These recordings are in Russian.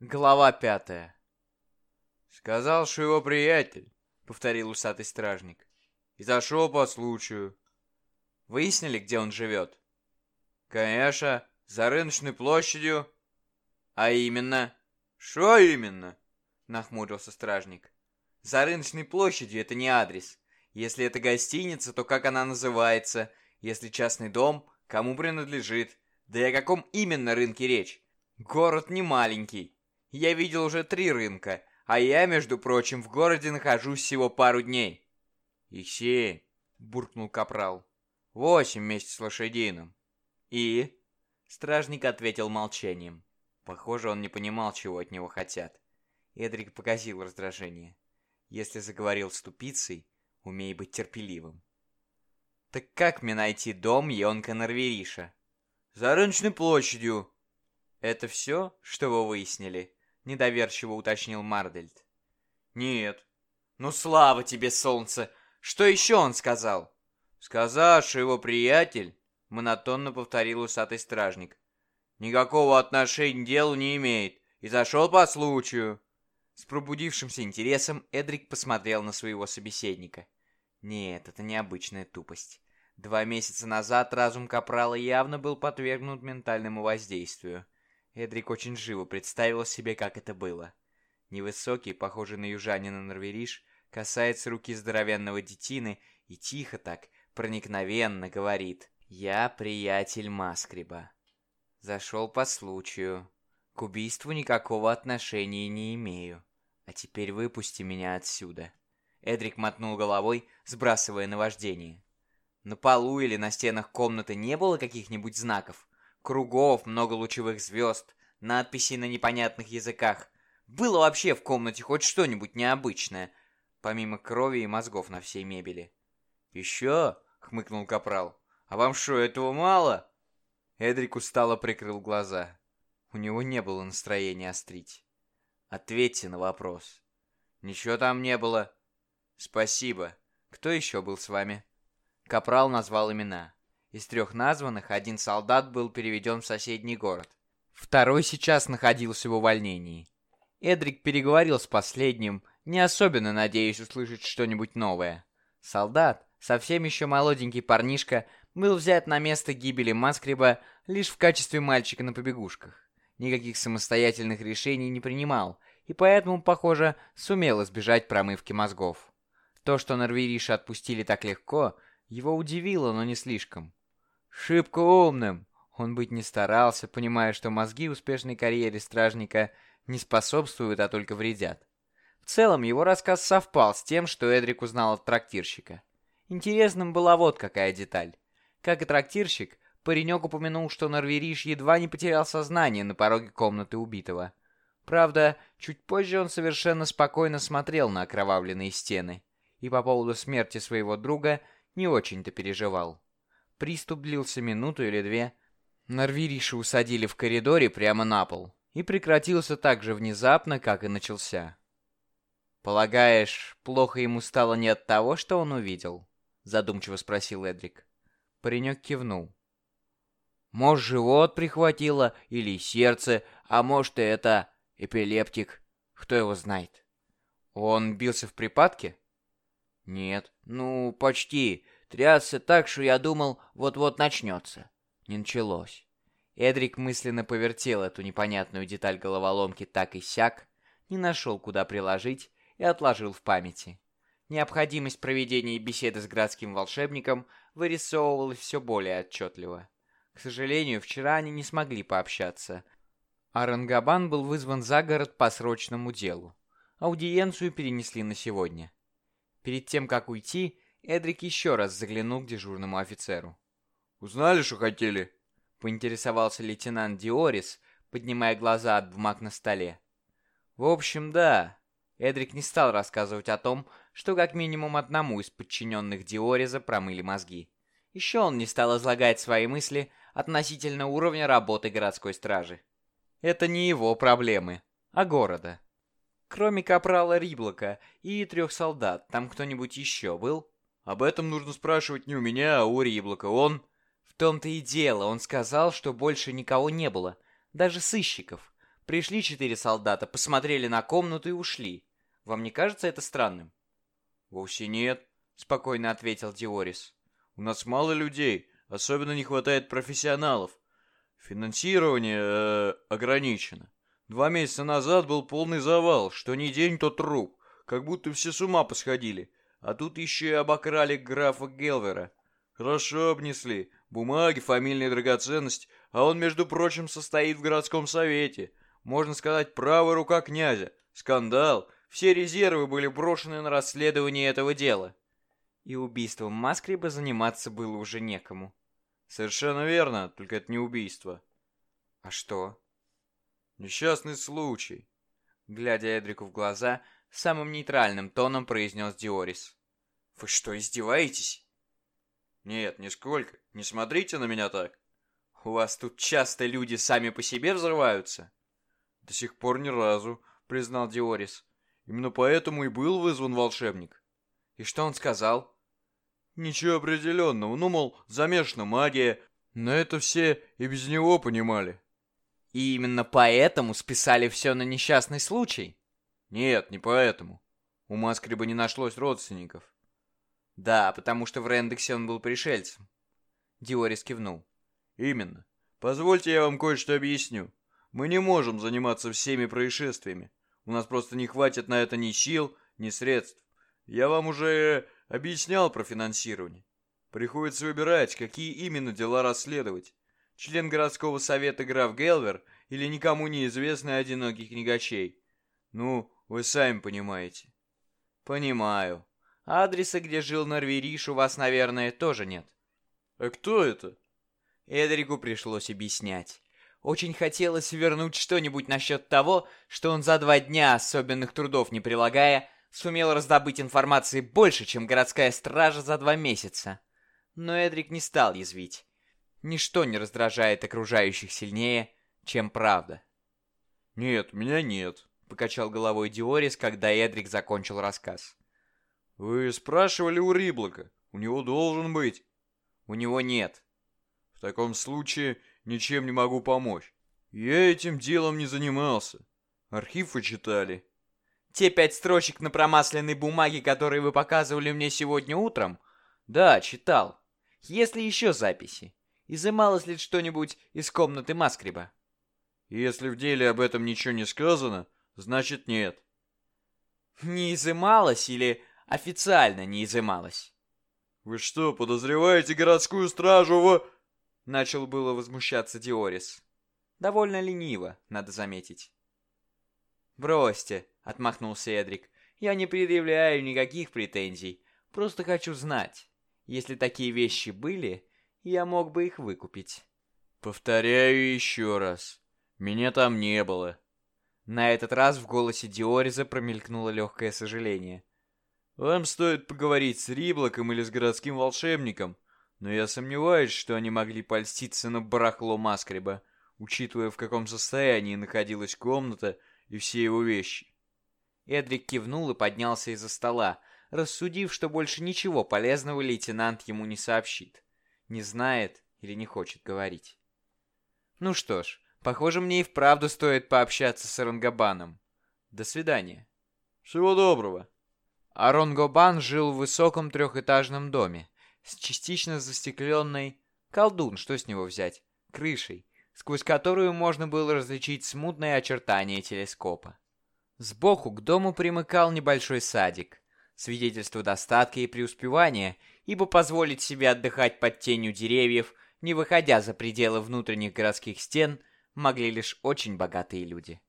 Глава пятая. «Сказал, что его приятель», — повторил усатый стражник. «И зашел по случаю». «Выяснили, где он живет?» «Конечно, за рыночной площадью». «А именно?» «Что именно?» — нахмурился стражник. «За рыночной площадью это не адрес. Если это гостиница, то как она называется? Если частный дом, кому принадлежит? Да и о каком именно рынке речь? Город не маленький. Я видел уже три рынка, а я, между прочим, в городе нахожусь всего пару дней». «Их семь», — буркнул капрал. «Восемь вместе с лошадиным». «И?» Стражник ответил молчанием. Похоже, он не понимал, чего от него хотят. Эдрик показил раздражение. Если заговорил с тупицей, умей быть терпеливым. «Так как мне найти дом Йонка Норвериша?» «За рыночной площадью». «Это все, что вы выяснили?» — недоверчиво уточнил Мардельд. «Нет». «Ну, слава тебе, солнце! Что еще он сказал?» «Сказал, что его приятель...» — монотонно повторил усатый стражник. «Никакого отношения к делу не имеет и зашел по случаю». С пробудившимся интересом Эдрик посмотрел на своего собеседника. Нет, это необычная тупость. Два месяца назад разум Капрала явно был подвергнут ментальному воздействию. Эдрик очень живо представил себе, как это было. Невысокий, похожий на южанина Норвериш, касается руки здоровенного детины и тихо так, проникновенно говорит «Я приятель Маскриба». Зашел по случаю. К убийству никакого отношения не имею. А теперь выпусти меня отсюда. Эдрик мотнул головой, сбрасывая наваждение. На полу или на стенах комнаты не было каких-нибудь знаков? Кругов, много лучевых звезд, надписей на непонятных языках. Было вообще в комнате хоть что-нибудь необычное, помимо крови и мозгов на всей мебели. «Еще?» — хмыкнул Капрал. «А вам что, этого мало?» Эдрик устало прикрыл глаза. У него не было настроения острить. «Ответьте на вопрос». «Ничего там не было». «Спасибо. Кто еще был с вами?» Капрал назвал имена. Из трех названных один солдат был переведен в соседний город. Второй сейчас находился в увольнении. Эдрик переговорил с последним, не особенно надеясь услышать что-нибудь новое. Солдат, совсем еще молоденький парнишка, был взят на место гибели Маскриба лишь в качестве мальчика на побегушках. Никаких самостоятельных решений не принимал, и поэтому, похоже, сумел избежать промывки мозгов. То, что Норвириша отпустили так легко, его удивило, но не слишком. Шибко умным. Он быть не старался, понимая, что мозги успешной карьере стражника не способствуют, а только вредят. В целом, его рассказ совпал с тем, что Эдрик узнал от трактирщика. Интересным была вот какая деталь. Как и трактирщик, паренек упомянул, что Норвериш едва не потерял сознание на пороге комнаты убитого. Правда, чуть позже он совершенно спокойно смотрел на окровавленные стены и по поводу смерти своего друга не очень-то переживал. Приступ длился минуту или две. Норвириша усадили в коридоре прямо на пол. И прекратился так же внезапно, как и начался. «Полагаешь, плохо ему стало не от того, что он увидел?» Задумчиво спросил Эдрик. Паренек кивнул. «Может, живот прихватило, или сердце, а может, и это эпилептик. Кто его знает?» «Он бился в припадке?» «Нет, ну, почти. Трясся так, что я думал, вот-вот начнется. Не началось. Эдрик мысленно повертел эту непонятную деталь головоломки так и сяк, не нашел, куда приложить, и отложил в памяти. Необходимость проведения беседы с городским волшебником вырисовывалась все более отчетливо. К сожалению, вчера они не смогли пообщаться. Арангабан был вызван за город по срочному делу. Аудиенцию перенесли на сегодня. Перед тем, как уйти, Эдрик еще раз заглянул к дежурному офицеру. «Узнали, что хотели?» — поинтересовался лейтенант Диорис, поднимая глаза от бумаг на столе. «В общем, да». Эдрик не стал рассказывать о том, что как минимум одному из подчиненных Диориза промыли мозги. Еще он не стал излагать свои мысли относительно уровня работы городской стражи. Это не его проблемы, а города. Кроме капрала Риблока и трех солдат, там кто-нибудь еще был? Об этом нужно спрашивать не у меня, а у Риблока. Он... В том-то и дело, он сказал, что больше никого не было, даже сыщиков. Пришли четыре солдата, посмотрели на комнату и ушли. Вам не кажется это странным? Вовсе нет, спокойно ответил Диорис. У нас мало людей, особенно не хватает профессионалов. Финансирование э, ограничено. Два месяца назад был полный завал, что ни день, то труп. Как будто все с ума посходили. А тут еще и обокрали графа Гелвера. Хорошо обнесли. Бумаги, фамильные драгоценности. А он, между прочим, состоит в городском совете. Можно сказать, правая рука князя. Скандал. Все резервы были брошены на расследование этого дела. И убийством Маскриба заниматься было уже некому. Совершенно верно, только это не убийство. А что? Несчастный случай. Глядя Эдрику в глаза, самым нейтральным тоном произнес Диорис. Вы что, издеваетесь? Нет, нисколько. Не смотрите на меня так. У вас тут часто люди сами по себе взрываются? До сих пор ни разу, признал Диорис. Именно поэтому и был вызван волшебник. И что он сказал? Ничего определенного. Ну, мол, замешана магия. Но это все и без него понимали. И именно поэтому списали все на несчастный случай? Нет, не поэтому. У Маскриба не нашлось родственников. Да, потому что в Рендексе он был пришельцем. Диорис кивнул. Именно. Позвольте я вам кое-что объясню. Мы не можем заниматься всеми происшествиями. У нас просто не хватит на это ни сил, ни средств. Я вам уже объяснял про финансирование. Приходится выбирать, какие именно дела расследовать. Член городского совета граф Гелвер или никому неизвестный одинокий книгачей. Ну, вы сами понимаете. Понимаю. Адреса, где жил Норвериш, у вас, наверное, тоже нет. А кто это? Эдрику пришлось объяснять. Очень хотелось вернуть что-нибудь насчет того, что он за два дня, особенных трудов не прилагая, сумел раздобыть информации больше, чем городская стража за два месяца. Но Эдрик не стал язвить. Ничто не раздражает окружающих сильнее, чем правда. «Нет, меня нет», — покачал головой Диорис, когда Эдрик закончил рассказ. «Вы спрашивали у Риблока. У него должен быть». «У него нет». «В таком случае ничем не могу помочь. Я этим делом не занимался. Архив вы читали. Те пять строчек на промасленной бумаге, которые вы показывали мне сегодня утром? Да, читал. Есть ли еще записи? Изымалось ли что-нибудь из комнаты Маскриба? Если в деле об этом ничего не сказано, значит нет. Не изымалось или официально не изымалось? Вы что, подозреваете городскую стражу в... Начал было возмущаться Диорис. Довольно лениво, надо заметить. «Бросьте», — отмахнулся Эдрик. «Я не предъявляю никаких претензий. Просто хочу знать. Если такие вещи были, я мог бы их выкупить». «Повторяю еще раз. Меня там не было». На этот раз в голосе Диориза промелькнуло легкое сожаление. «Вам стоит поговорить с Риблоком или с городским волшебником. Но я сомневаюсь, что они могли польститься на барахло Маскреба, учитывая, в каком состоянии находилась комната и все его вещи. Эдрик кивнул и поднялся из-за стола, рассудив, что больше ничего полезного лейтенант ему не сообщит. Не знает или не хочет говорить. Ну что ж, похоже, мне и вправду стоит пообщаться с Арангабаном. До свидания. Всего доброго. Аронгобан жил в высоком трехэтажном доме, с частично застекленной... Колдун, что с него взять? Крышей, сквозь которую можно было различить смутные очертания телескопа. Сбоку к дому примыкал небольшой садик, свидетельство достатка и преуспевания, ибо позволить себе отдыхать под тенью деревьев, не выходя за пределы внутренних городских стен, могли лишь очень богатые люди.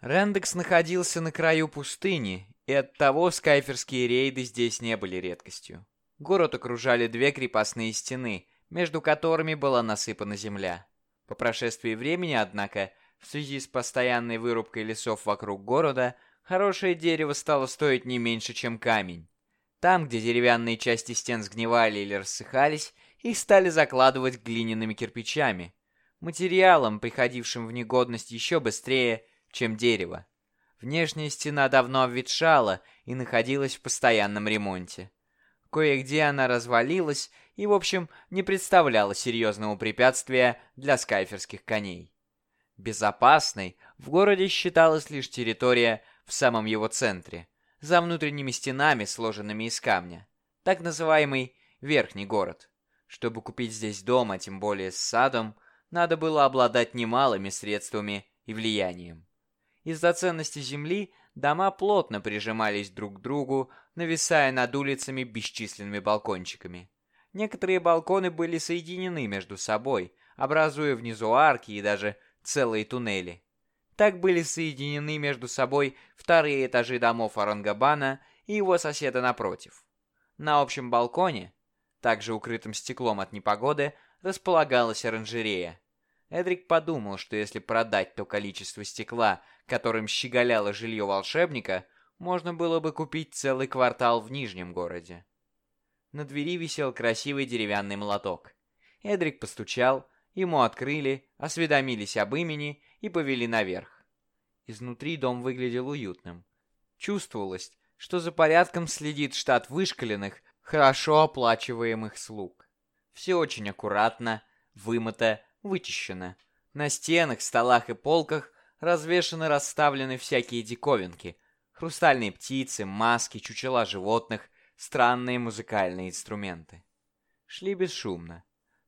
Рендекс находился на краю пустыни, и оттого скайферские рейды здесь не были редкостью. Город окружали две крепостные стены, между которыми была насыпана земля. По прошествии времени, однако, в связи с постоянной вырубкой лесов вокруг города, хорошее дерево стало стоить не меньше, чем камень. Там, где деревянные части стен сгнивали или рассыхались, их стали закладывать глиняными кирпичами, материалом, приходившим в негодность еще быстрее, чем дерево. Внешняя стена давно обветшала и находилась в постоянном ремонте. Кое-где она развалилась и, в общем, не представляла серьезного препятствия для скайферских коней. Безопасной, В городе считалась лишь территория в самом его центре, за внутренними стенами, сложенными из камня, так называемый Верхний город. Чтобы купить здесь дом, а тем более с садом, надо было обладать немалыми средствами и влиянием. Из-за ценности земли дома плотно прижимались друг к другу, нависая над улицами бесчисленными балкончиками. Некоторые балконы были соединены между собой, образуя внизу арки и даже целые туннели. Так были соединены между собой вторые этажи домов Орангабана и его соседа напротив. На общем балконе, также укрытым стеклом от непогоды, располагалась оранжерея. Эдрик подумал, что если продать то количество стекла, которым щеголяло жилье волшебника, можно было бы купить целый квартал в Нижнем городе. На двери висел красивый деревянный молоток. Эдрик постучал, ему открыли, осведомились об имени и повели наверх. Изнутри дом выглядел уютным. Чувствовалось, что за порядком следит штат вышкаленных, хорошо оплачиваемых слуг. Все очень аккуратно, вымыто, вычищено. На стенах, столах и полках развешаны расставлены всякие диковинки. Хрустальные птицы, маски, чучела животных, странные музыкальные инструменты. Шли бесшумно.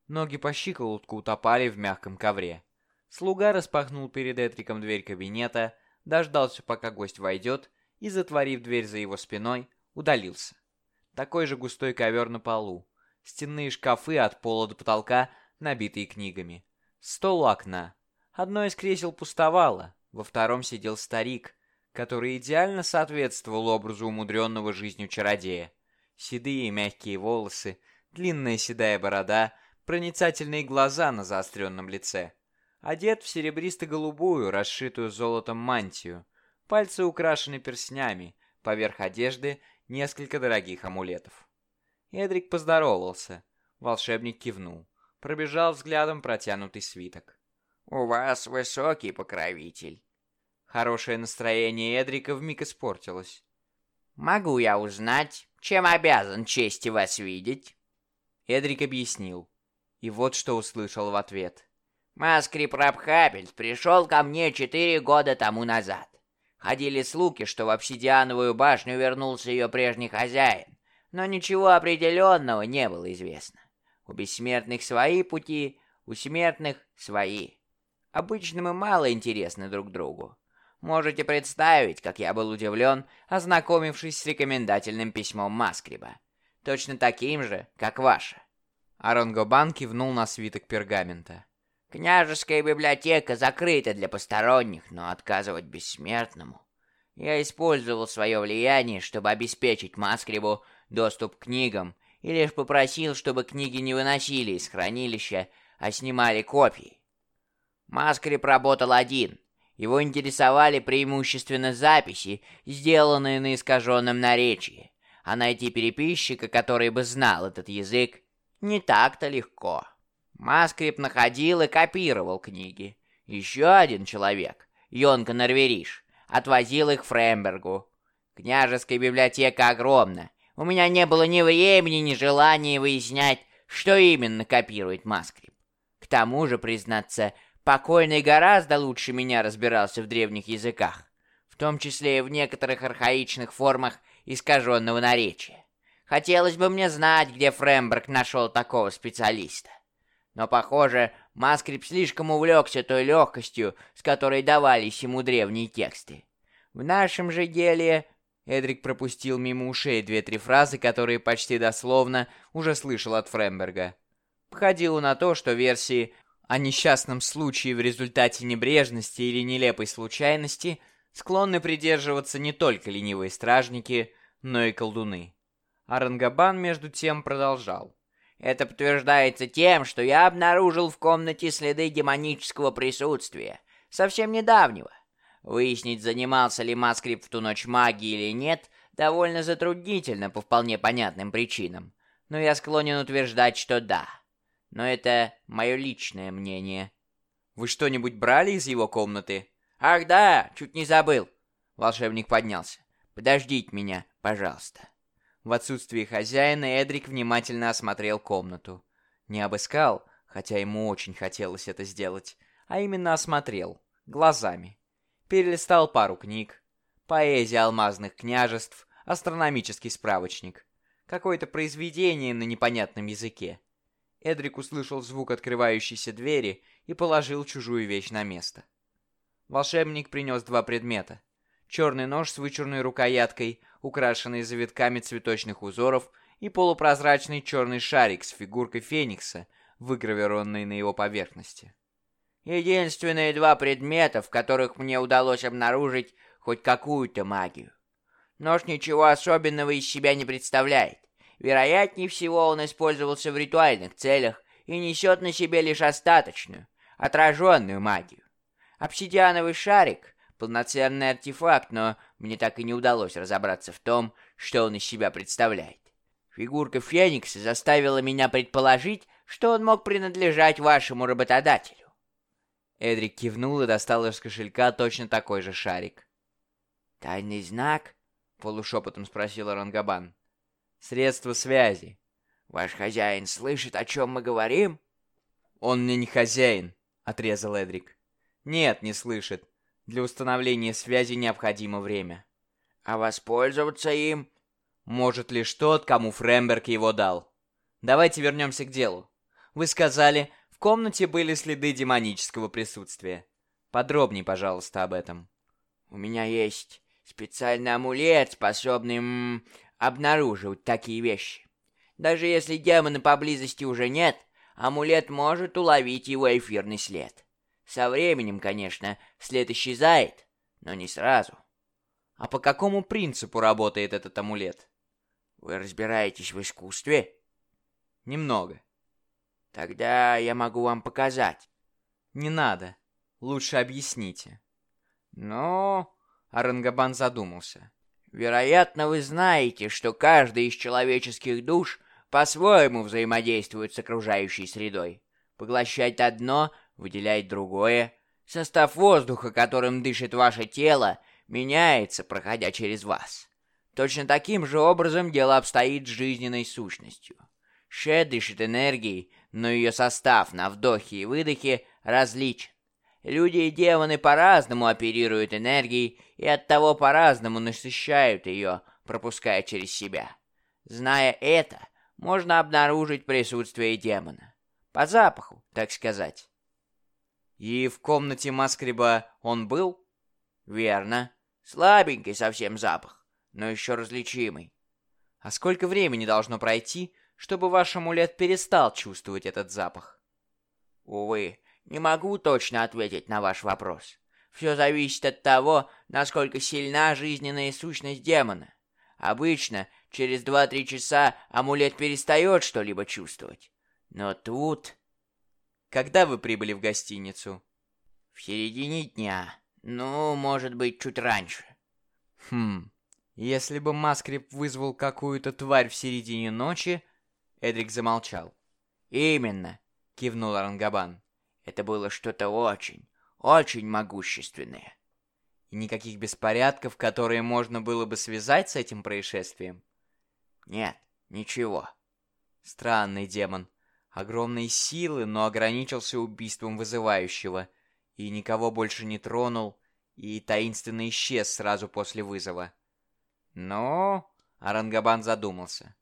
Ноги по щиколотку утопали в мягком ковре. Слуга распахнул перед Этриком дверь кабинета, дождался, пока гость войдет, и, затворив дверь за его спиной, удалился. Такой же густой ковер на полу. Стенные шкафы от пола до потолка, набитые книгами. Стол у окна. Одно из кресел пустовало, во втором сидел старик, который идеально соответствовал образу умудренного жизнью чародея. Седые мягкие волосы, длинная седая борода, проницательные глаза на заостренном лице. Одет в серебристо-голубую, расшитую золотом мантию. Пальцы украшены перстнями, поверх одежды несколько дорогих амулетов. Эдрик поздоровался. Волшебник кивнул. Пробежал взглядом протянутый свиток. «У вас высокий покровитель». Хорошее настроение Эдрика вмиг испортилось. «Могу я узнать, чем обязан чести вас видеть?» Эдрик объяснил. И вот что услышал в ответ. «Маскрип Рабхабельс пришел ко мне четыре года тому назад. Ходили слухи, что в обсидиановую башню вернулся ее прежний хозяин, но ничего определенного не было известно. У бессмертных свои пути, у смертных свои. Обычно мы мало интересны друг другу. Можете представить, как я был удивлен, ознакомившись с рекомендательным письмом Маскриба. Точно таким же, как ваше. Аронгобан кивнул на свиток пергамента. Княжеская библиотека закрыта для посторонних, но отказывать бессмертному. Я использовал свое влияние, чтобы обеспечить Маскрибу доступ к книгам, и лишь попросил, чтобы книги не выносили из хранилища, а снимали копии. Маскриб работал один, его интересовали преимущественно записи, сделанные на искаженном наречии, а найти переписчика, который бы знал этот язык, не так-то легко. Маскрип находил и копировал книги. Еще один человек, Йонка Норвериш, отвозил их Фрембергу. Княжеская библиотека огромна. У меня не было ни времени, ни желания выяснять, что именно копирует Маскрип. К тому же, признаться, Покойный гораздо лучше меня разбирался в древних языках, в том числе и в некоторых архаичных формах искаженного наречия. Хотелось бы мне знать, где Фремберг нашел такого специалиста. Но, похоже, Маскрип слишком увлекся той легкостью, с которой давались ему древние тексты. В нашем же деле... Эдрик пропустил мимо ушей две-три фразы, которые почти дословно уже слышал от Фремберга. Походило на то, что версии о несчастном случае в результате небрежности или нелепой случайности склонны придерживаться не только ленивые стражники, но и колдуны. Арангабан между тем продолжал. Это подтверждается тем, что я обнаружил в комнате следы демонического присутствия, совсем недавнего. Выяснить, занимался ли Маскрип в ту ночь магией или нет, довольно затруднительно по вполне понятным причинам. Но я склонен утверждать, что да. Но это мое личное мнение. Вы что-нибудь брали из его комнаты? Ах да, чуть не забыл. Волшебник поднялся. Подождите меня, пожалуйста. В отсутствие хозяина Эдрик внимательно осмотрел комнату. Не обыскал, хотя ему очень хотелось это сделать, а именно осмотрел, глазами. Перелистал пару книг. Поэзия алмазных княжеств, астрономический справочник. Какое-то произведение на непонятном языке. Эдрик услышал звук открывающейся двери и положил чужую вещь на место. Волшебник принес два предмета. Черный нож с вычурной рукояткой, украшенный завитками цветочных узоров, и полупрозрачный черный шарик с фигуркой Феникса, выгравированной на его поверхности. Единственные два предмета, в которых мне удалось обнаружить хоть какую-то магию. Нож ничего особенного из себя не представляет. Вероятнее всего, он использовался в ритуальных целях и несет на себе лишь остаточную, отраженную магию. Обсидиановый шарик — полноценный артефакт, но мне так и не удалось разобраться в том, что он из себя представляет. Фигурка Феникса заставила меня предположить, что он мог принадлежать вашему работодателю. Эдрик кивнул и достал из кошелька точно такой же шарик. «Тайный знак?» — полушепотом спросил Рангабан. «Средство связи». «Ваш хозяин слышит, о чем мы говорим?» «Он мне не хозяин», — отрезал Эдрик. «Нет, не слышит. Для установления связи необходимо время». «А воспользоваться им?» «Может лишь тот, кому Фремберг его дал. Давайте вернемся к делу. Вы сказали, в комнате были следы демонического присутствия. Подробней, пожалуйста, об этом». «У меня есть специальный амулет, способный м, обнаруживать такие вещи. Даже если демона поблизости уже нет, амулет может уловить его эфирный след. Со временем, конечно, след исчезает, но не сразу. А по какому принципу работает этот амулет? Вы разбираетесь в искусстве? Немного. Тогда я могу вам показать. Не надо. Лучше объясните. Ну, Арангабан задумался. Вероятно, вы знаете, что каждый из человеческих душ по-своему взаимодействует с окружающей средой. Поглощать одно выделяет другое. Состав воздуха, которым дышит ваше тело, меняется, проходя через вас. Точно таким же образом дело обстоит с жизненной сущностью. Ше дышит энергией, но ее состав на вдохе и выдохе различен. Люди и демоны по-разному оперируют энергией и оттого по-разному насыщают ее, пропуская через себя. Зная это, можно обнаружить присутствие демона. По запаху, так сказать. И в комнате Маскриба он был? Верно. Слабенький совсем запах, но еще различимый. А сколько времени должно пройти, чтобы ваш амулет перестал чувствовать этот запах? Увы, не могу точно ответить на ваш вопрос. Все зависит от того, насколько сильна жизненная сущность демона. Обычно через 2-3 часа амулет перестает что-либо чувствовать. Но тут... Когда вы прибыли в гостиницу? В середине дня. Ну, может быть, чуть раньше. Хм. Если бы Маскрип вызвал какую-то тварь в середине ночи... Эдрик замолчал. Именно, кивнул Арангабан. Это было что-то очень, очень могущественное. И никаких беспорядков, которые можно было бы связать с этим происшествием? Нет, ничего. Странный демон огромной силы, но ограничился убийством вызывающего, и никого больше не тронул, и таинственно исчез сразу после вызова. Но... Арангабан задумался.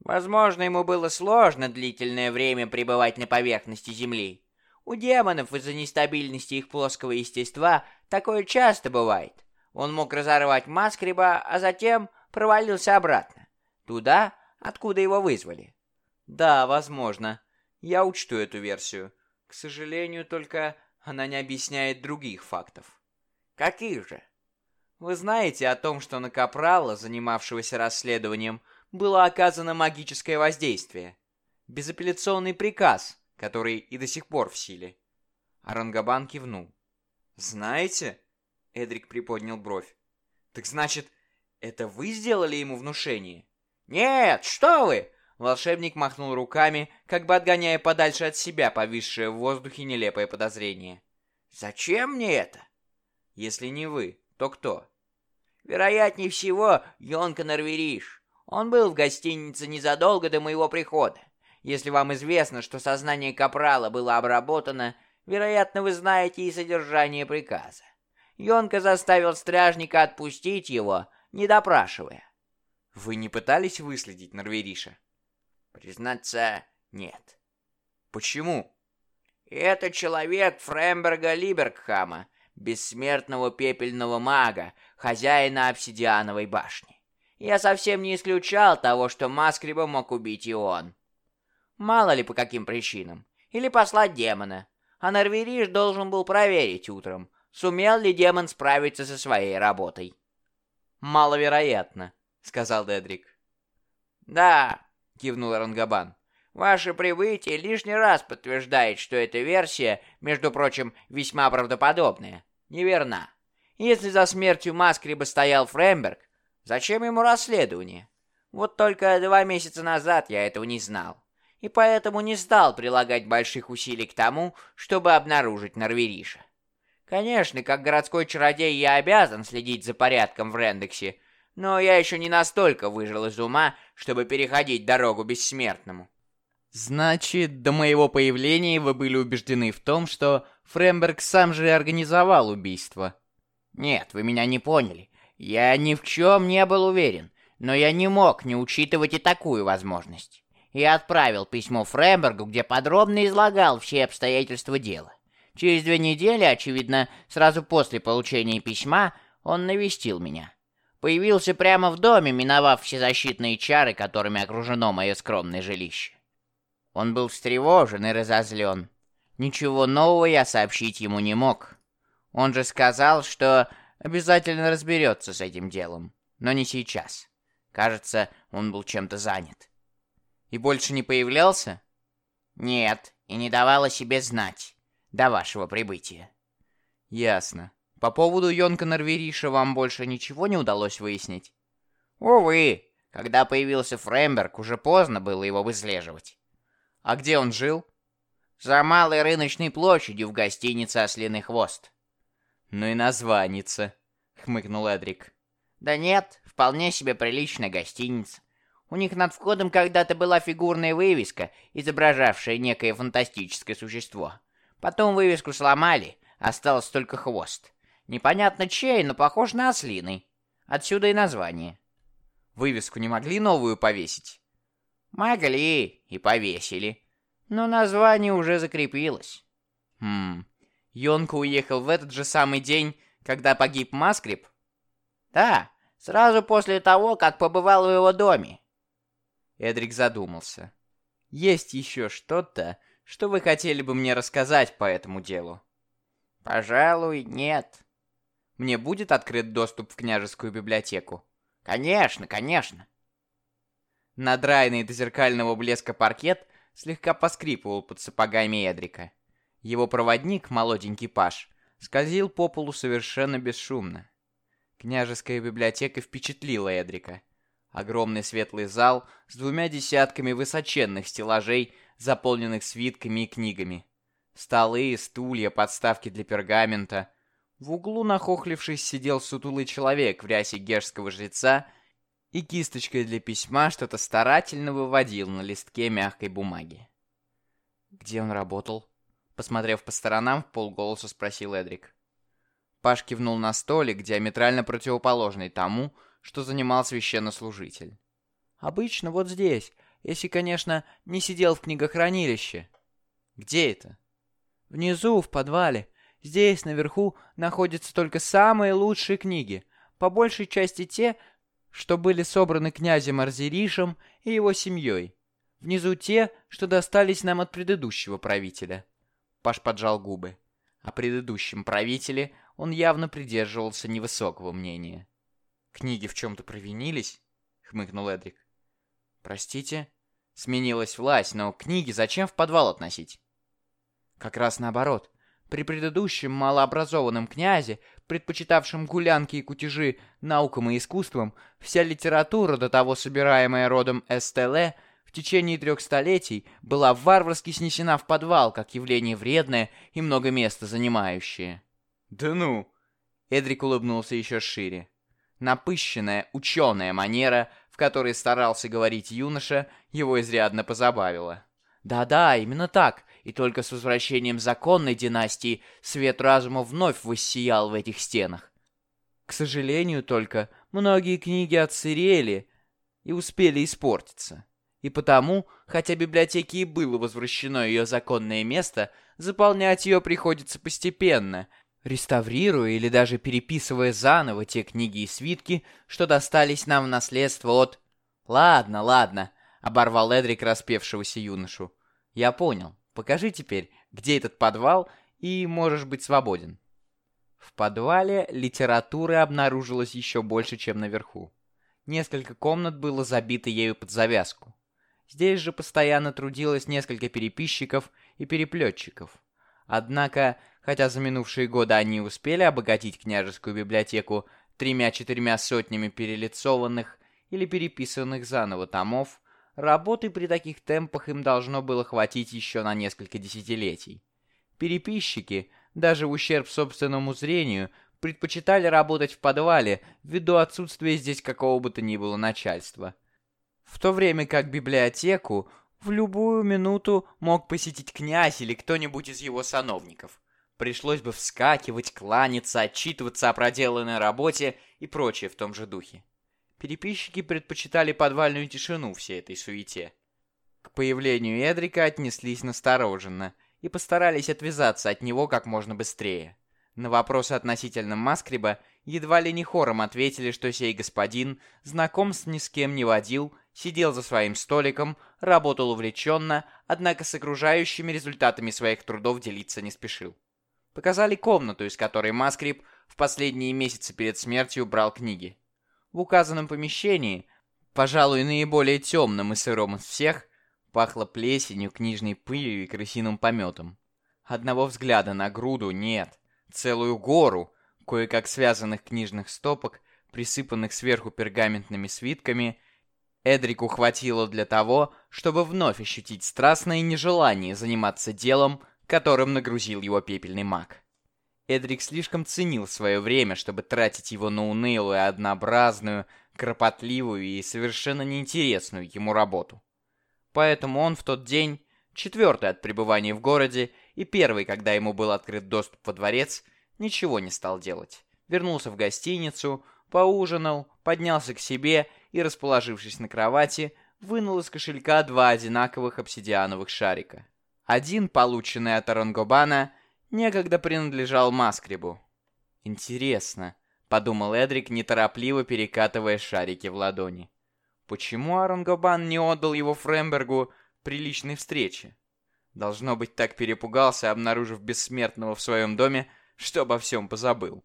Возможно, ему было сложно длительное время пребывать на поверхности Земли. У демонов из-за нестабильности их плоского естества такое часто бывает. Он мог разорвать Маскриба, а затем провалился обратно. Туда, откуда его вызвали. Да, возможно. Я учту эту версию. К сожалению, только она не объясняет других фактов. Каких же? Вы знаете о том, что на Капрала, занимавшегося расследованием, было оказано магическое воздействие. Безапелляционный приказ, который и до сих пор в силе. Арангабан кивнул. «Знаете?» Эдрик приподнял бровь. «Так значит, это вы сделали ему внушение?» «Нет, что вы! Волшебник махнул руками, как бы отгоняя подальше от себя повисшее в воздухе нелепое подозрение. «Зачем мне это?» «Если не вы, то кто?» «Вероятнее всего, Йонка Норвериш. Он был в гостинице незадолго до моего прихода. Если вам известно, что сознание Капрала было обработано, вероятно, вы знаете и содержание приказа. Йонка заставил стражника отпустить его, не допрашивая. Вы не пытались выследить Норвериша? Признаться, нет. Почему? Это человек Фремберга Либергхама, бессмертного пепельного мага, хозяина обсидиановой башни. Я совсем не исключал того, что Маскриба мог убить и он. Мало ли по каким причинам. Или послать демона. А Норвериш должен был проверить утром, сумел ли демон справиться со своей работой. «Маловероятно», — сказал Дедрик. «Да», — кивнул Рангабан. «Ваше прибытие лишний раз подтверждает, что эта версия, между прочим, весьма правдоподобная, неверна. Если за смертью Маскриба стоял Фремберг, зачем ему расследование? Вот только два месяца назад я этого не знал и поэтому не стал прилагать больших усилий к тому, чтобы обнаружить Норвериша. Конечно, как городской чародей я обязан следить за порядком в Рендексе, но я еще не настолько выжил из ума, чтобы переходить дорогу бессмертному. Значит, до моего появления вы были убеждены в том, что Фремберг сам же организовал убийство? Нет, вы меня не поняли. Я ни в чем не был уверен, но я не мог не учитывать и такую возможность и отправил письмо Фрембергу, где подробно излагал все обстоятельства дела. Через две недели, очевидно, сразу после получения письма, он навестил меня. Появился прямо в доме, миновав все защитные чары, которыми окружено мое скромное жилище. Он был встревожен и разозлен. Ничего нового я сообщить ему не мог. Он же сказал, что обязательно разберется с этим делом, но не сейчас. Кажется, он был чем-то занят. И больше не появлялся? Нет, и не давал о себе знать. До вашего прибытия. Ясно. По поводу Йонка Норвериша вам больше ничего не удалось выяснить? Увы, когда появился Фремберг, уже поздно было его выслеживать. А где он жил? За малой рыночной площадью в гостинице «Ослиный хвост». Ну и названица, хмыкнул Эдрик. Да нет, вполне себе приличная гостиница. У них над входом когда-то была фигурная вывеска, изображавшая некое фантастическое существо. Потом вывеску сломали, остался только хвост. Непонятно чей, но похож на ослиный. Отсюда и название. Вывеску не могли новую повесить? Могли и повесили. Но название уже закрепилось. Хм. Йонка уехал в этот же самый день, когда погиб Маскрип? Да, сразу после того, как побывал в его доме. Эдрик задумался. «Есть еще что-то, что вы хотели бы мне рассказать по этому делу?» «Пожалуй, нет». «Мне будет открыт доступ в княжескую библиотеку?» «Конечно, конечно». Надраенный до зеркального блеска паркет слегка поскрипывал под сапогами Эдрика. Его проводник, молоденький паш, скользил по полу совершенно бесшумно. Княжеская библиотека впечатлила Эдрика — Огромный светлый зал с двумя десятками высоченных стеллажей, заполненных свитками и книгами. Столы, стулья, подставки для пергамента. В углу, нахохлившись, сидел сутулый человек в рясе герского жреца и кисточкой для письма что-то старательно выводил на листке мягкой бумаги. «Где он работал?» Посмотрев по сторонам, в полголоса спросил Эдрик. Паш кивнул на столик, диаметрально противоположный тому, что занимал священнослужитель. «Обычно вот здесь, если, конечно, не сидел в книгохранилище». «Где это?» «Внизу, в подвале. Здесь, наверху, находятся только самые лучшие книги, по большей части те, что были собраны князем Арзеришем и его семьей. Внизу те, что достались нам от предыдущего правителя». Паш поджал губы. О предыдущем правителе он явно придерживался невысокого мнения. «Книги в чем-то провинились?» — хмыкнул Эдрик. «Простите?» Сменилась власть, но книги зачем в подвал относить? Как раз наоборот. При предыдущем малообразованном князе, предпочитавшем гулянки и кутежи наукам и искусствам, вся литература, до того собираемая родом СТЛ, в течение трех столетий была варварски снесена в подвал, как явление вредное и много места занимающее. «Да ну!» Эдрик улыбнулся еще шире. Напыщенная, ученая манера, в которой старался говорить юноша, его изрядно позабавила. «Да-да, именно так. и только с возвращением законной династии свет разума вновь воссиял в этих стенах. К сожалению только, многие книги отсырели и успели испортиться. И потому, хотя библиотеке и было возвращено ее законное место, заполнять ее приходится постепенно, реставрируя или даже переписывая заново те книги и свитки, что достались нам в наследство от... «Ладно, ладно», — оборвал Эдрик распевшегося юношу. «Я понял. Покажи теперь, где этот подвал, и можешь быть свободен». В подвале литературы обнаружилось еще больше, чем наверху. Несколько комнат было забито ею под завязку. Здесь же постоянно трудилось несколько переписчиков и переплетчиков. Однако, хотя за минувшие годы они успели обогатить княжескую библиотеку тремя-четырьмя сотнями перелицованных или переписанных заново томов, работы при таких темпах им должно было хватить еще на несколько десятилетий. Переписчики, даже в ущерб собственному зрению, предпочитали работать в подвале ввиду отсутствия здесь какого бы то ни было начальства. В то время как библиотеку в любую минуту мог посетить князь или кто-нибудь из его сановников. Пришлось бы вскакивать, кланяться, отчитываться о проделанной работе и прочее в том же духе. Переписчики предпочитали подвальную тишину всей этой суете. К появлению Эдрика отнеслись настороженно и постарались отвязаться от него как можно быстрее. На вопросы относительно Маскриба едва ли не хором ответили, что сей господин знакомств ни с кем не водил, сидел за своим столиком, работал увлеченно, однако с окружающими результатами своих трудов делиться не спешил. Показали комнату, из которой Маскриб в последние месяцы перед смертью брал книги. В указанном помещении, пожалуй, наиболее темным и сыром из всех, пахло плесенью, книжной пылью и крысиным пометом. Одного взгляда на груду нет, целую гору, кое-как связанных книжных стопок, присыпанных сверху пергаментными свитками, Эдрику хватило для того, чтобы вновь ощутить страстное нежелание заниматься делом, которым нагрузил его пепельный маг. Эдрик слишком ценил свое время, чтобы тратить его на унылую, однообразную, кропотливую и совершенно неинтересную ему работу. Поэтому он в тот день, четвертый от пребывания в городе и первый, когда ему был открыт доступ во дворец, ничего не стал делать. Вернулся в гостиницу, поужинал, поднялся к себе и, расположившись на кровати, вынул из кошелька два одинаковых обсидиановых шарика. Один, полученный от Орангобана, некогда принадлежал Маскребу. «Интересно», — подумал Эдрик, неторопливо перекатывая шарики в ладони. «Почему Арангобан не отдал его Фрембергу при личной встрече? Должно быть, так перепугался, обнаружив бессмертного в своем доме, что обо всем позабыл».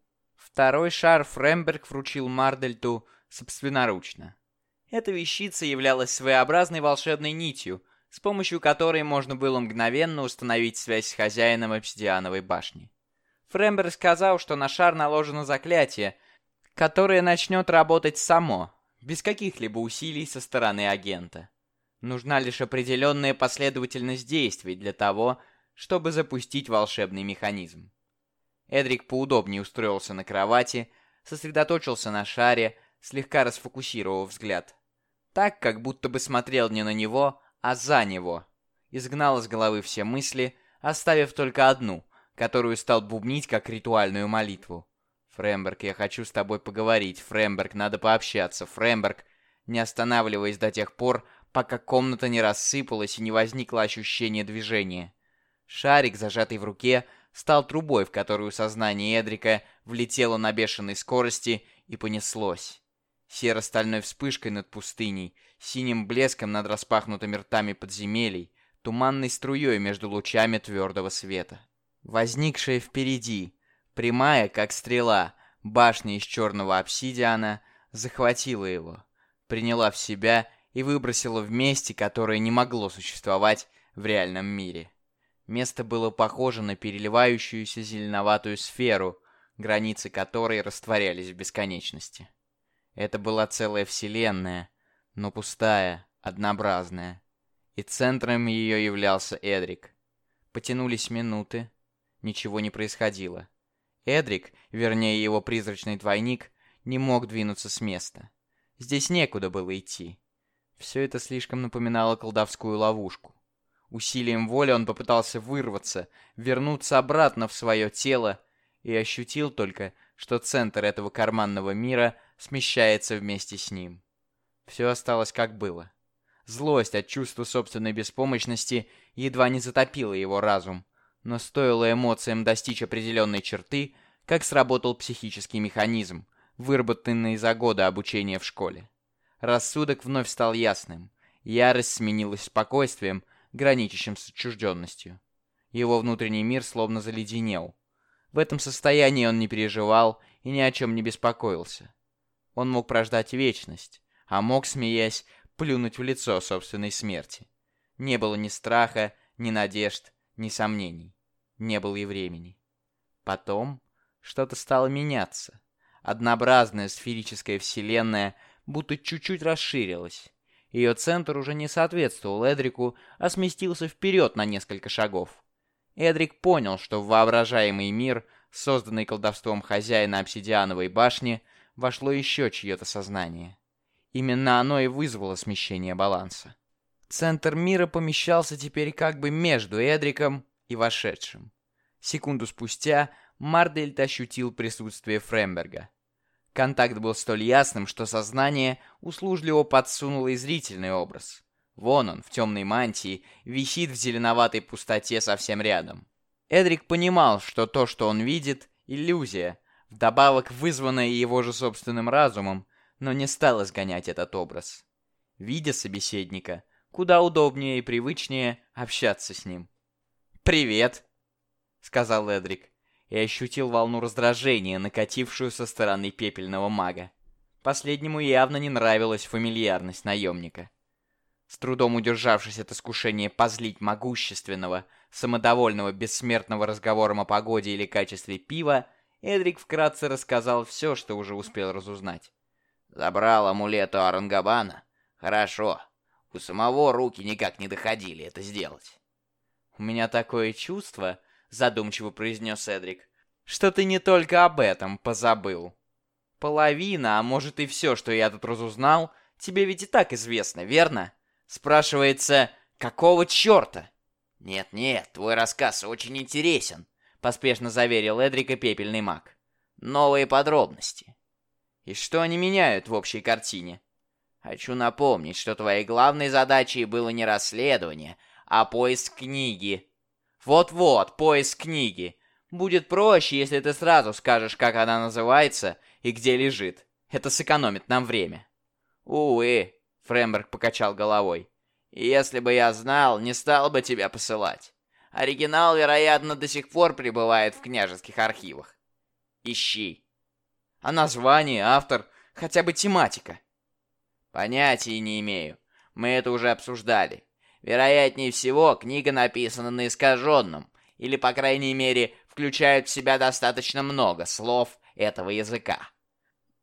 Второй шар Фремберг вручил Мардельту собственноручно. Эта вещица являлась своеобразной волшебной нитью, с помощью которой можно было мгновенно установить связь с хозяином обсидиановой башни. Фрембер сказал, что на шар наложено заклятие, которое начнет работать само, без каких-либо усилий со стороны агента. Нужна лишь определенная последовательность действий для того, чтобы запустить волшебный механизм. Эдрик поудобнее устроился на кровати, сосредоточился на шаре, слегка расфокусировав взгляд. Так, как будто бы смотрел не на него, а за него. Изгнал из головы все мысли, оставив только одну, которую стал бубнить как ритуальную молитву. «Фремберг, я хочу с тобой поговорить. Фремберг, надо пообщаться. Фремберг!» Не останавливаясь до тех пор, пока комната не рассыпалась и не возникло ощущение движения. Шарик, зажатый в руке, стал трубой, в которую сознание Эдрика влетело на бешеной скорости и понеслось. Серо-стальной вспышкой над пустыней, синим блеском над распахнутыми ртами подземелий, туманной струей между лучами твердого света. Возникшая впереди, прямая, как стрела, башня из черного обсидиана захватила его, приняла в себя и выбросила в месте, которое не могло существовать в реальном мире. Место было похоже на переливающуюся зеленоватую сферу, границы которой растворялись в бесконечности. Это была целая вселенная, но пустая, однообразная. И центром ее являлся Эдрик. Потянулись минуты. Ничего не происходило. Эдрик, вернее его призрачный двойник, не мог двинуться с места. Здесь некуда было идти. Все это слишком напоминало колдовскую ловушку. Усилием воли он попытался вырваться, вернуться обратно в свое тело и ощутил только, что центр этого карманного мира смещается вместе с ним. Все осталось как было. Злость от чувства собственной беспомощности едва не затопила его разум, но стоило эмоциям достичь определенной черты, как сработал психический механизм, выработанный за годы обучения в школе. Рассудок вновь стал ясным, ярость сменилась спокойствием, граничащим с отчужденностью. Его внутренний мир словно заледенел. В этом состоянии он не переживал и ни о чем не беспокоился. Он мог прождать вечность, а мог, смеясь, плюнуть в лицо собственной смерти. Не было ни страха, ни надежд, ни сомнений. Не было и времени. Потом что-то стало меняться. Однообразная сферическая вселенная будто чуть-чуть расширилась. Ее центр уже не соответствовал Эдрику, а сместился вперед на несколько шагов. Эдрик понял, что в воображаемый мир, созданный колдовством хозяина обсидиановой башни, вошло еще чье-то сознание. Именно оно и вызвало смещение баланса. Центр мира помещался теперь как бы между Эдриком и вошедшим. Секунду спустя Мардельт ощутил присутствие Фремберга. Контакт был столь ясным, что сознание услужливо подсунуло и зрительный образ. Вон он, в темной мантии, висит в зеленоватой пустоте совсем рядом. Эдрик понимал, что то, что он видит, — иллюзия, вдобавок вызванная его же собственным разумом, но не стал изгонять этот образ. Видя собеседника, куда удобнее и привычнее общаться с ним. «Привет!» — сказал Эдрик и ощутил волну раздражения, накатившую со стороны пепельного мага. Последнему явно не нравилась фамильярность наемника. С трудом удержавшись от искушения позлить могущественного, самодовольного, бессмертного разговором о погоде или качестве пива, Эдрик вкратце рассказал все, что уже успел разузнать. «Забрал амулет у Арангабана? Хорошо. У самого руки никак не доходили это сделать». «У меня такое чувство, — задумчиво произнес Эдрик, — «что ты не только об этом позабыл. Половина, а может и все, что я тут разузнал, тебе ведь и так известно, верно? Спрашивается, какого черта?» «Нет-нет, твой рассказ очень интересен», — поспешно заверил Эдрика пепельный маг. «Новые подробности». «И что они меняют в общей картине?» «Хочу напомнить, что твоей главной задачей было не расследование, а поиск книги, вот-вот, поиск книги. Будет проще, если ты сразу скажешь, как она называется и где лежит. Это сэкономит нам время. Увы, Фремберг покачал головой. Если бы я знал, не стал бы тебя посылать. Оригинал, вероятно, до сих пор пребывает в княжеских архивах. Ищи. А название, автор, хотя бы тематика? Понятия не имею. Мы это уже обсуждали. Вероятнее всего, книга написана на искаженном, или, по крайней мере, включает в себя достаточно много слов этого языка.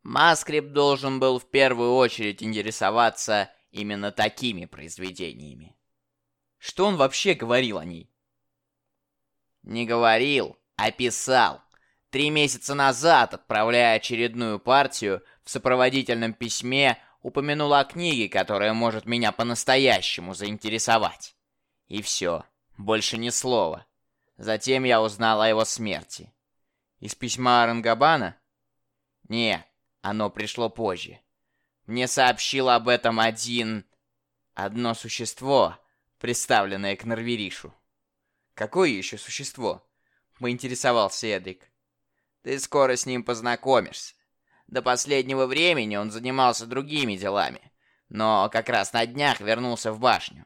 Маскрипт должен был в первую очередь интересоваться именно такими произведениями. Что он вообще говорил о ней? Не говорил, а писал. Три месяца назад, отправляя очередную партию, в сопроводительном письме упомянула о книге, которая может меня по-настоящему заинтересовать. И все, больше ни слова. Затем я узнал о его смерти. Из письма Арангабана? Нет, оно пришло позже. Мне сообщил об этом один... Одно существо, представленное к Норверишу. Какое еще существо? Поинтересовался Эдрик. Ты скоро с ним познакомишься. До последнего времени он занимался другими делами, но как раз на днях вернулся в башню.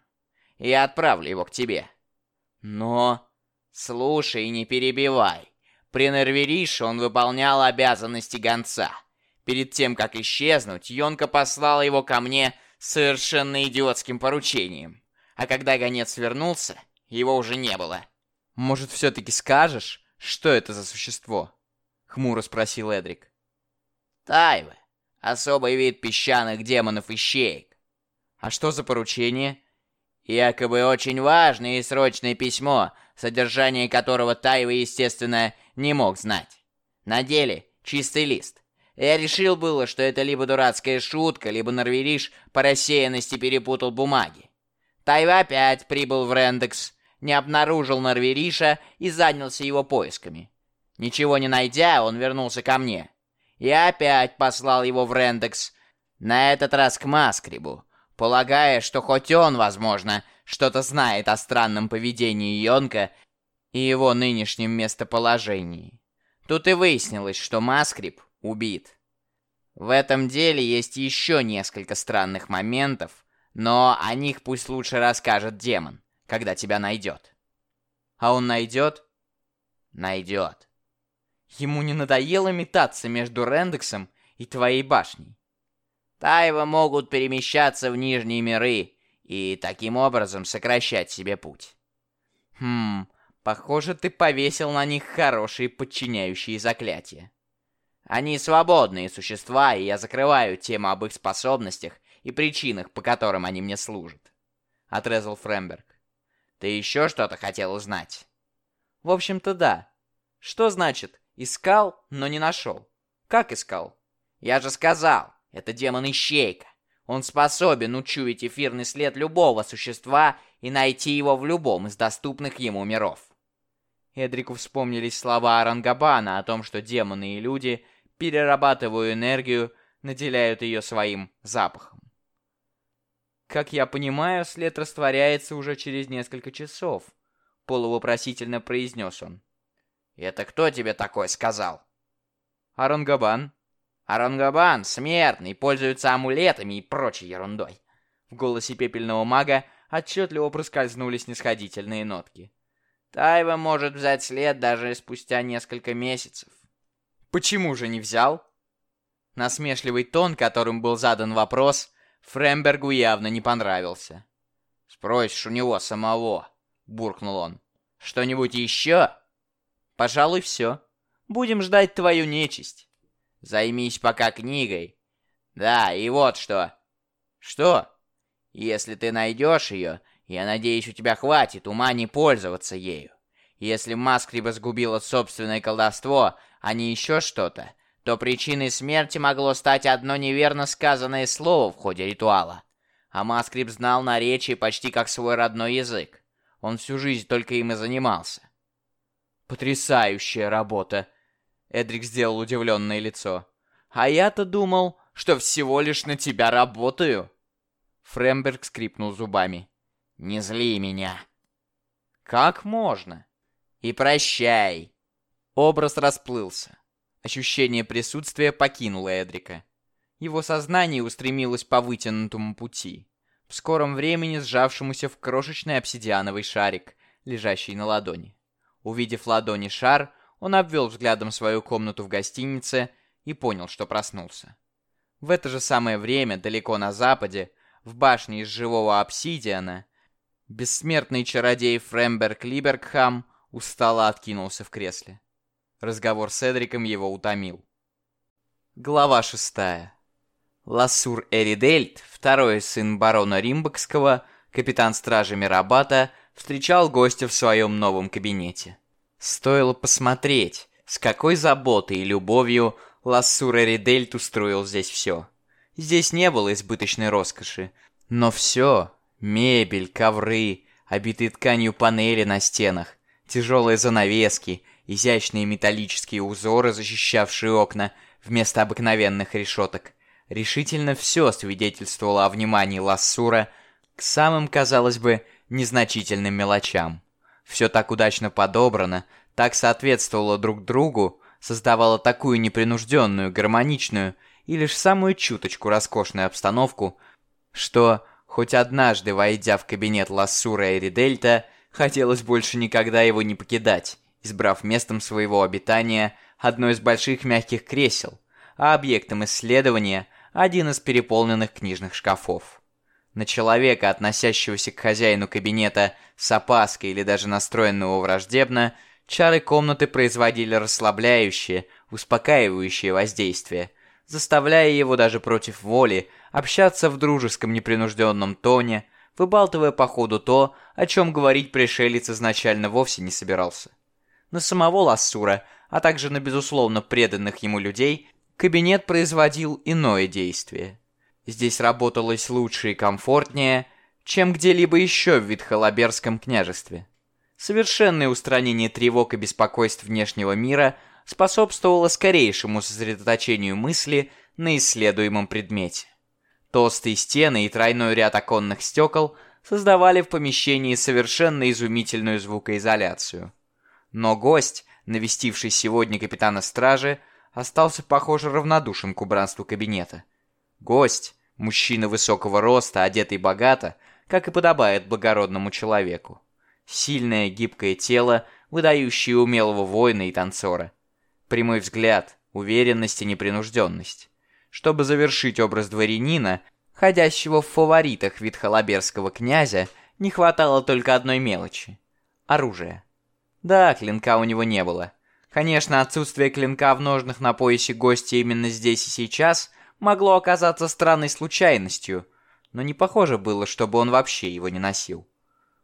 Я отправлю его к тебе. Но... Слушай и не перебивай. При Нерверише он выполнял обязанности гонца. Перед тем, как исчезнуть, Йонка послала его ко мне с совершенно идиотским поручением. А когда гонец вернулся, его уже не было. «Может, все-таки скажешь, что это за существо?» — хмуро спросил Эдрик. Тайвы. Особый вид песчаных демонов-ищеек. А что за поручение? Якобы очень важное и срочное письмо, содержание которого Тайвы, естественно, не мог знать. На деле чистый лист. Я решил было, что это либо дурацкая шутка, либо Норвериш по рассеянности перепутал бумаги. Тайва опять прибыл в Рендекс, не обнаружил Норвериша и занялся его поисками. Ничего не найдя, он вернулся ко мне. Я опять послал его в Рендекс, на этот раз к Маскрибу, полагая, что хоть он, возможно, что-то знает о странном поведении Йонка и его нынешнем местоположении. Тут и выяснилось, что Маскриб убит. В этом деле есть еще несколько странных моментов, но о них пусть лучше расскажет демон, когда тебя найдет. А он найдет? Найдет. Ему не надоело метаться между Рендексом и твоей башней? Тайва могут перемещаться в Нижние миры и таким образом сокращать себе путь. Хм, похоже, ты повесил на них хорошие подчиняющие заклятия. Они свободные существа, и я закрываю тему об их способностях и причинах, по которым они мне служат. Отрезал Фремберг. Ты еще что-то хотел узнать? В общем-то, да. Что значит «искал, но не нашел»? Как искал? Я же сказал, это демон-ищейка. Он способен учуять эфирный след любого существа и найти его в любом из доступных ему миров. Эдрику вспомнились слова Арангабана о том, что демоны и люди, перерабатывая энергию, наделяют ее своим запахом. Как я понимаю, след растворяется уже через несколько часов, полувопросительно произнес он. «Это кто тебе такой сказал?» «Арангабан». «Арангабан, смертный, пользуется амулетами и прочей ерундой». В голосе пепельного мага отчетливо проскользнули снисходительные нотки. Тайва может взять след даже спустя несколько месяцев. Почему же не взял? Насмешливый тон, которым был задан вопрос, Фрембергу явно не понравился. «Спросишь у него самого», — буркнул он. «Что-нибудь еще?» «Пожалуй, все. Будем ждать твою нечисть». «Займись пока книгой». «Да, и вот что». «Что?» «Если ты найдешь ее, я надеюсь, у тебя хватит ума не пользоваться ею. Если Маскриба сгубила собственное колдовство, а не еще что-то, то причиной смерти могло стать одно неверно сказанное слово в ходе ритуала. А Маскрип знал наречие почти как свой родной язык. Он всю жизнь только им и занимался. «Потрясающая работа!» Эдрик сделал удивленное лицо. «А я-то думал, что всего лишь на тебя работаю!» Фремберг скрипнул зубами. «Не зли меня!» «Как можно?» «И прощай!» Образ расплылся. Ощущение присутствия покинуло Эдрика. Его сознание устремилось по вытянутому пути, в скором времени сжавшемуся в крошечный обсидиановый шарик, лежащий на ладони. Увидев ладони шар, он обвел взглядом свою комнату в гостинице и понял, что проснулся. В это же самое время, далеко на западе, в башне из живого обсидиана, бессмертный чародей Фремберг Либергхам устало откинулся в кресле. Разговор с Эдриком его утомил. Глава шестая. Лассур Эридельт, второй сын барона Римбакского, капитан стражи Мирабата, встречал гостя в своем новом кабинете. Стоило посмотреть, с какой заботой и любовью Лассур Эридельт устроил здесь все. Здесь не было избыточной роскоши, но все — мебель, ковры, обитые тканью панели на стенах, тяжелые занавески — изящные металлические узоры, защищавшие окна, вместо обыкновенных решеток. Решительно все свидетельствовало о внимании Лассура к самым, казалось бы, незначительным мелочам. Все так удачно подобрано, так соответствовало друг другу, создавало такую непринужденную, гармоничную и лишь самую чуточку роскошную обстановку, что, хоть однажды войдя в кабинет Лассура и Ридельта, хотелось больше никогда его не покидать, избрав местом своего обитания одно из больших мягких кресел, а объектом исследования – один из переполненных книжных шкафов. На человека, относящегося к хозяину кабинета с опаской или даже настроенного враждебно, чары комнаты производили расслабляющее, успокаивающее воздействие, заставляя его даже против воли общаться в дружеском непринужденном тоне, выбалтывая по ходу то, о чем говорить пришелец изначально вовсе не собирался на самого Лассура, а также на безусловно преданных ему людей, кабинет производил иное действие. Здесь работалось лучше и комфортнее, чем где-либо еще в Витхолоберском княжестве. Совершенное устранение тревог и беспокойств внешнего мира способствовало скорейшему сосредоточению мысли на исследуемом предмете. Толстые стены и тройной ряд оконных стекол создавали в помещении совершенно изумительную звукоизоляцию. Но гость, навестивший сегодня капитана стражи, остался, похоже, равнодушен к убранству кабинета. Гость, мужчина высокого роста, одетый богато, как и подобает благородному человеку. Сильное гибкое тело, выдающее умелого воина и танцора. Прямой взгляд, уверенность и непринужденность. Чтобы завершить образ дворянина, ходящего в фаворитах витхолоберского князя, не хватало только одной мелочи — оружия. Да, клинка у него не было. Конечно, отсутствие клинка в ножнах на поясе гостя именно здесь и сейчас могло оказаться странной случайностью, но не похоже было, чтобы он вообще его не носил.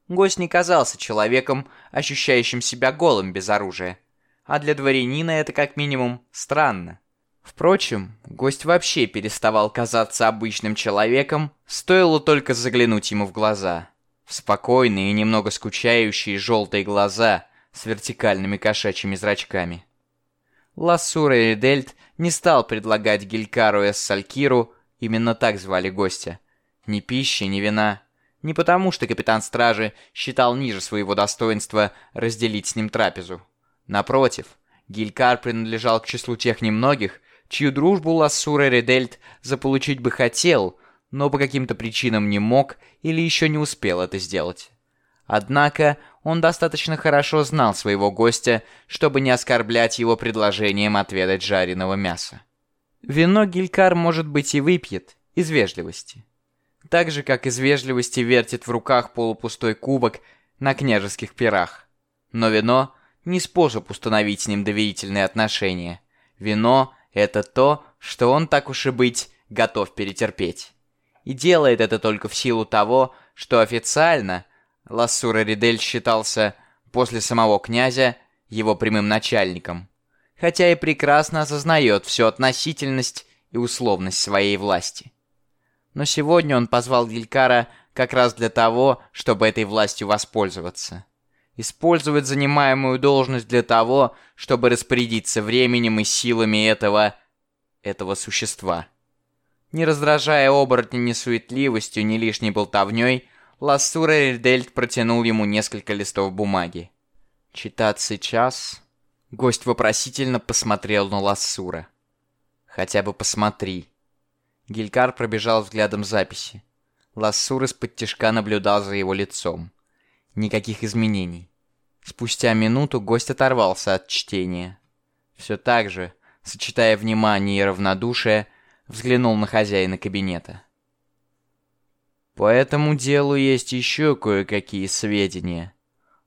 Гость не казался человеком, ощущающим себя голым без оружия, а для дворянина это как минимум странно. Впрочем, гость вообще переставал казаться обычным человеком, стоило только заглянуть ему в глаза. В спокойные и немного скучающие желтые глаза с вертикальными кошачьими зрачками. Лассура Дельт не стал предлагать Гелькару Салькиру, именно так звали гостя, ни пищи, ни вина. Не потому, что капитан стражи считал ниже своего достоинства разделить с ним трапезу. Напротив, Гилькар принадлежал к числу тех немногих, чью дружбу Лассура Редельт заполучить бы хотел, но по каким-то причинам не мог или еще не успел это сделать. Однако он достаточно хорошо знал своего гостя, чтобы не оскорблять его предложением отведать жареного мяса. Вино Гилькар, может быть, и выпьет, из вежливости. Так же, как из вежливости вертит в руках полупустой кубок на княжеских пирах. Но вино — не способ установить с ним доверительные отношения. Вино это то, что он, так уж и быть, готов перетерпеть. И делает это только в силу того, что официально Лассура Ридель считался, после самого князя, его прямым начальником. Хотя и прекрасно осознает всю относительность и условность своей власти. Но сегодня он позвал Гилькара как раз для того, чтобы этой властью воспользоваться. Использовать занимаемую должность для того, чтобы распорядиться временем и силами этого... этого существа. Не раздражая оборотня ни суетливостью, ни лишней болтовней, Лассура Эльдельт протянул ему несколько листов бумаги. «Читать сейчас?» Гость вопросительно посмотрел на Лассура. «Хотя бы посмотри». Гилькар пробежал взглядом записи. Лассур из-под тишка наблюдал за его лицом. Никаких изменений. Спустя минуту гость оторвался от чтения. Все так же, сочетая внимание и равнодушие, взглянул на хозяина кабинета. «По этому делу есть еще кое-какие сведения».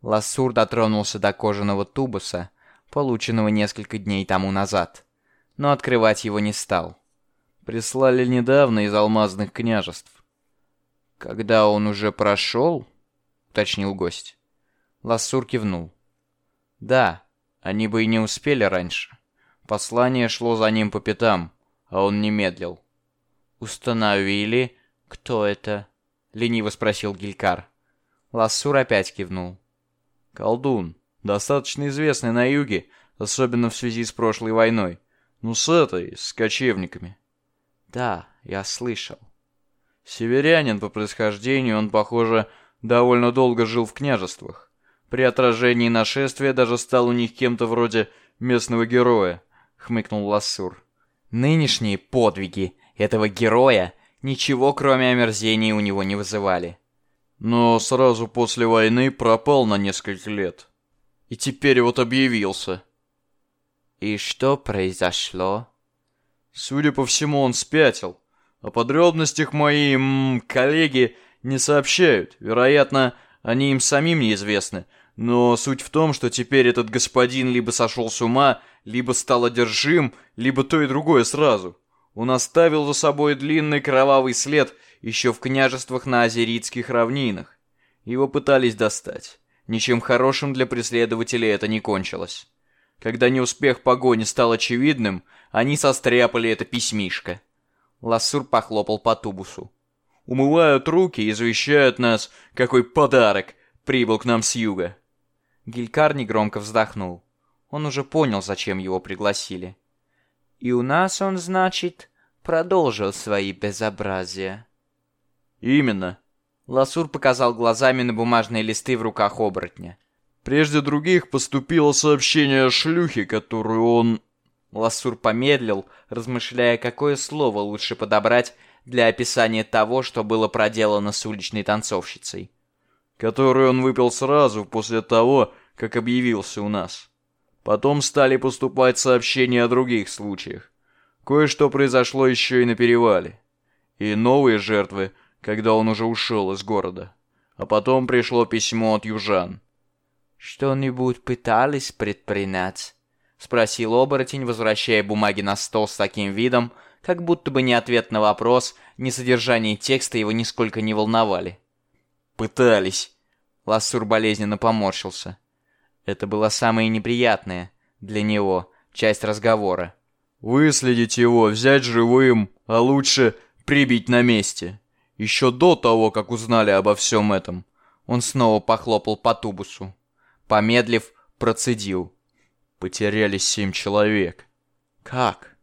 Лассур дотронулся до кожаного тубуса, полученного несколько дней тому назад, но открывать его не стал. Прислали недавно из алмазных княжеств. «Когда он уже прошел?» — уточнил гость. Лассур кивнул. «Да, они бы и не успели раньше. Послание шло за ним по пятам, а он не медлил». «Установили, кто это?» — лениво спросил Гилькар. Лассур опять кивнул. «Колдун, достаточно известный на юге, особенно в связи с прошлой войной. Ну, с этой, с кочевниками». «Да, я слышал». Северянин по происхождению, он, похоже, довольно долго жил в княжествах. При отражении нашествия даже стал у них кем-то вроде местного героя», — хмыкнул Лассур. «Нынешние подвиги этого героя ничего, кроме омерзения, у него не вызывали». «Но сразу после войны пропал на несколько лет. И теперь вот объявился». «И что произошло?» «Судя по всему, он спятил. О подробностях мои м, коллеги не сообщают. Вероятно, они им самим неизвестны. Но суть в том, что теперь этот господин либо сошел с ума, либо стал одержим, либо то и другое сразу. Он оставил за собой длинный кровавый след еще в княжествах на Азеритских равнинах. Его пытались достать. Ничем хорошим для преследователей это не кончилось. Когда неуспех погони стал очевидным, они состряпали это письмишко. Лассур похлопал по тубусу. умывают руки и извещают нас, какой подарок прибыл к нам с юга. Гилькар негромко вздохнул. Он уже понял, зачем его пригласили. И у нас он, значит, продолжил свои безобразия. Именно. Ласур показал глазами на бумажные листы в руках оборотня. Прежде других поступило сообщение о шлюхе, которую он... Ласур помедлил, размышляя, какое слово лучше подобрать для описания того, что было проделано с уличной танцовщицей. Которую он выпил сразу после того, как объявился у нас. Потом стали поступать сообщения о других случаях. Кое-что произошло еще и на перевале. И новые жертвы, когда он уже ушел из города. А потом пришло письмо от южан. «Что-нибудь пытались предпринять?» — спросил оборотень, возвращая бумаги на стол с таким видом, как будто бы ни ответ на вопрос, ни содержание текста его нисколько не волновали. «Пытались!» — Лассур болезненно поморщился. Это было самое неприятное для него часть разговора. «Выследить его, взять живым, а лучше прибить на месте. Еще до того, как узнали обо всем этом». Он снова похлопал по тубусу. Помедлив, процедил. Потерялись семь человек. Как?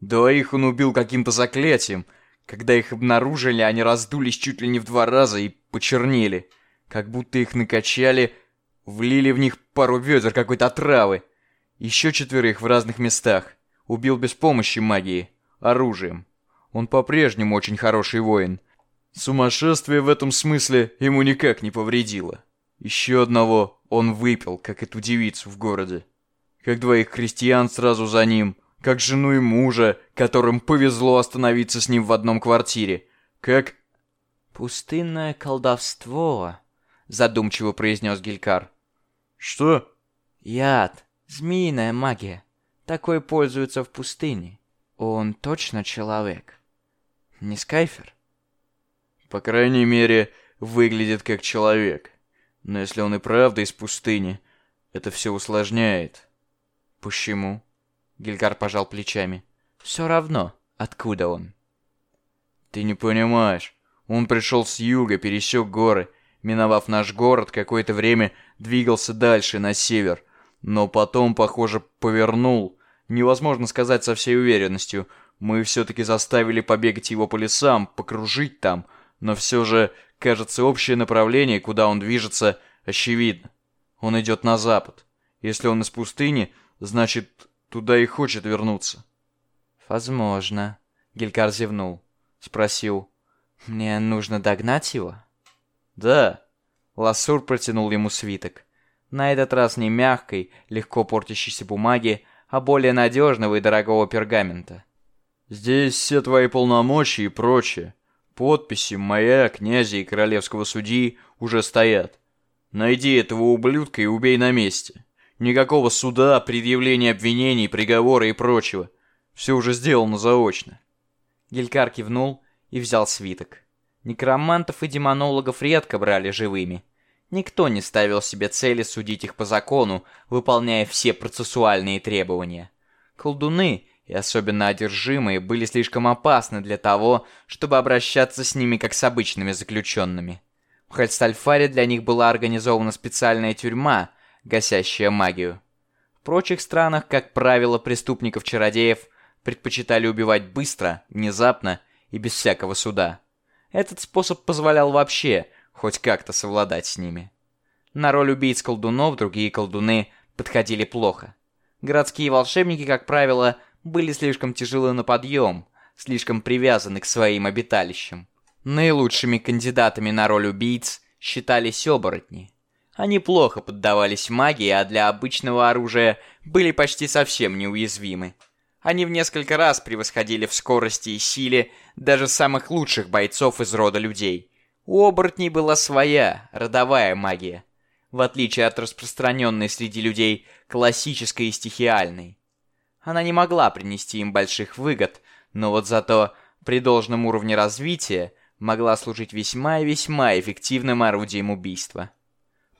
Двоих он убил каким-то заклятием. Когда их обнаружили, они раздулись чуть ли не в два раза и почернели. Как будто их накачали, влили в них пару ведер какой-то отравы. Еще четверых в разных местах. Убил без помощи магии, оружием. Он по-прежнему очень хороший воин. Сумасшествие в этом смысле ему никак не повредило. Еще одного он выпил, как эту девицу в городе. Как двоих крестьян сразу за ним, как жену и мужа, которым повезло остановиться с ним в одном квартире. Как... «Пустынное колдовство», — задумчиво произнес Гилькар. «Что?» «Яд. Змеиная магия. Такой пользуется в пустыне. Он точно человек. Не Скайфер?» «По крайней мере, выглядит как человек». Но если он и правда из пустыни, это все усложняет. Почему? Гильгар пожал плечами. Все равно, откуда он? Ты не понимаешь. Он пришел с юга, пересек горы, миновав наш город, какое-то время двигался дальше, на север. Но потом, похоже, повернул. Невозможно сказать со всей уверенностью. Мы все-таки заставили побегать его по лесам, покружить там. Но все же Кажется, общее направление, куда он движется, очевидно. Он идет на запад. Если он из пустыни, значит, туда и хочет вернуться. Возможно. Гелькар зевнул. Спросил. Мне нужно догнать его? Да. Лассур протянул ему свиток. На этот раз не мягкой, легко портящейся бумаги, а более надежного и дорогого пергамента. Здесь все твои полномочия и прочее. Подписи моя, князя и королевского судьи уже стоят. Найди этого ублюдка и убей на месте. Никакого суда, предъявления обвинений, приговора и прочего. Все уже сделано заочно. Гелькар кивнул и взял свиток. Некромантов и демонологов редко брали живыми. Никто не ставил себе цели судить их по закону, выполняя все процессуальные требования. Колдуны и особенно одержимые были слишком опасны для того, чтобы обращаться с ними как с обычными заключенными. В Хальстальфаре для них была организована специальная тюрьма, гасящая магию. В прочих странах, как правило, преступников-чародеев предпочитали убивать быстро, внезапно и без всякого суда. Этот способ позволял вообще хоть как-то совладать с ними. На роль убийц-колдунов другие колдуны подходили плохо. Городские волшебники, как правило, были слишком тяжелы на подъем, слишком привязаны к своим обиталищам. Наилучшими кандидатами на роль убийц считались оборотни. Они плохо поддавались магии, а для обычного оружия были почти совсем неуязвимы. Они в несколько раз превосходили в скорости и силе даже самых лучших бойцов из рода людей. У оборотней была своя, родовая магия, в отличие от распространенной среди людей классической и стихиальной. Она не могла принести им больших выгод, но вот зато при должном уровне развития могла служить весьма и весьма эффективным орудием убийства.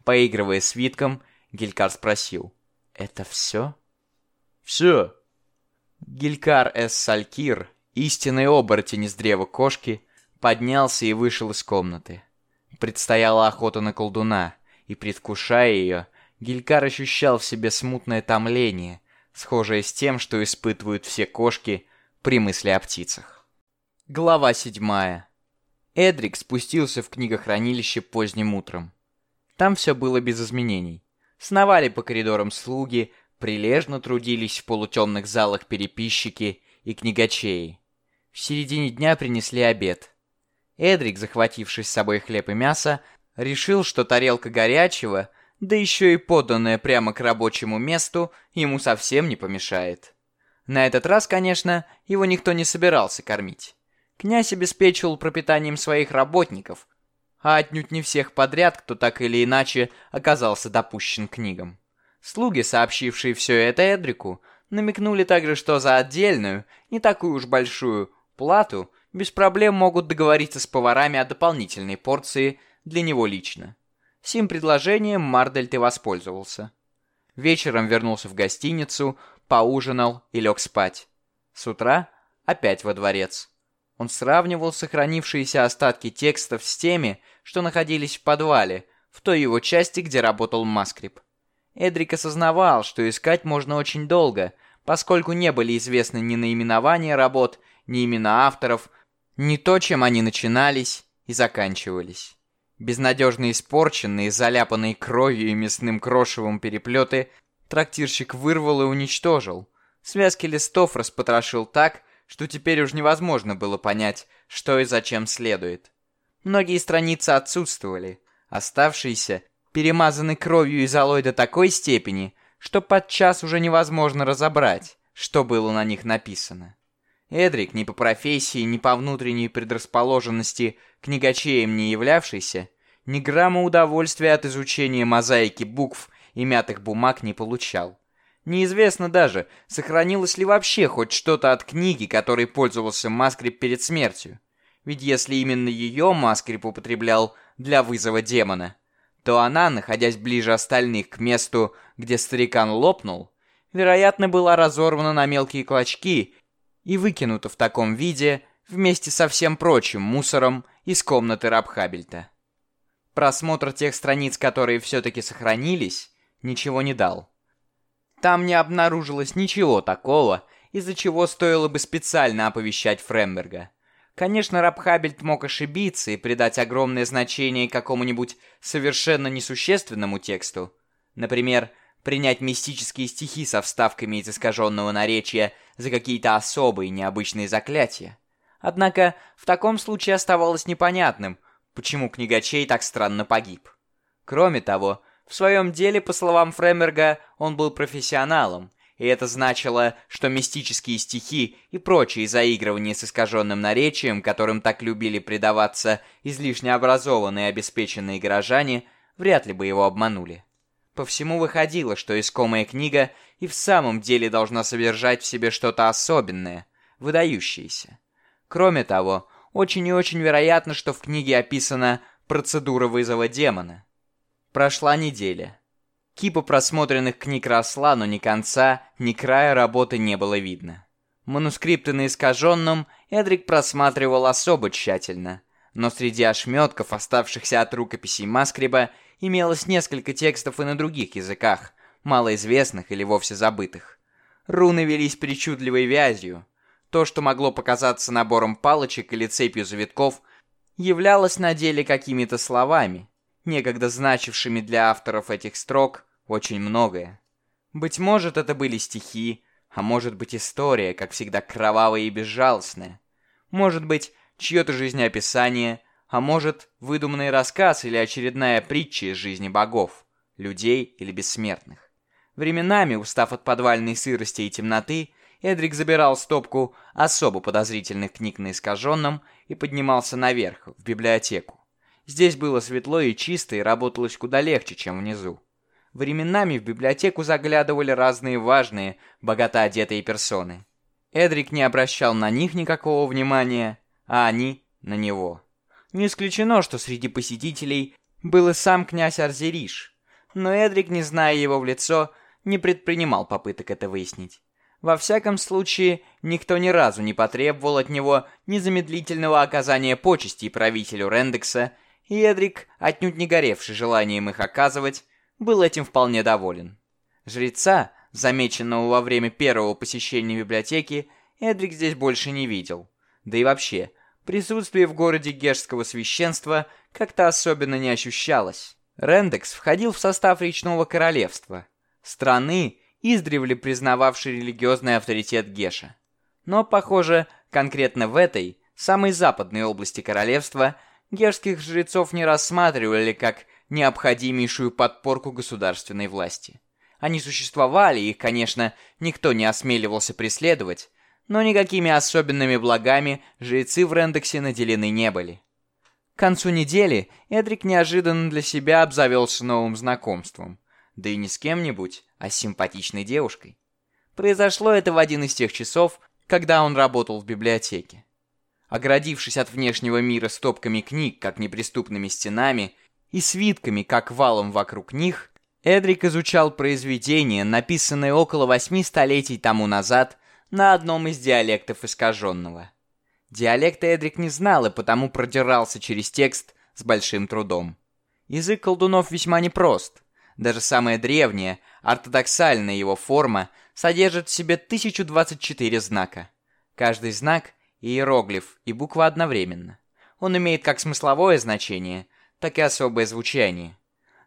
Поигрывая свитком, Гилькар спросил. «Это все?» «Все». Гилькар Эс Салькир, истинный оборотень из древа кошки, поднялся и вышел из комнаты. Предстояла охота на колдуна, и, предвкушая ее, Гилькар ощущал в себе смутное томление, схожее с тем, что испытывают все кошки при мысли о птицах. Глава седьмая. Эдрик спустился в книгохранилище поздним утром. Там все было без изменений. Сновали по коридорам слуги, прилежно трудились в полутемных залах переписчики и книгачеи. В середине дня принесли обед. Эдрик, захвативший с собой хлеб и мясо, решил, что тарелка горячего, да еще и поданная прямо к рабочему месту, ему совсем не помешает. На этот раз, конечно, его никто не собирался кормить. Князь обеспечивал пропитанием своих работников, а отнюдь не всех подряд, кто так или иначе оказался допущен книгам. Слуги, сообщившие все это Эдрику, намекнули также, что за отдельную, не такую уж большую, плату без проблем могут договориться с поварами о дополнительной порции для него лично. Сим предложением Мардельт и воспользовался. Вечером вернулся в гостиницу, поужинал и лег спать. С утра опять во дворец. Он сравнивал сохранившиеся остатки текстов с теми, что находились в подвале, в той его части, где работал Маскрип. Эдрик осознавал, что искать можно очень долго, поскольку не были известны ни наименования работ, ни имена авторов, ни то, чем они начинались и заканчивались. Безнадежно испорченные, заляпанные кровью и мясным крошевом переплеты трактирщик вырвал и уничтожил. Связки листов распотрошил так, что теперь уж невозможно было понять, что и зачем следует. Многие страницы отсутствовали, оставшиеся перемазаны кровью и золой до такой степени, что подчас уже невозможно разобрать, что было на них написано. Эдрик, ни по профессии, ни по внутренней предрасположенности книгачеем не являвшийся, ни грамма удовольствия от изучения мозаики букв и мятых бумаг не получал. Неизвестно даже, сохранилось ли вообще хоть что-то от книги, которой пользовался Маскрип перед смертью. Ведь если именно ее Маскрип употреблял для вызова демона, то она, находясь ближе остальных к месту, где старикан лопнул, вероятно, была разорвана на мелкие клочки и выкинута в таком виде вместе со всем прочим мусором из комнаты Рабхабельта. Просмотр тех страниц, которые все-таки сохранились, ничего не дал. Там не обнаружилось ничего такого, из-за чего стоило бы специально оповещать Фремберга. Конечно, Рабхабельт мог ошибиться и придать огромное значение какому-нибудь совершенно несущественному тексту. Например, принять мистические стихи со вставками из искаженного наречия за какие-то особые необычные заклятия. Однако в таком случае оставалось непонятным, почему книгачей так странно погиб. Кроме того, в своем деле, по словам Фремерга, он был профессионалом, и это значило, что мистические стихи и прочие заигрывания с искаженным наречием, которым так любили предаваться излишне образованные и обеспеченные горожане, вряд ли бы его обманули. По всему выходило, что искомая книга и в самом деле должна содержать в себе что-то особенное, выдающееся. Кроме того, очень и очень вероятно, что в книге описана процедура вызова демона. Прошла неделя. Кипа просмотренных книг росла, но ни конца, ни края работы не было видно. Манускрипты на искаженном Эдрик просматривал особо тщательно, но среди ошметков, оставшихся от рукописей Маскриба, имелось несколько текстов и на других языках, малоизвестных или вовсе забытых. Руны велись причудливой вязью. То, что могло показаться набором палочек или цепью завитков, являлось на деле какими-то словами, некогда значившими для авторов этих строк очень многое. Быть может, это были стихи, а может быть история, как всегда кровавая и безжалостная. Может быть, чье-то жизнеописание, а может, выдуманный рассказ или очередная притча из жизни богов, людей или бессмертных. Временами, устав от подвальной сырости и темноты, Эдрик забирал стопку особо подозрительных книг на искаженном и поднимался наверх, в библиотеку. Здесь было светло и чисто, и работалось куда легче, чем внизу. Временами в библиотеку заглядывали разные важные, богато одетые персоны. Эдрик не обращал на них никакого внимания, а они на него. Не исключено, что среди посетителей был и сам князь Арзериш, но Эдрик, не зная его в лицо, не предпринимал попыток это выяснить. Во всяком случае, никто ни разу не потребовал от него незамедлительного оказания почестей правителю Рендекса, и Эдрик, отнюдь не горевший желанием их оказывать, был этим вполне доволен. Жреца, замеченного во время первого посещения библиотеки, Эдрик здесь больше не видел. Да и вообще, присутствие в городе гешского священства как-то особенно не ощущалось. Рендекс входил в состав речного королевства, страны, издревле признававшей религиозный авторитет Геша. Но, похоже, конкретно в этой, самой западной области королевства, гешских жрецов не рассматривали как необходимейшую подпорку государственной власти. Они существовали, их, конечно, никто не осмеливался преследовать, но никакими особенными благами жрецы в Рендексе наделены не были. К концу недели Эдрик неожиданно для себя обзавелся новым знакомством. Да и не с кем-нибудь, а с симпатичной девушкой. Произошло это в один из тех часов, когда он работал в библиотеке. Оградившись от внешнего мира стопками книг, как неприступными стенами, и свитками, как валом вокруг них, Эдрик изучал произведения, написанные около восьми столетий тому назад на одном из диалектов искаженного. Диалекта Эдрик не знал и потому продирался через текст с большим трудом. Язык колдунов весьма непрост. Даже самая древняя, ортодоксальная его форма содержит в себе 1024 знака. Каждый знак — иероглиф и буква одновременно. Он имеет как смысловое значение, так и особое звучание.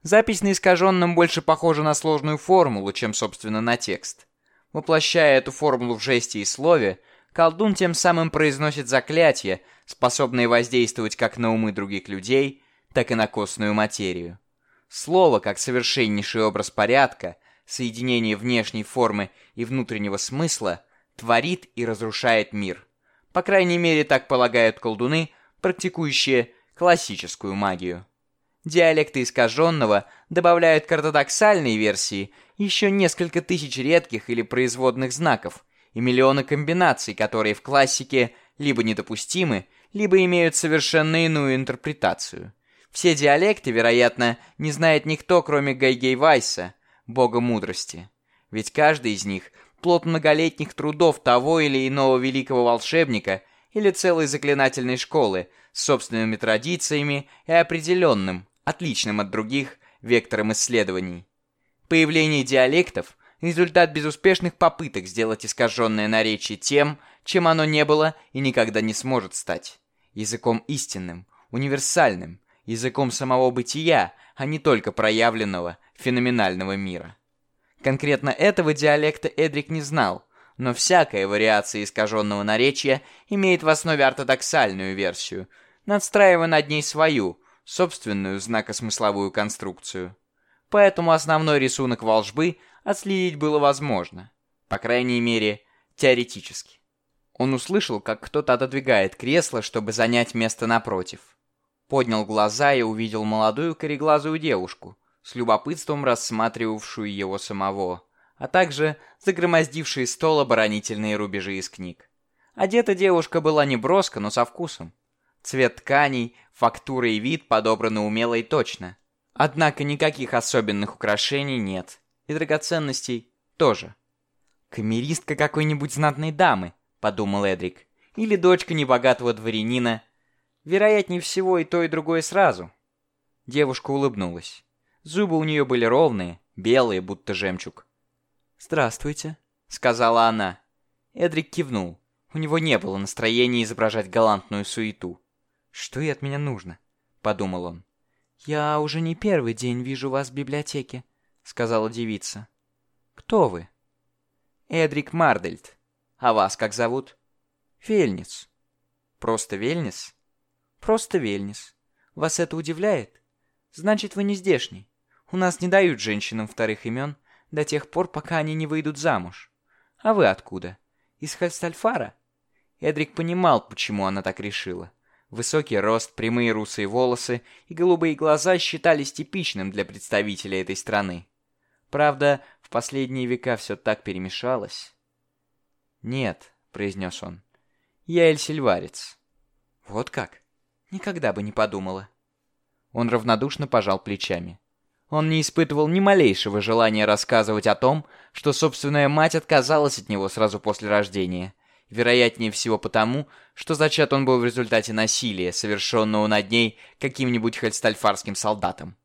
Запись на искаженном больше похожа на сложную формулу, чем, собственно, на текст. Воплощая эту формулу в жесте и слове, колдун тем самым произносит заклятия, способные воздействовать как на умы других людей, так и на костную материю. Слово, как совершеннейший образ порядка, соединение внешней формы и внутреннего смысла, творит и разрушает мир. По крайней мере, так полагают колдуны, практикующие классическую магию. Диалекты искаженного добавляют к ортодоксальной версии еще несколько тысяч редких или производных знаков, и миллионы комбинаций, которые в классике либо недопустимы, либо имеют совершенно иную интерпретацию. Все диалекты, вероятно, не знает никто, кроме Гайгей Вайса, бога мудрости. Ведь каждый из них – плод многолетних трудов того или иного великого волшебника или целой заклинательной школы с собственными традициями и определенным, отличным от других, вектором исследований. Появление диалектов – результат безуспешных попыток сделать искаженное наречие тем, чем оно не было и никогда не сможет стать. Языком истинным, универсальным, языком самого бытия, а не только проявленного, феноменального мира. Конкретно этого диалекта Эдрик не знал, но всякая вариация искаженного наречия имеет в основе ортодоксальную версию, надстраивая над ней свою, собственную знакосмысловую конструкцию. Поэтому основной рисунок волжбы отследить было возможно, по крайней мере, теоретически. Он услышал, как кто-то отодвигает кресло, чтобы занять место напротив. Поднял глаза и увидел молодую кореглазую девушку, с любопытством рассматривавшую его самого, а также загромоздившие стол оборонительные рубежи из книг. Одета девушка была не броско, но со вкусом. Цвет тканей, фактура и вид подобраны умело и точно. Однако никаких особенных украшений нет. И драгоценностей тоже. «Камеристка какой-нибудь знатной дамы», — подумал Эдрик. «Или дочка небогатого дворянина, Вероятнее всего и то, и другое сразу. Девушка улыбнулась. Зубы у нее были ровные, белые, будто жемчуг. «Здравствуйте», — сказала она. Эдрик кивнул. У него не было настроения изображать галантную суету. «Что ей от меня нужно?» — подумал он. «Я уже не первый день вижу вас в библиотеке», — сказала девица. «Кто вы?» «Эдрик Мардельт. А вас как зовут?» «Вельниц». «Просто Вельниц?» Просто Вельнис. Вас это удивляет? Значит, вы не здешний. У нас не дают женщинам вторых имен до тех пор, пока они не выйдут замуж. А вы откуда? Из Хальстальфара? Эдрик понимал, почему она так решила. Высокий рост, прямые русые волосы и голубые глаза считались типичным для представителя этой страны. Правда, в последние века все так перемешалось. «Нет», — произнес он, — «я эльсильварец». «Вот как?» Никогда бы не подумала. Он равнодушно пожал плечами. Он не испытывал ни малейшего желания рассказывать о том, что собственная мать отказалась от него сразу после рождения. Вероятнее всего потому, что зачат он был в результате насилия, совершенного над ней каким-нибудь хельстальфарским солдатом.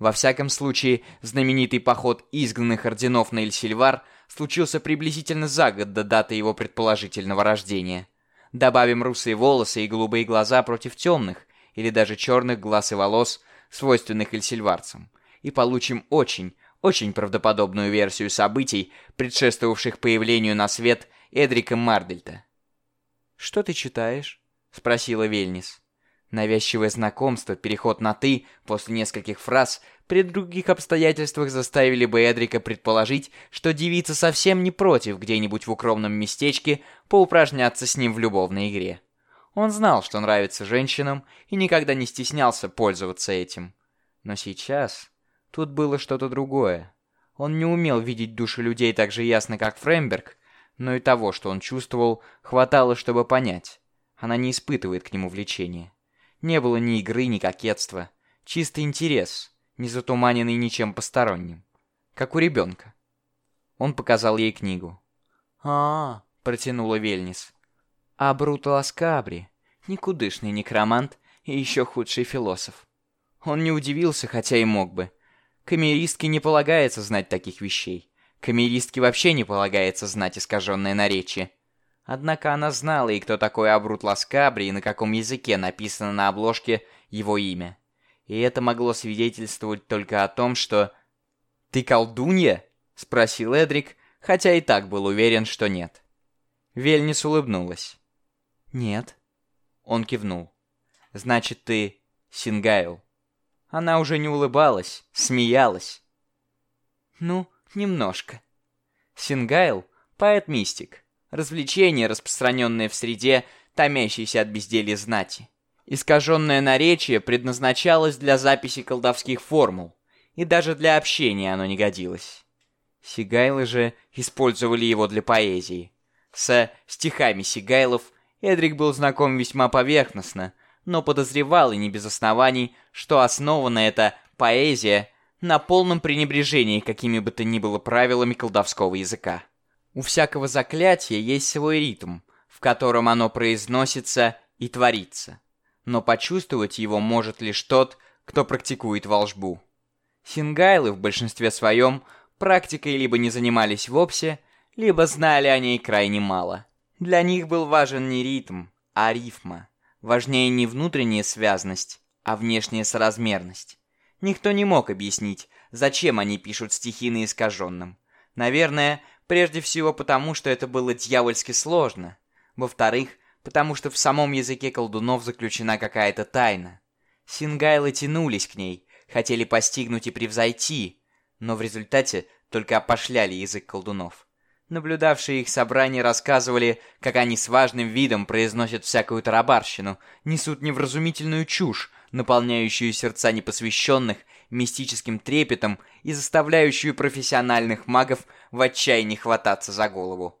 Во всяком случае, знаменитый поход изгнанных орденов на Эльсильвар случился приблизительно за год до даты его предположительного рождения. Добавим русые волосы и голубые глаза против темных, или даже черных глаз и волос, свойственных эльсильварцам и получим очень, очень правдоподобную версию событий, предшествовавших появлению на свет Эдрика Мардельта. «Что ты читаешь?» — спросила Вельнис. Навязчивое знакомство, переход на «ты» после нескольких фраз при других обстоятельствах заставили бы Эдрика предположить, что девица совсем не против где-нибудь в укромном местечке поупражняться с ним в любовной игре. Он знал, что нравится женщинам, и никогда не стеснялся пользоваться этим. Но сейчас Тут было что-то другое. Он не умел видеть души людей так же ясно, как Фремберг, но и того, что он чувствовал, хватало, чтобы понять. Она не испытывает к нему влечения. Не было ни игры, ни кокетства. Чистый интерес, не затуманенный ничем посторонним. Как у ребенка. Он показал ей книгу. а, -а, -а протянула Вельнис. «А Бруто Ласкабри, никудышный некромант и еще худший философ». Он не удивился, хотя и мог бы. Камеристке не полагается знать таких вещей. Камеристке вообще не полагается знать искаженное наречие. Однако она знала и кто такой Абрут Ласкабри, и на каком языке написано на обложке его имя. И это могло свидетельствовать только о том, что... «Ты колдунья?» — спросил Эдрик, хотя и так был уверен, что нет. Вельнис улыбнулась. «Нет». Он кивнул. «Значит, ты Сингайл». Она уже не улыбалась, смеялась. Ну, немножко. Сингайл — поэт-мистик. Развлечение, распространенное в среде, томящейся от безделья знати. Искаженное наречие предназначалось для записи колдовских формул, и даже для общения оно не годилось. Сигайлы же использовали его для поэзии. С стихами Сигайлов Эдрик был знаком весьма поверхностно, но подозревал и не без оснований, что основана эта поэзия на полном пренебрежении какими бы то ни было правилами колдовского языка. У всякого заклятия есть свой ритм, в котором оно произносится и творится. Но почувствовать его может лишь тот, кто практикует волшбу. Сингайлы в большинстве своем практикой либо не занимались вовсе, либо знали о ней крайне мало. Для них был важен не ритм, а рифма. Важнее не внутренняя связность, а внешняя соразмерность. Никто не мог объяснить, зачем они пишут стихи на искаженном. Наверное, прежде всего потому, что это было дьявольски сложно. Во-вторых, потому что в самом языке колдунов заключена какая-то тайна. Сингайлы тянулись к ней, хотели постигнуть и превзойти, но в результате только опошляли язык колдунов. Наблюдавшие их собрания рассказывали, как они с важным видом произносят всякую тарабарщину, несут невразумительную чушь, наполняющую сердца непосвященных мистическим трепетом и заставляющую профессиональных магов в отчаянии хвататься за голову.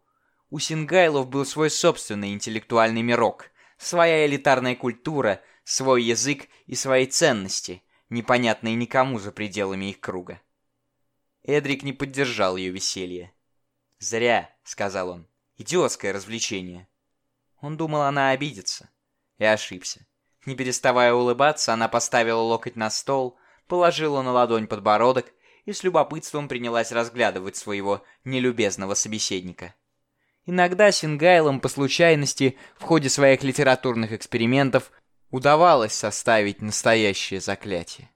У Сингайлов был свой собственный интеллектуальный мирок, своя элитарная культура, свой язык и свои ценности, непонятные никому за пределами их круга. Эдрик не поддержал ее веселье. «Зря», — сказал он. «Идиотское развлечение». Он думал, она обидится. И ошибся. Не переставая улыбаться, она поставила локоть на стол, положила на ладонь подбородок и с любопытством принялась разглядывать своего нелюбезного собеседника. Иногда Сингайлам по случайности в ходе своих литературных экспериментов удавалось составить настоящее заклятие.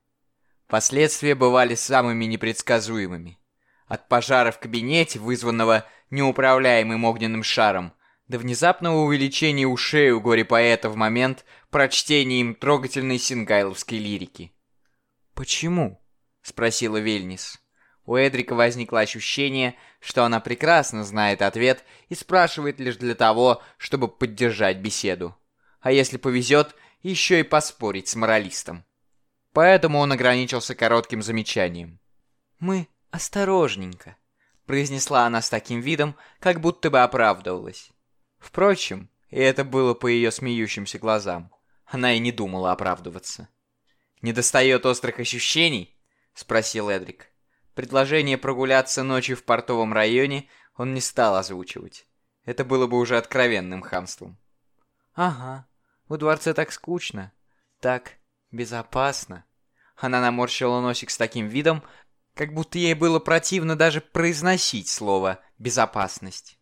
Последствия бывали самыми непредсказуемыми. От пожара в кабинете, вызванного неуправляемым огненным шаром, до внезапного увеличения ушей у горе-поэта в момент прочтения им трогательной сингайловской лирики. «Почему?» — спросила Вельнис. У Эдрика возникло ощущение, что она прекрасно знает ответ и спрашивает лишь для того, чтобы поддержать беседу. А если повезет, еще и поспорить с моралистом. Поэтому он ограничился коротким замечанием. «Мы «Осторожненько», — произнесла она с таким видом, как будто бы оправдывалась. Впрочем, и это было по ее смеющимся глазам. Она и не думала оправдываться. «Не достает острых ощущений?» — спросил Эдрик. Предложение прогуляться ночью в портовом районе он не стал озвучивать. Это было бы уже откровенным хамством. «Ага, в дворце так скучно, так безопасно». Она наморщила носик с таким видом, как будто ей было противно даже произносить слово «безопасность».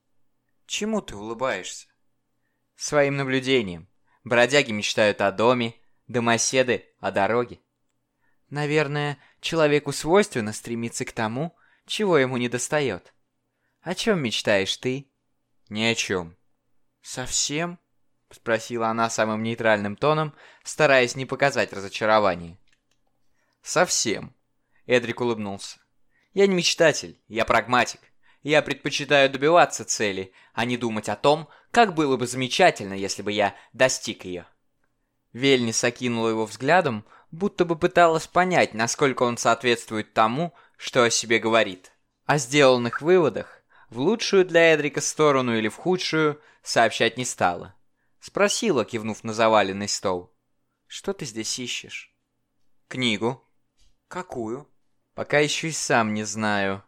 «Чему ты улыбаешься?» «Своим наблюдением. Бродяги мечтают о доме, домоседы — о дороге. Наверное, человеку свойственно стремиться к тому, чего ему не достает. О чем мечтаешь ты? Ни о чем. Совсем? Спросила она самым нейтральным тоном, стараясь не показать разочарование. Совсем. Эдрик улыбнулся. Я не мечтатель, я прагматик. Я предпочитаю добиваться цели, а не думать о том, как было бы замечательно, если бы я достиг ее. Вельнис окинула его взглядом, будто бы пыталась понять, насколько он соответствует тому, что о себе говорит. О сделанных выводах, в лучшую для Эдрика сторону или в худшую, сообщать не стала. Спросила, кивнув на заваленный стол. «Что ты здесь ищешь?» «Книгу». «Какую?» «Пока еще и сам не знаю».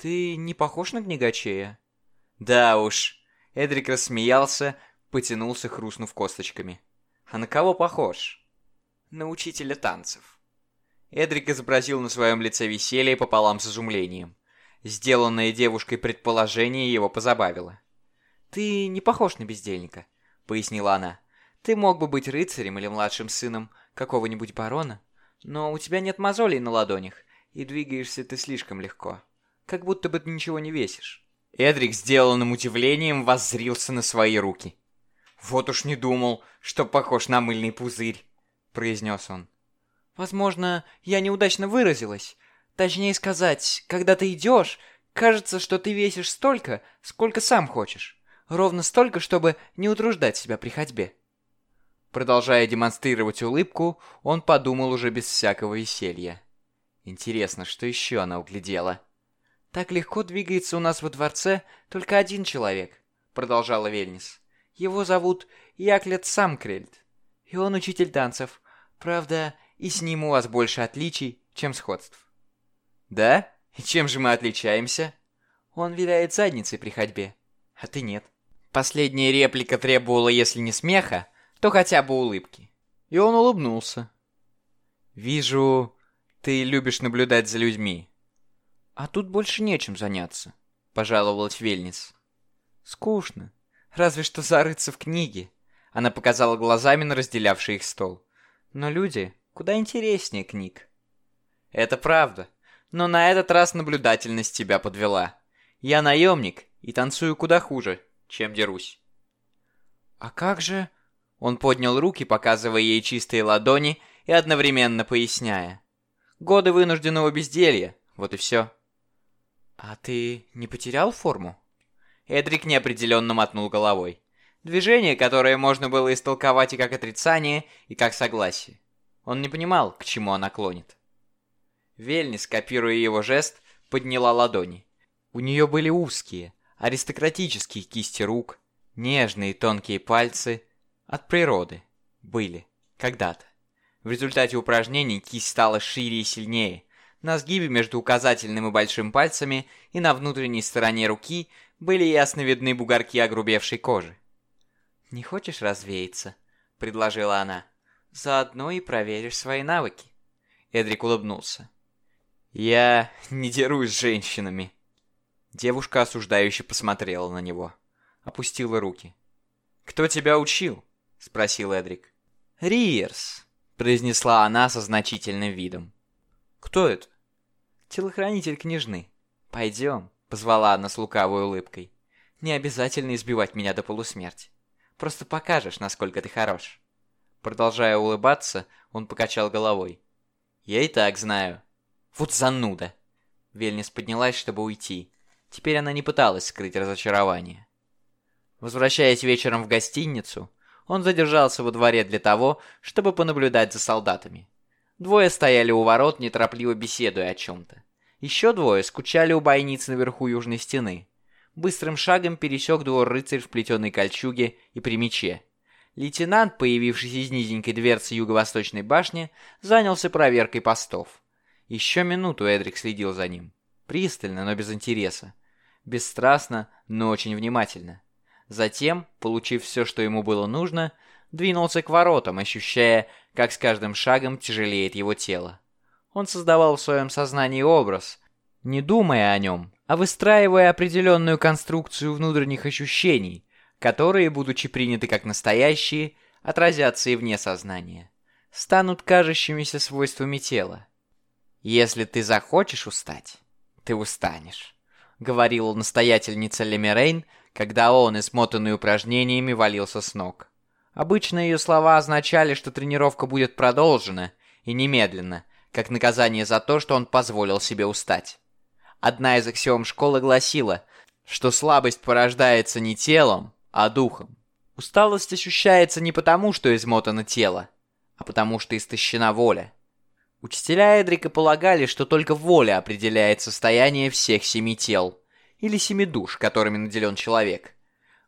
«Ты не похож на книгачея?» «Да уж». Эдрик рассмеялся, потянулся, хрустнув косточками. «А на кого похож?» «На учителя танцев». Эдрик изобразил на своем лице веселье пополам с изумлением. Сделанное девушкой предположение его позабавило. «Ты не похож на бездельника», — пояснила она. «Ты мог бы быть рыцарем или младшим сыном какого-нибудь барона, но у тебя нет мозолей на ладонях, и двигаешься ты слишком легко. Как будто бы ты ничего не весишь». Эдрик, сделанным удивлением, воззрился на свои руки. «Вот уж не думал, что похож на мыльный пузырь», — произнес он. «Возможно, я неудачно выразилась. Точнее сказать, когда ты идешь, кажется, что ты весишь столько, сколько сам хочешь. Ровно столько, чтобы не утруждать себя при ходьбе». Продолжая демонстрировать улыбку, он подумал уже без всякого веселья. Интересно, что еще она углядела? «Так легко двигается у нас во дворце только один человек», — продолжала Вельнис. Его зовут Яклет Самкрельд, и он учитель танцев. Правда, и с ним у вас больше отличий, чем сходств. Да? И чем же мы отличаемся? Он виляет задницей при ходьбе, а ты нет. Последняя реплика требовала, если не смеха, то хотя бы улыбки. И он улыбнулся. «Вижу, ты любишь наблюдать за людьми». «А тут больше нечем заняться», — пожаловалась Вельнис. «Скучно. Разве что зарыться в книге. Она показала глазами на разделявший их стол. Но люди куда интереснее книг. Это правда. Но на этот раз наблюдательность тебя подвела. Я наемник и танцую куда хуже, чем дерусь. А как же... Он поднял руки, показывая ей чистые ладони и одновременно поясняя. Годы вынужденного безделья, вот и все. А ты не потерял форму? Эдрик неопределенно мотнул головой. Движение, которое можно было истолковать и как отрицание, и как согласие. Он не понимал, к чему она клонит. Вельнис, копируя его жест, подняла ладони. У нее были узкие, аристократические кисти рук, нежные тонкие пальцы. От природы. Были. Когда-то. В результате упражнений кисть стала шире и сильнее. На сгибе между указательным и большим пальцами и на внутренней стороне руки были ясно видны бугорки огрубевшей кожи. «Не хочешь развеяться?» — предложила она. «Заодно и проверишь свои навыки». Эдрик улыбнулся. «Я не дерусь с женщинами». Девушка осуждающе посмотрела на него. Опустила руки. «Кто тебя учил?» — спросил Эдрик. «Риерс», — произнесла она со значительным видом. «Кто это?» «Телохранитель княжны. Пойдем». Позвала она с лукавой улыбкой. «Не обязательно избивать меня до полусмерти. Просто покажешь, насколько ты хорош». Продолжая улыбаться, он покачал головой. «Я и так знаю». «Вот зануда!» Вельнис поднялась, чтобы уйти. Теперь она не пыталась скрыть разочарование. Возвращаясь вечером в гостиницу, он задержался во дворе для того, чтобы понаблюдать за солдатами. Двое стояли у ворот, неторопливо беседуя о чем-то. Еще двое скучали у бойниц наверху южной стены. Быстрым шагом пересек двор рыцарь в плетеной кольчуге и при мече. Лейтенант, появившийся из низенькой дверцы юго-восточной башни, занялся проверкой постов. Еще минуту Эдрик следил за ним. Пристально, но без интереса. Бесстрастно, но очень внимательно. Затем, получив все, что ему было нужно, двинулся к воротам, ощущая, как с каждым шагом тяжелеет его тело. Он создавал в своем сознании образ, не думая о нем, а выстраивая определенную конструкцию внутренних ощущений, которые, будучи приняты как настоящие, отразятся и вне сознания, станут кажущимися свойствами тела. «Если ты захочешь устать, ты устанешь», — говорила настоятельница Лемерейн, когда он, измотанный упражнениями, валился с ног. Обычно ее слова означали, что тренировка будет продолжена, и немедленно, как наказание за то, что он позволил себе устать. Одна из аксиом школы гласила, что слабость порождается не телом, а духом. Усталость ощущается не потому, что измотано тело, а потому что истощена воля. Учителя Эдрика полагали, что только воля определяет состояние всех семи тел, или семи душ, которыми наделен человек.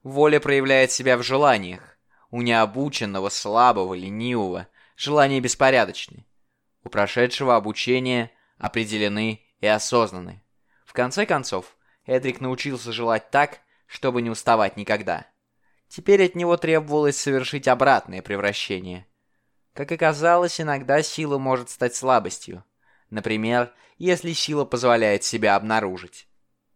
Воля проявляет себя в желаниях. У необученного, слабого, ленивого желания беспорядочны. У прошедшего обучения определены и осознаны. В конце концов, Эдрик научился желать так, чтобы не уставать никогда. Теперь от него требовалось совершить обратное превращение. Как оказалось, иногда сила может стать слабостью. Например, если сила позволяет себя обнаружить.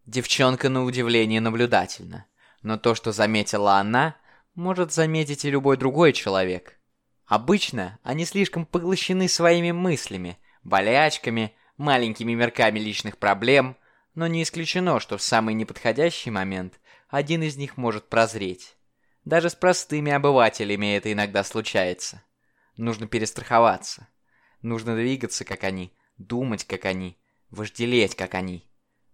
Девчонка на удивление наблюдательна. Но то, что заметила она, может заметить и любой другой человек. Обычно они слишком поглощены своими мыслями, болячками, маленькими мерками личных проблем, но не исключено, что в самый неподходящий момент один из них может прозреть. Даже с простыми обывателями это иногда случается. Нужно перестраховаться. Нужно двигаться, как они, думать, как они, вожделеть, как они.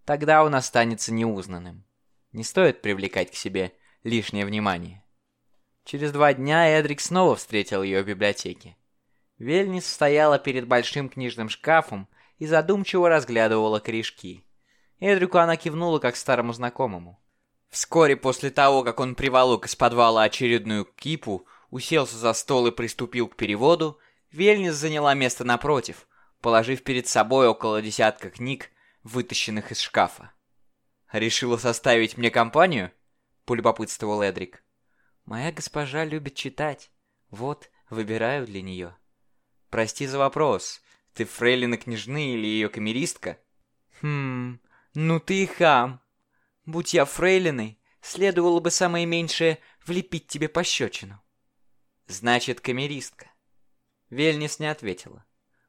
Тогда он останется неузнанным. Не стоит привлекать к себе лишнее внимание. Через два дня Эдрик снова встретил ее в библиотеке. Вельнис стояла перед большим книжным шкафом и задумчиво разглядывала корешки. Эдрику она кивнула как старому знакомому. Вскоре после того, как он приволок из подвала очередную кипу, уселся за стол и приступил к переводу, Вельнис заняла место напротив, положив перед собой около десятка книг, вытащенных из шкафа. «Решила составить мне компанию?» — полюбопытствовал Эдрик. «Моя госпожа любит читать. Вот, выбираю для нее». «Прости за вопрос. Ты фрейлина княжны или ее камеристка?» «Хм, ну ты и хам», Будь я фрейлиной, следовало бы самое меньшее влепить тебе пощечину. Значит, камеристка. Вельнис не ответила.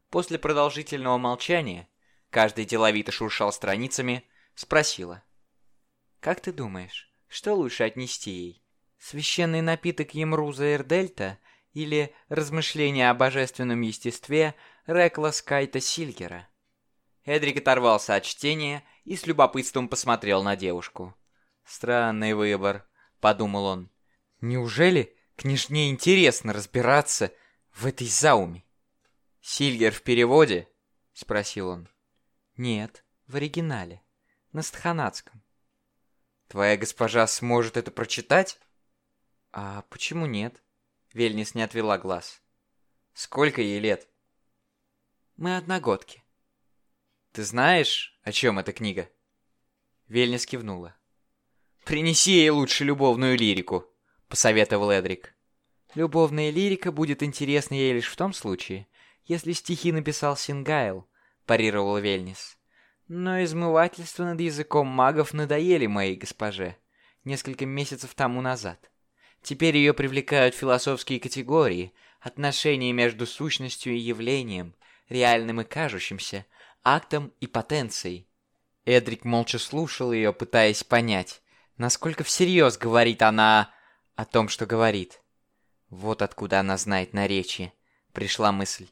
После продолжительного молчания, каждый деловито шуршал страницами, спросила. «Как ты думаешь, что лучше отнести ей? Священный напиток Емруза Эрдельта или размышления о божественном естестве Рекла Скайта Сильгера?» Эдрик оторвался от чтения и с любопытством посмотрел на девушку. «Странный выбор», — подумал он. «Неужели княжне интересно разбираться в этой зауме?» «Сильгер в переводе?» — спросил он. «Нет, в оригинале, на стханатском». «Твоя госпожа сможет это прочитать?» «А почему нет?» Вельнис не отвела глаз. «Сколько ей лет?» «Мы одногодки». «Ты знаешь, о чем эта книга?» Вельнис кивнула. «Принеси ей лучше любовную лирику», — посоветовал Эдрик. «Любовная лирика будет интересна ей лишь в том случае, если стихи написал Сингайл», — парировал Вельнис. «Но измывательства над языком магов надоели моей госпоже несколько месяцев тому назад. Теперь ее привлекают философские категории, отношения между сущностью и явлением, реальным и кажущимся, актом и потенцией. Эдрик молча слушал ее, пытаясь понять, насколько всерьез говорит она о том, что говорит. Вот откуда она знает наречие, пришла мысль.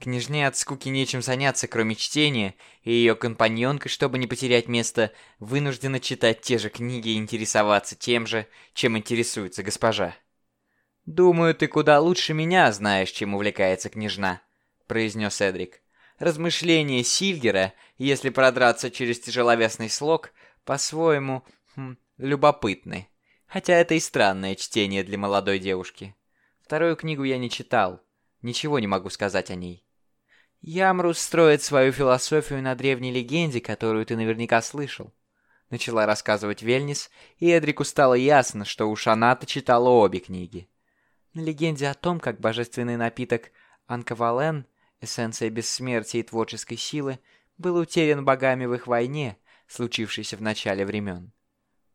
Княжне от скуки нечем заняться, кроме чтения, и ее компаньонка, чтобы не потерять место, вынуждена читать те же книги и интересоваться тем же, чем интересуется госпожа. «Думаю, ты куда лучше меня знаешь, чем увлекается княжна», — произнес Эдрик. Размышления Сильгера, если продраться через тяжеловесный слог, по-своему хм, любопытны. Хотя это и странное чтение для молодой девушки. Вторую книгу я не читал. Ничего не могу сказать о ней. Ямрус строит свою философию на древней легенде, которую ты наверняка слышал. Начала рассказывать Вельнис, и Эдрику стало ясно, что у Шаната читала обе книги. На легенде о том, как божественный напиток Анкавален, эссенция бессмертия и творческой силы, был утерян богами в их войне, случившейся в начале времен.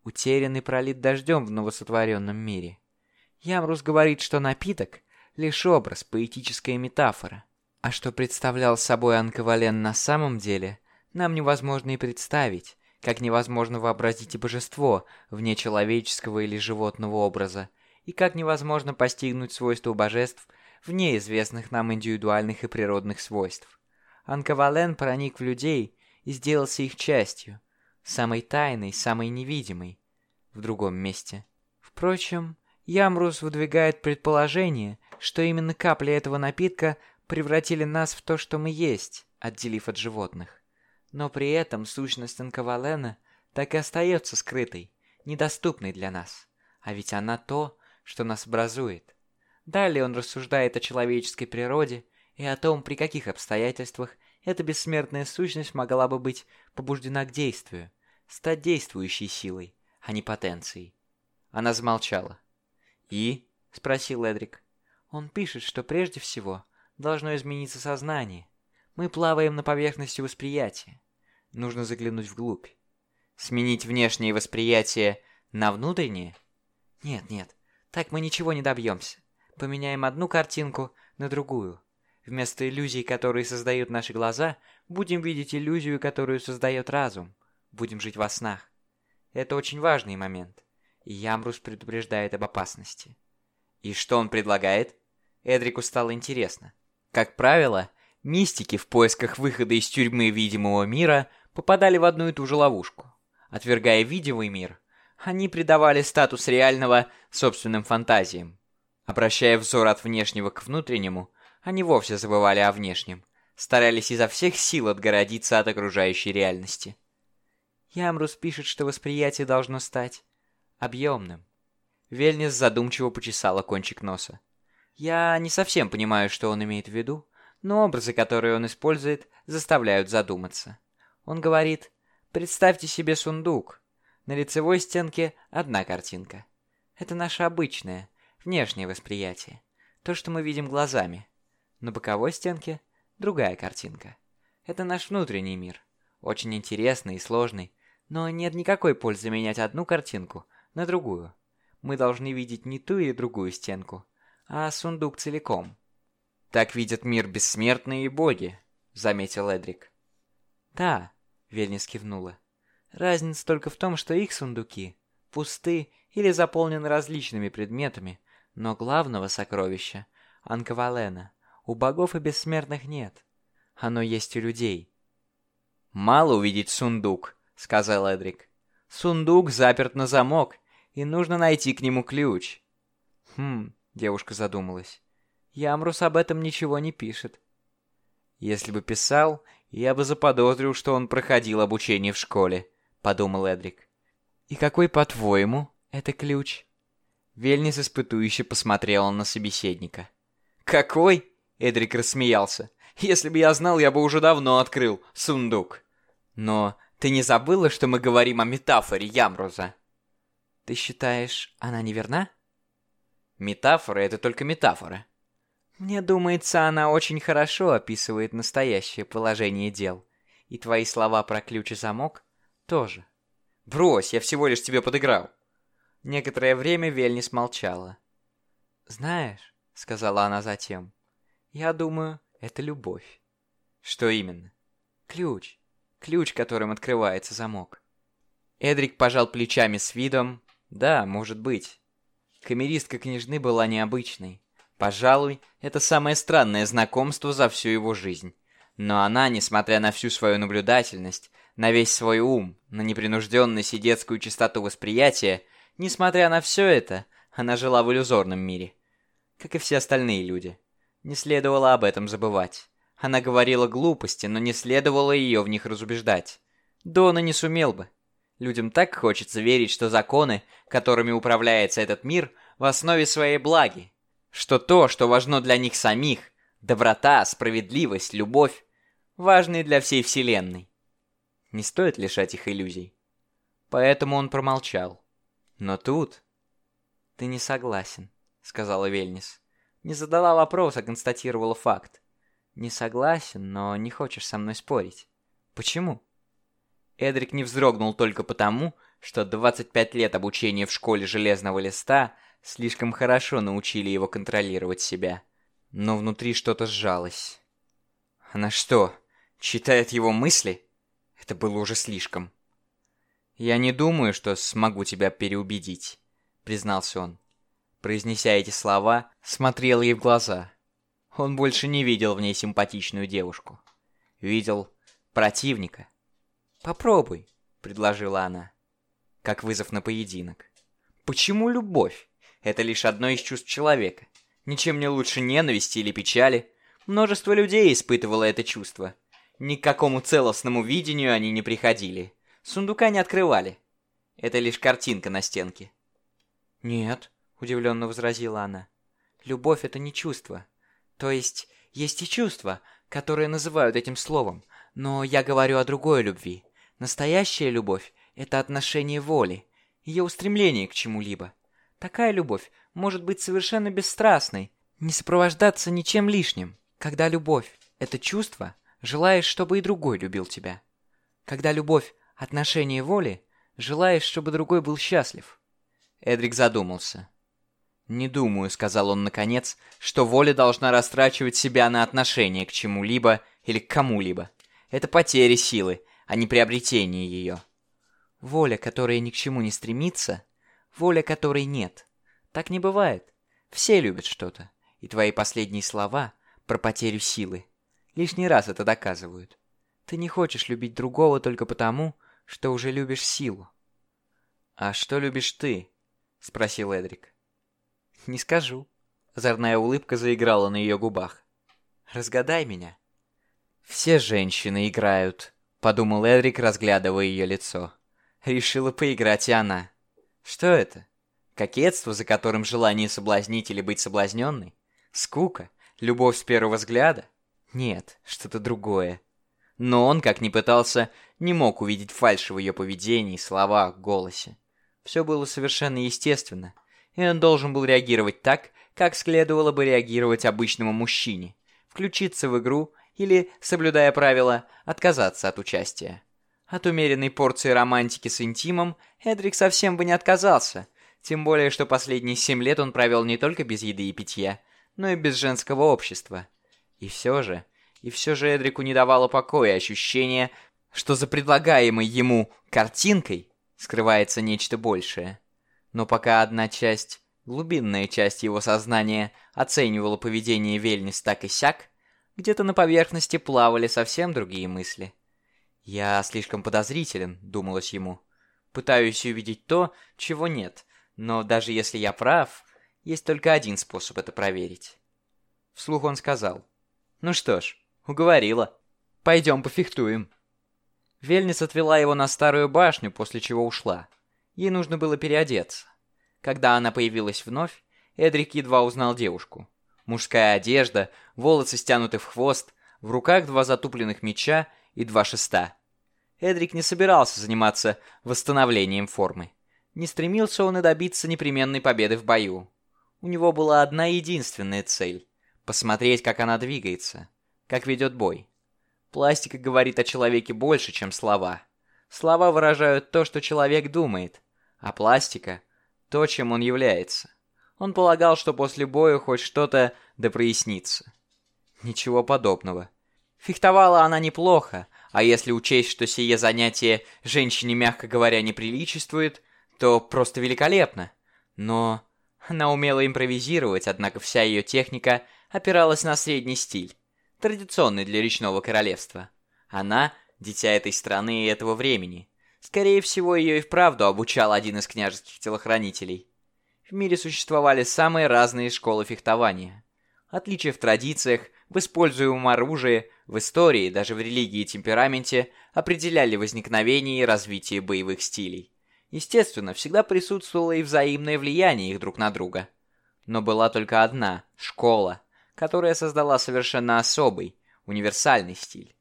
Утерян и пролит дождем в новосотворенном мире. Ямрус говорит, что напиток — лишь образ, поэтическая метафора — а что представлял собой Анкавален на самом деле, нам невозможно и представить, как невозможно вообразить и божество вне человеческого или животного образа, и как невозможно постигнуть свойства божеств вне известных нам индивидуальных и природных свойств. Анкавален проник в людей и сделался их частью, самой тайной, самой невидимой, в другом месте. Впрочем, Ямрус выдвигает предположение, что именно капли этого напитка превратили нас в то, что мы есть, отделив от животных. Но при этом сущность Анкавалена так и остается скрытой, недоступной для нас. А ведь она то, что нас образует. Далее он рассуждает о человеческой природе и о том, при каких обстоятельствах эта бессмертная сущность могла бы быть побуждена к действию, стать действующей силой, а не потенцией. Она замолчала. «И?» — спросил Эдрик. «Он пишет, что прежде всего должно измениться сознание. Мы плаваем на поверхности восприятия. Нужно заглянуть вглубь. Сменить внешнее восприятие на внутреннее? Нет, нет, так мы ничего не добьемся. Поменяем одну картинку на другую. Вместо иллюзий, которые создают наши глаза, будем видеть иллюзию, которую создает разум. Будем жить во снах. Это очень важный момент. И Ямрус предупреждает об опасности. И что он предлагает? Эдрику стало интересно. Как правило, мистики в поисках выхода из тюрьмы видимого мира попадали в одну и ту же ловушку. Отвергая видимый мир, они придавали статус реального собственным фантазиям. Обращая взор от внешнего к внутреннему, они вовсе забывали о внешнем, старались изо всех сил отгородиться от окружающей реальности. Ямрус пишет, что восприятие должно стать объемным. Вельнис задумчиво почесала кончик носа. Я не совсем понимаю, что он имеет в виду, но образы, которые он использует, заставляют задуматься. Он говорит, представьте себе сундук. На лицевой стенке одна картинка. Это наше обычное, внешнее восприятие. То, что мы видим глазами. На боковой стенке другая картинка. Это наш внутренний мир. Очень интересный и сложный, но нет никакой пользы менять одну картинку на другую. Мы должны видеть не ту или другую стенку, а сундук целиком. Так видят мир бессмертные боги, заметил Эдрик. Да, Вельнис кивнула. Разница только в том, что их сундуки пусты или заполнены различными предметами, но главного сокровища, Анкавалена, у богов и бессмертных нет. Оно есть у людей. «Мало увидеть сундук», — сказал Эдрик. «Сундук заперт на замок, и нужно найти к нему ключ». «Хм, Девушка задумалась. Ямрус об этом ничего не пишет. Если бы писал, я бы заподозрил, что он проходил обучение в школе, подумал Эдрик. И какой, по-твоему, это ключ? Вельнис испытующе посмотрела на собеседника. «Какой?» — Эдрик рассмеялся. «Если бы я знал, я бы уже давно открыл сундук». «Но ты не забыла, что мы говорим о метафоре Ямруза?» «Ты считаешь, она неверна?» Метафора — это только метафора. Мне думается, она очень хорошо описывает настоящее положение дел. И твои слова про ключ и замок тоже. Брось, я всего лишь тебе подыграл. Некоторое время Вельнис молчала. «Знаешь», — сказала она затем, — «я думаю, это любовь». «Что именно?» «Ключ. Ключ, которым открывается замок». Эдрик пожал плечами с видом «Да, может быть. Камеристка княжны была необычной. Пожалуй, это самое странное знакомство за всю его жизнь. Но она, несмотря на всю свою наблюдательность, на весь свой ум, на непринужденность и детскую чистоту восприятия, несмотря на все это, она жила в иллюзорном мире. Как и все остальные люди. Не следовало об этом забывать. Она говорила глупости, но не следовало ее в них разубеждать. Дона не сумел бы. Людям так хочется верить, что законы, которыми управляется этот мир, в основе своей благи. Что то, что важно для них самих, Доброта, справедливость, любовь – важные для всей Вселенной. Не стоит лишать их иллюзий. Поэтому он промолчал. Но тут... «Ты не согласен», — сказала Вельнис. Не задала вопрос, а констатировала факт. «Не согласен, но не хочешь со мной спорить. Почему?» Эдрик не вздрогнул только потому, что 25 лет обучения в школе Железного Листа слишком хорошо научили его контролировать себя. Но внутри что-то сжалось. Она что, читает его мысли? Это было уже слишком. «Я не думаю, что смогу тебя переубедить», — признался он. Произнеся эти слова, смотрел ей в глаза. Он больше не видел в ней симпатичную девушку. Видел противника. «Попробуй», — предложила она, как вызов на поединок. «Почему любовь? Это лишь одно из чувств человека. Ничем не лучше ненависти или печали. Множество людей испытывало это чувство. Ни к какому целостному видению они не приходили. Сундука не открывали. Это лишь картинка на стенке. «Нет», — удивленно возразила она. «Любовь — это не чувство. То есть, есть и чувства, которые называют этим словом, но я говорю о другой любви. Настоящая любовь — это отношение воли, ее устремление к чему-либо. Такая любовь может быть совершенно бесстрастной, не сопровождаться ничем лишним. Когда любовь — это чувство, желаешь, чтобы и другой любил тебя. Когда любовь отношение воли, желаешь, чтобы другой был счастлив. Эдрик задумался. «Не думаю», — сказал он наконец, — «что воля должна растрачивать себя на отношение к чему-либо или к кому-либо. Это потеря силы, а не приобретение ее». «Воля, которая ни к чему не стремится, воля, которой нет. Так не бывает. Все любят что-то, и твои последние слова про потерю силы лишний раз это доказывают. Ты не хочешь любить другого только потому, что уже любишь силу. «А что любишь ты?» — спросил Эдрик. «Не скажу». Озорная улыбка заиграла на ее губах. «Разгадай меня». «Все женщины играют», — подумал Эдрик, разглядывая ее лицо. Решила поиграть и она. «Что это? Кокетство, за которым желание соблазнить или быть соблазненной? Скука? Любовь с первого взгляда? Нет, что-то другое. Но он, как ни пытался, не мог увидеть фальши в ее поведении, словах, голосе. Все было совершенно естественно, и он должен был реагировать так, как следовало бы реагировать обычному мужчине, включиться в игру или, соблюдая правила, отказаться от участия. От умеренной порции романтики с интимом Эдрик совсем бы не отказался, тем более, что последние семь лет он провел не только без еды и питья, но и без женского общества. И все же, и все же Эдрику не давало покоя ощущение, что за предлагаемой ему картинкой скрывается нечто большее. Но пока одна часть, глубинная часть его сознания, оценивала поведение Вельнис так и сяк, где-то на поверхности плавали совсем другие мысли. «Я слишком подозрителен», — думалось ему. «Пытаюсь увидеть то, чего нет, но даже если я прав, есть только один способ это проверить». Вслух он сказал. «Ну что ж, Уговорила. Пойдем пофехтуем. Вельнис отвела его на старую башню, после чего ушла. Ей нужно было переодеться. Когда она появилась вновь, Эдрик едва узнал девушку. Мужская одежда, волосы стянуты в хвост, в руках два затупленных меча и два шеста. Эдрик не собирался заниматься восстановлением формы. Не стремился он и добиться непременной победы в бою. У него была одна единственная цель — посмотреть, как она двигается как ведет бой. Пластика говорит о человеке больше, чем слова. Слова выражают то, что человек думает, а пластика — то, чем он является. Он полагал, что после боя хоть что-то да прояснится. Ничего подобного. Фехтовала она неплохо, а если учесть, что сие занятие женщине, мягко говоря, не приличествует, то просто великолепно. Но она умела импровизировать, однако вся ее техника опиралась на средний стиль традиционный для речного королевства. Она – дитя этой страны и этого времени. Скорее всего, ее и вправду обучал один из княжеских телохранителей. В мире существовали самые разные школы фехтования. Отличия в традициях, в используемом оружии, в истории, даже в религии и темпераменте определяли возникновение и развитие боевых стилей. Естественно, всегда присутствовало и взаимное влияние их друг на друга. Но была только одна – школа, которая создала совершенно особый, универсальный стиль.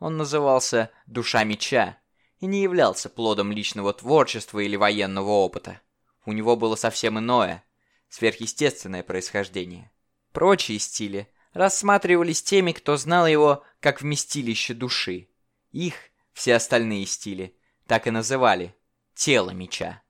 Он назывался «Душа меча» и не являлся плодом личного творчества или военного опыта. У него было совсем иное, сверхъестественное происхождение. Прочие стили рассматривались теми, кто знал его как вместилище души. Их, все остальные стили, так и называли «тело меча».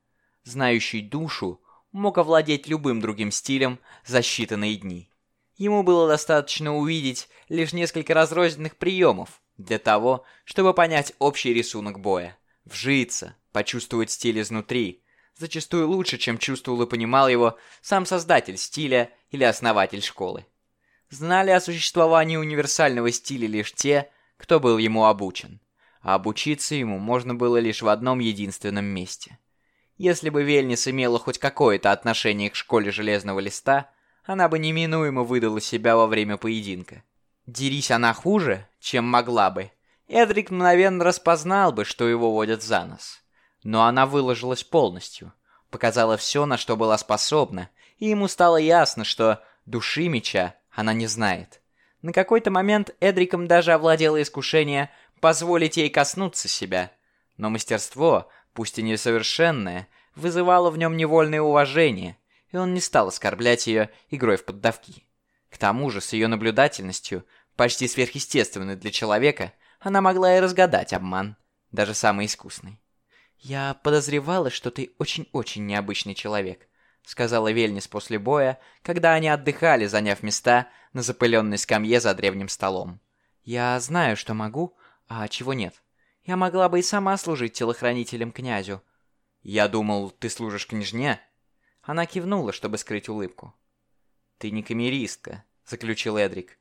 Знающий душу мог овладеть любым другим стилем за считанные дни. Ему было достаточно увидеть лишь несколько разрозненных приемов для того, чтобы понять общий рисунок боя, вжиться, почувствовать стиль изнутри, зачастую лучше, чем чувствовал и понимал его сам создатель стиля или основатель школы. Знали о существовании универсального стиля лишь те, кто был ему обучен, а обучиться ему можно было лишь в одном единственном месте. Если бы Вельнис имела хоть какое-то отношение к школе Железного Листа, она бы неминуемо выдала себя во время поединка. Дерись она хуже, чем могла бы, Эдрик мгновенно распознал бы, что его водят за нос. Но она выложилась полностью, показала все, на что была способна, и ему стало ясно, что души меча она не знает. На какой-то момент Эдриком даже овладело искушение позволить ей коснуться себя. Но мастерство, пусть и несовершенное, вызывало в нем невольное уважение, и он не стал оскорблять ее игрой в поддавки. К тому же, с ее наблюдательностью, почти сверхъестественной для человека, она могла и разгадать обман, даже самый искусный. «Я подозревала, что ты очень-очень необычный человек», сказала Вельнис после боя, когда они отдыхали, заняв места на запыленной скамье за древним столом. «Я знаю, что могу, а чего нет. Я могла бы и сама служить телохранителем князю». «Я думал, ты служишь княжне?» Она кивнула, чтобы скрыть улыбку. «Ты не камеристка», — заключил Эдрик.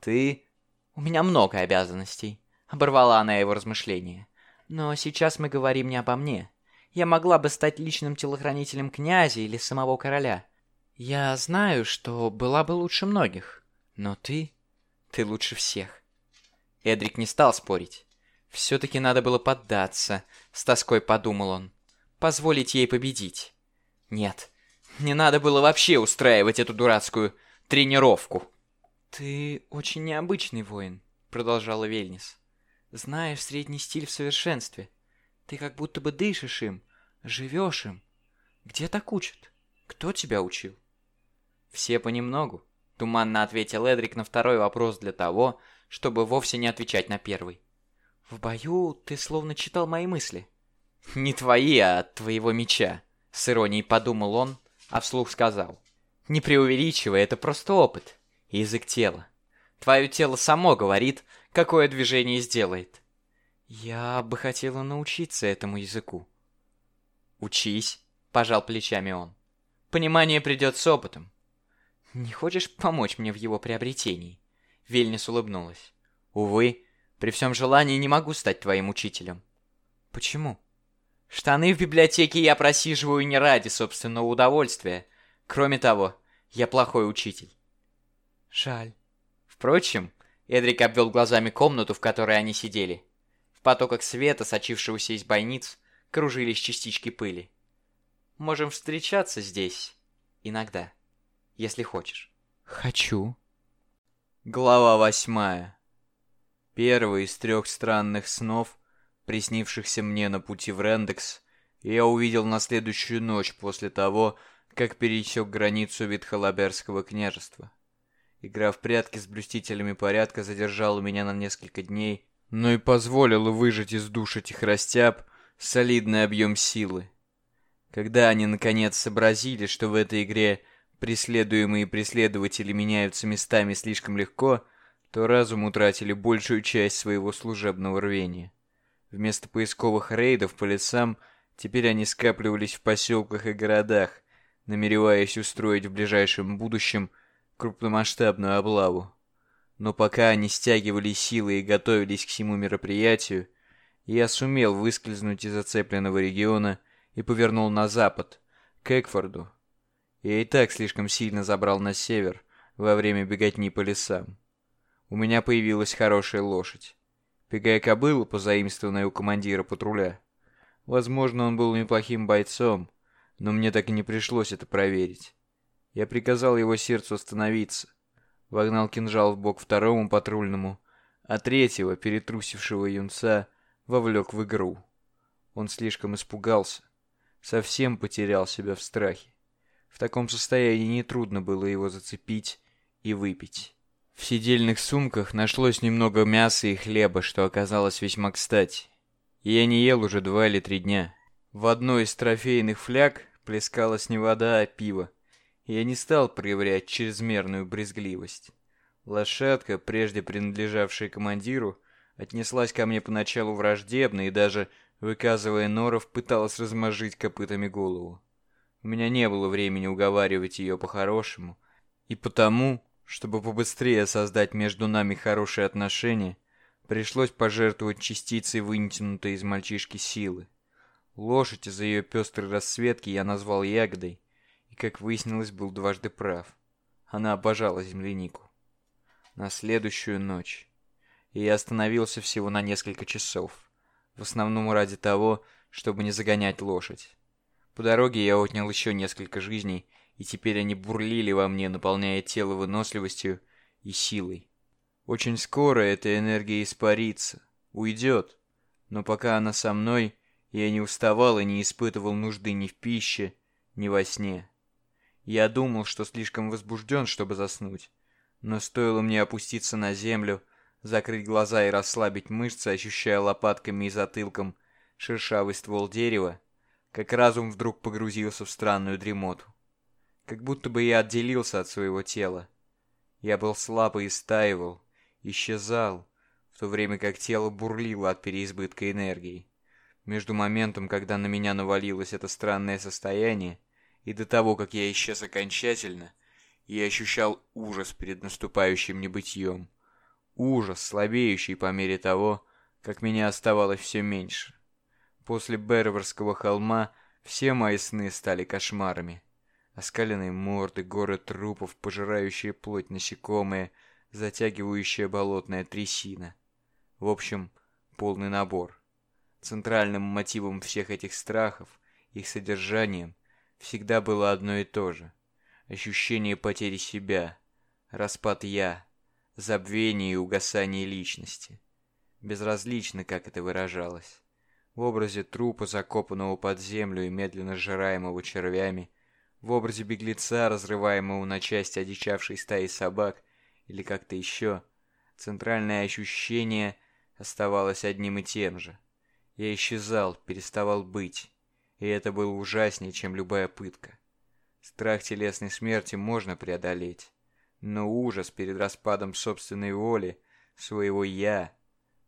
«Ты...» «У меня много обязанностей», — оборвала она его размышления. «Но сейчас мы говорим не обо мне. Я могла бы стать личным телохранителем князя или самого короля. Я знаю, что была бы лучше многих. Но ты... ты лучше всех». Эдрик не стал спорить. Все-таки надо было поддаться, с тоской подумал он. Позволить ей победить. Нет, не надо было вообще устраивать эту дурацкую тренировку. «Ты очень необычный воин», — продолжала Вельнис. «Знаешь средний стиль в совершенстве. Ты как будто бы дышишь им, живешь им. Где так учат? Кто тебя учил?» «Все понемногу», — туманно ответил Эдрик на второй вопрос для того, чтобы вовсе не отвечать на первый. «В бою ты словно читал мои мысли». «Не твои, а твоего меча», — с иронией подумал он, а вслух сказал. «Не преувеличивай, это просто опыт. Язык тела. Твое тело само говорит, какое движение сделает». «Я бы хотела научиться этому языку». «Учись», — пожал плечами он. «Понимание придет с опытом». «Не хочешь помочь мне в его приобретении?» Вельнис улыбнулась. «Увы, при всем желании не могу стать твоим учителем». «Почему?» Штаны в библиотеке я просиживаю не ради собственного удовольствия. Кроме того, я плохой учитель. Жаль. Впрочем, Эдрик обвел глазами комнату, в которой они сидели. В потоках света, сочившегося из бойниц, кружились частички пыли. Можем встречаться здесь иногда, если хочешь. Хочу. Глава восьмая. Первый из трех странных снов, приснившихся мне на пути в Рендекс, я увидел на следующую ночь после того, как пересек границу Витхолаберского княжества. Игра в прятки с блюстителями порядка задержала меня на несколько дней, но и позволила выжать из душ этих растяб солидный объем силы. Когда они наконец сообразили, что в этой игре преследуемые преследователи меняются местами слишком легко, то разум утратили большую часть своего служебного рвения. Вместо поисковых рейдов по лесам теперь они скапливались в поселках и городах, намереваясь устроить в ближайшем будущем крупномасштабную облаву. Но пока они стягивали силы и готовились к всему мероприятию, я сумел выскользнуть из зацепленного региона и повернул на запад, к Экфорду. Я и так слишком сильно забрал на север во время беготни по лесам. У меня появилась хорошая лошадь. Пегая кобыла, позаимствованная у командира патруля. Возможно, он был неплохим бойцом, но мне так и не пришлось это проверить. Я приказал его сердцу остановиться. вогнал кинжал в бок второму патрульному, а третьего, перетрусившего юнца, вовлек в игру. Он слишком испугался, совсем потерял себя в страхе. В таком состоянии нетрудно было его зацепить и выпить. В сидельных сумках нашлось немного мяса и хлеба, что оказалось весьма кстати. И я не ел уже два или три дня. В одной из трофейных фляг плескалась не вода, а пиво. Я не стал проявлять чрезмерную брезгливость. Лошадка, прежде принадлежавшая командиру, отнеслась ко мне поначалу враждебно и даже, выказывая норов, пыталась размозжить копытами голову. У меня не было времени уговаривать ее по-хорошему, и потому, чтобы побыстрее создать между нами хорошие отношения, пришлось пожертвовать частицей вытянутой из мальчишки силы. Лошадь из-за ее пестрой расцветки я назвал ягодой, как выяснилось, был дважды прав. Она обожала землянику. На следующую ночь. И я остановился всего на несколько часов. В основном ради того, чтобы не загонять лошадь. По дороге я отнял еще несколько жизней, и теперь они бурлили во мне, наполняя тело выносливостью и силой. Очень скоро эта энергия испарится, уйдет, но пока она со мной, я не уставал и не испытывал нужды ни в пище, ни во сне. Я думал, что слишком возбужден, чтобы заснуть, но стоило мне опуститься на землю, закрыть глаза и расслабить мышцы, ощущая лопатками и затылком шершавый ствол дерева, как разум вдруг погрузился в странную дремоту. Как будто бы я отделился от своего тела. Я был слаб и истаивал, исчезал, в то время как тело бурлило от переизбытка энергии. Между моментом, когда на меня навалилось это странное состояние, и до того, как я исчез окончательно, я ощущал ужас перед наступающим небытием. Ужас, слабеющий по мере того, как меня оставалось все меньше. После Берверского холма все мои сны стали кошмарами. Оскаленные морды, горы трупов, пожирающие плоть насекомые, затягивающая болотная трясина. В общем, полный набор. Центральным мотивом всех этих страхов, их содержанием, всегда было одно и то же. Ощущение потери себя, распад «я», забвение и угасание личности. Безразлично, как это выражалось в образе трупа, закопанного под землю и медленно сжираемого червями, в образе беглеца, разрываемого на части одичавшей стаи собак, или как-то еще, центральное ощущение оставалось одним и тем же. Я исчезал, переставал быть, и это было ужаснее, чем любая пытка. Страх телесной смерти можно преодолеть, но ужас перед распадом собственной воли, своего «я»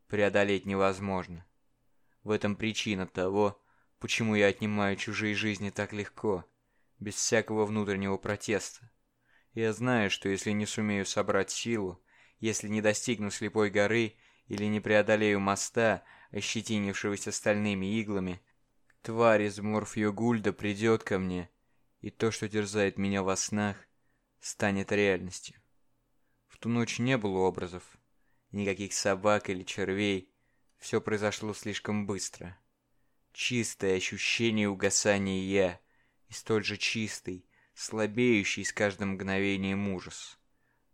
преодолеть невозможно. В этом причина того, почему я отнимаю чужие жизни так легко, без всякого внутреннего протеста. Я знаю, что если не сумею собрать силу, если не достигну слепой горы или не преодолею моста, ощетинившегося стальными иглами, тварь из Морфьё-Гульда придет ко мне, и то, что терзает меня во снах, станет реальностью. В ту ночь не было образов, никаких собак или червей, все произошло слишком быстро. Чистое ощущение угасания «я» и столь же чистый, слабеющий с каждым мгновением ужас.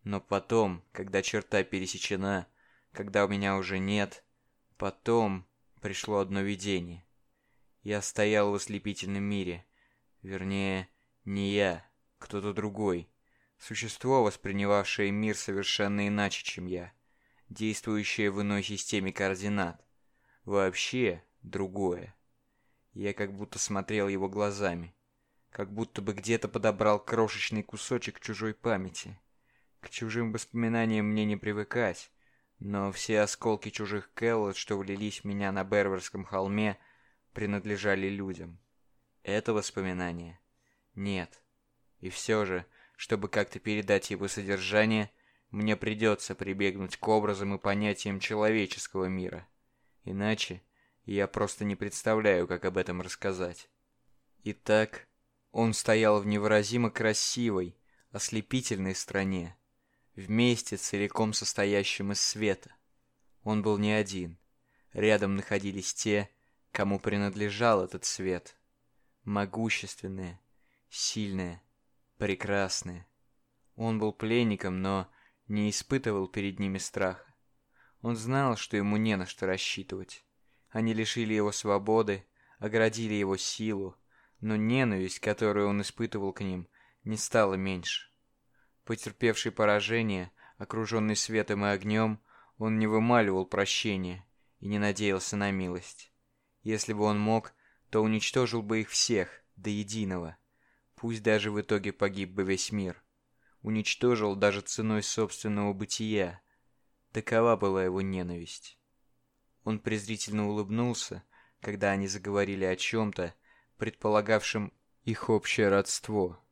Но потом, когда черта пересечена, когда у меня уже нет, потом пришло одно видение. Я стоял в ослепительном мире. Вернее, не я, кто-то другой. Существо, воспринимавшее мир совершенно иначе, чем я действующее в иной системе координат. Вообще другое. Я как будто смотрел его глазами. Как будто бы где-то подобрал крошечный кусочек чужой памяти. К чужим воспоминаниям мне не привыкать, но все осколки чужих Келлот, что влились в меня на Берверском холме, принадлежали людям. Это воспоминание? Нет. И все же, чтобы как-то передать его содержание, мне придется прибегнуть к образам и понятиям человеческого мира. Иначе я просто не представляю, как об этом рассказать. Итак, он стоял в невыразимо красивой, ослепительной стране, вместе целиком состоящем из света. Он был не один. Рядом находились те, кому принадлежал этот свет. Могущественные, сильные, прекрасные. Он был пленником, но не испытывал перед ними страха. Он знал, что ему не на что рассчитывать. Они лишили его свободы, оградили его силу, но ненависть, которую он испытывал к ним, не стала меньше. Потерпевший поражение, окруженный светом и огнем, он не вымаливал прощения и не надеялся на милость. Если бы он мог, то уничтожил бы их всех, до единого. Пусть даже в итоге погиб бы весь мир. Уничтожил даже ценой собственного бытия. Такова была его ненависть. Он презрительно улыбнулся, когда они заговорили о чем-то, предполагавшем их общее родство.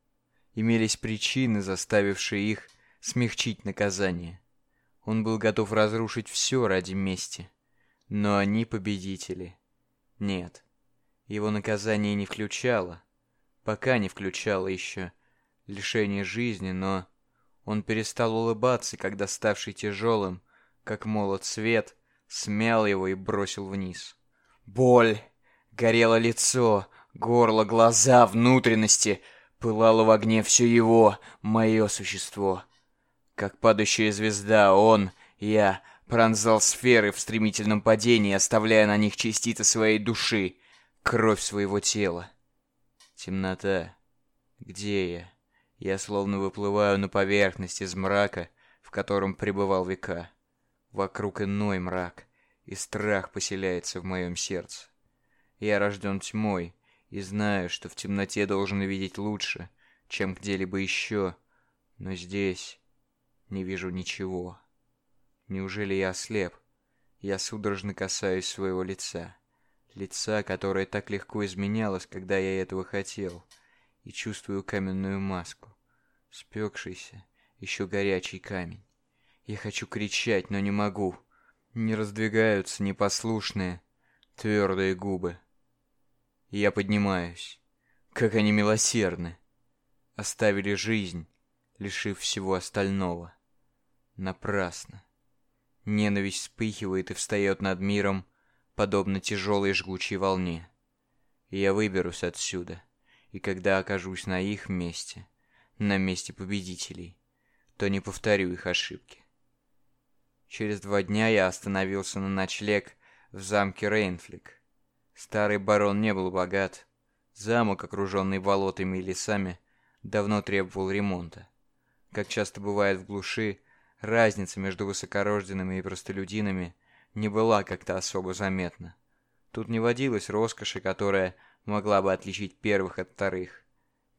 Имелись причины, заставившие их смягчить наказание. Он был готов разрушить все ради мести. Но они победители. Нет. Его наказание не включало, пока не включало еще лишение жизни, но он перестал улыбаться, когда ставший тяжелым, как молот свет, смял его и бросил вниз. Боль, горело лицо, горло, глаза, внутренности, пылало в огне все его, мое существо. Как падающая звезда, он, я, пронзал сферы в стремительном падении, оставляя на них частицы своей души, кровь своего тела. Темнота. Где я? Я словно выплываю на поверхность из мрака, в котором пребывал века. Вокруг иной мрак, и страх поселяется в моем сердце. Я рожден тьмой, и знаю, что в темноте должен видеть лучше, чем где-либо еще, но здесь не вижу ничего. Неужели я ослеп? Я судорожно касаюсь своего лица. Лица, которое так легко изменялось, когда я этого хотел. И чувствую каменную маску. Спекшийся, еще горячий камень. Я хочу кричать, но не могу. Не раздвигаются непослушные, твердые губы. Я поднимаюсь. Как они милосердны. Оставили жизнь, лишив всего остального. Напрасно. Ненависть вспыхивает и встает над миром, подобно тяжелой жгучей волне. Я выберусь отсюда, и когда окажусь на их месте, на месте победителей, то не повторю их ошибки. Через два дня я остановился на ночлег в замке Рейнфлик. Старый барон не был богат. Замок, окруженный болотами и лесами, давно требовал ремонта. Как часто бывает в глуши, разница между высокорожденными и простолюдинами не была как-то особо заметна. Тут не водилось роскоши, которая могла бы отличить первых от вторых.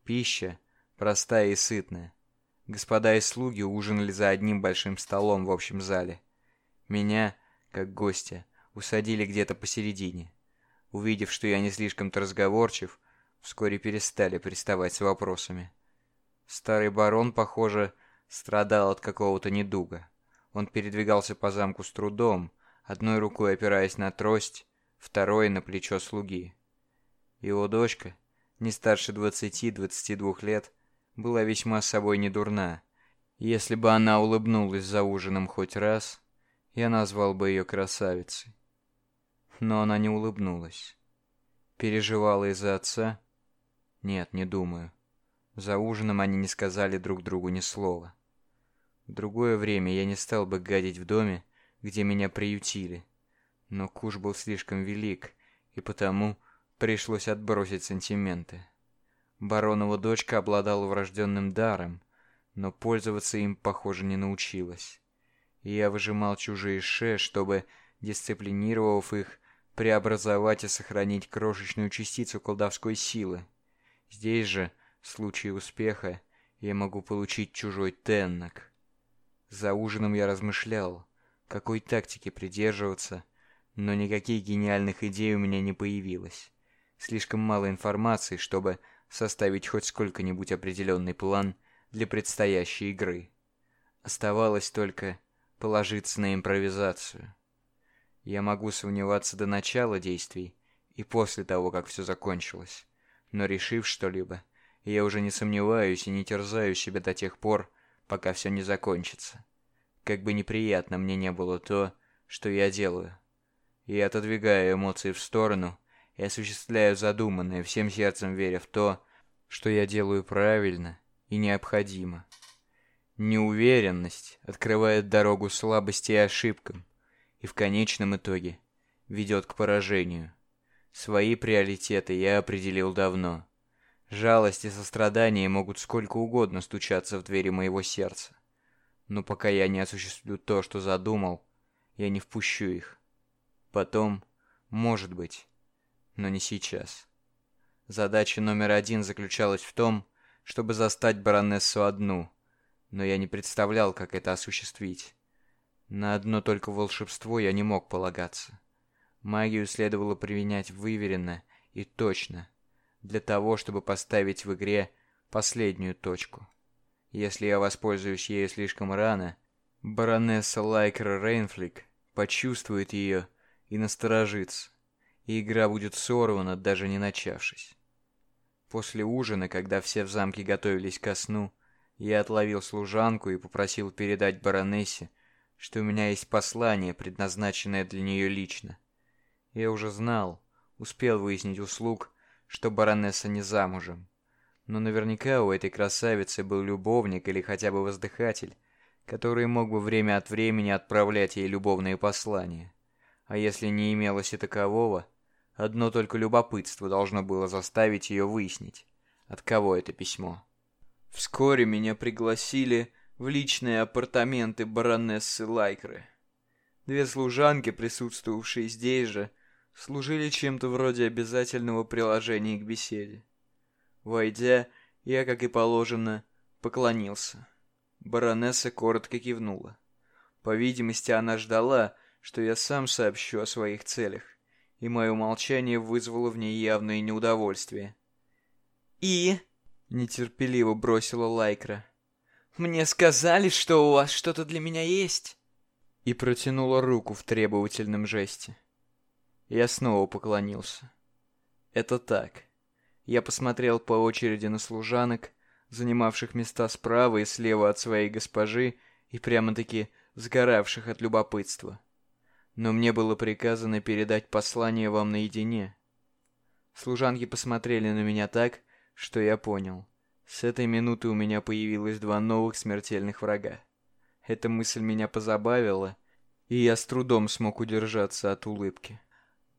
Пища простая и сытная. Господа и слуги ужинали за одним большим столом в общем зале. Меня, как гостя, усадили где-то посередине. Увидев, что я не слишком-то разговорчив, вскоре перестали приставать с вопросами. Старый барон, похоже, страдал от какого-то недуга. Он передвигался по замку с трудом, одной рукой опираясь на трость, второй на плечо слуги. Его дочка, не старше 20-22 лет, была весьма собой недурна. Если бы она улыбнулась за ужином хоть раз, я назвал бы ее красавицей. Но она не улыбнулась. Переживала из-за отца? Нет, не думаю. За ужином они не сказали друг другу ни слова. В другое время я не стал бы гадить в доме, где меня приютили. Но куш был слишком велик, и потому пришлось отбросить сантименты. Баронова дочка обладала врожденным даром, но пользоваться им, похоже, не научилась. И я выжимал чужие ше, чтобы, дисциплинировав их, преобразовать и сохранить крошечную частицу колдовской силы. Здесь же, случае успеха, я могу получить чужой теннок. За ужином я размышлял, какой тактики придерживаться, но никаких гениальных идей у меня не появилось. Слишком мало информации, чтобы составить хоть сколько-нибудь определенный план для предстоящей игры. Оставалось только положиться на импровизацию. Я могу сомневаться до начала действий и после того, как все закончилось. Но решив что-либо, я уже не сомневаюсь и не терзаю себя до тех пор, пока все не закончится. Как бы неприятно мне не было то, что я делаю. Я отодвигаю эмоции в сторону и осуществляю задуманное, всем сердцем веря в то, что я делаю правильно и необходимо. Неуверенность открывает дорогу слабости и ошибкам, и в конечном итоге ведет к поражению. Свои приоритеты я определил давно. Жалость и сострадание могут сколько угодно стучаться в двери моего сердца. Но пока я не осуществлю то, что задумал, я не впущу их. Потом, может быть, но не сейчас. Задача номер один заключалась в том, чтобы застать баронессу одну, но я не представлял, как это осуществить. На одно только волшебство я не мог полагаться. Магию следовало применять выверенно и точно, для того, чтобы поставить в игре последнюю точку. Если я воспользуюсь ею слишком рано, баронесса Лайкер Рейнфлик почувствует ее и насторожится, и игра будет сорвана, даже не начавшись. После ужина, когда все в замке готовились ко сну, я отловил служанку и попросил передать баронессе, что у меня есть послание, предназначенное для нее лично. Я уже знал, успел выяснить услуг, что баронесса не замужем. Но наверняка у этой красавицы был любовник или хотя бы воздыхатель, который мог бы время от времени отправлять ей любовные послания. А если не имелось и такового, одно только любопытство должно было заставить ее выяснить, от кого это письмо. Вскоре меня пригласили в личные апартаменты баронессы Лайкры. Две служанки, присутствовавшие здесь же, служили чем-то вроде обязательного приложения к беседе. Войдя, я, как и положено, поклонился. Баронесса коротко кивнула. По видимости, она ждала, что я сам сообщу о своих целях, и мое молчание вызвало в ней явное неудовольствие. «И?» — нетерпеливо бросила Лайкра. «Мне сказали, что у вас что-то для меня есть!» И протянула руку в требовательном жесте. Я снова поклонился. «Это так». Я посмотрел по очереди на служанок, занимавших места справа и слева от своей госпожи и прямо-таки сгоравших от любопытства но мне было приказано передать послание вам наедине. Служанки посмотрели на меня так, что я понял. С этой минуты у меня появилось два новых смертельных врага. Эта мысль меня позабавила, и я с трудом смог удержаться от улыбки.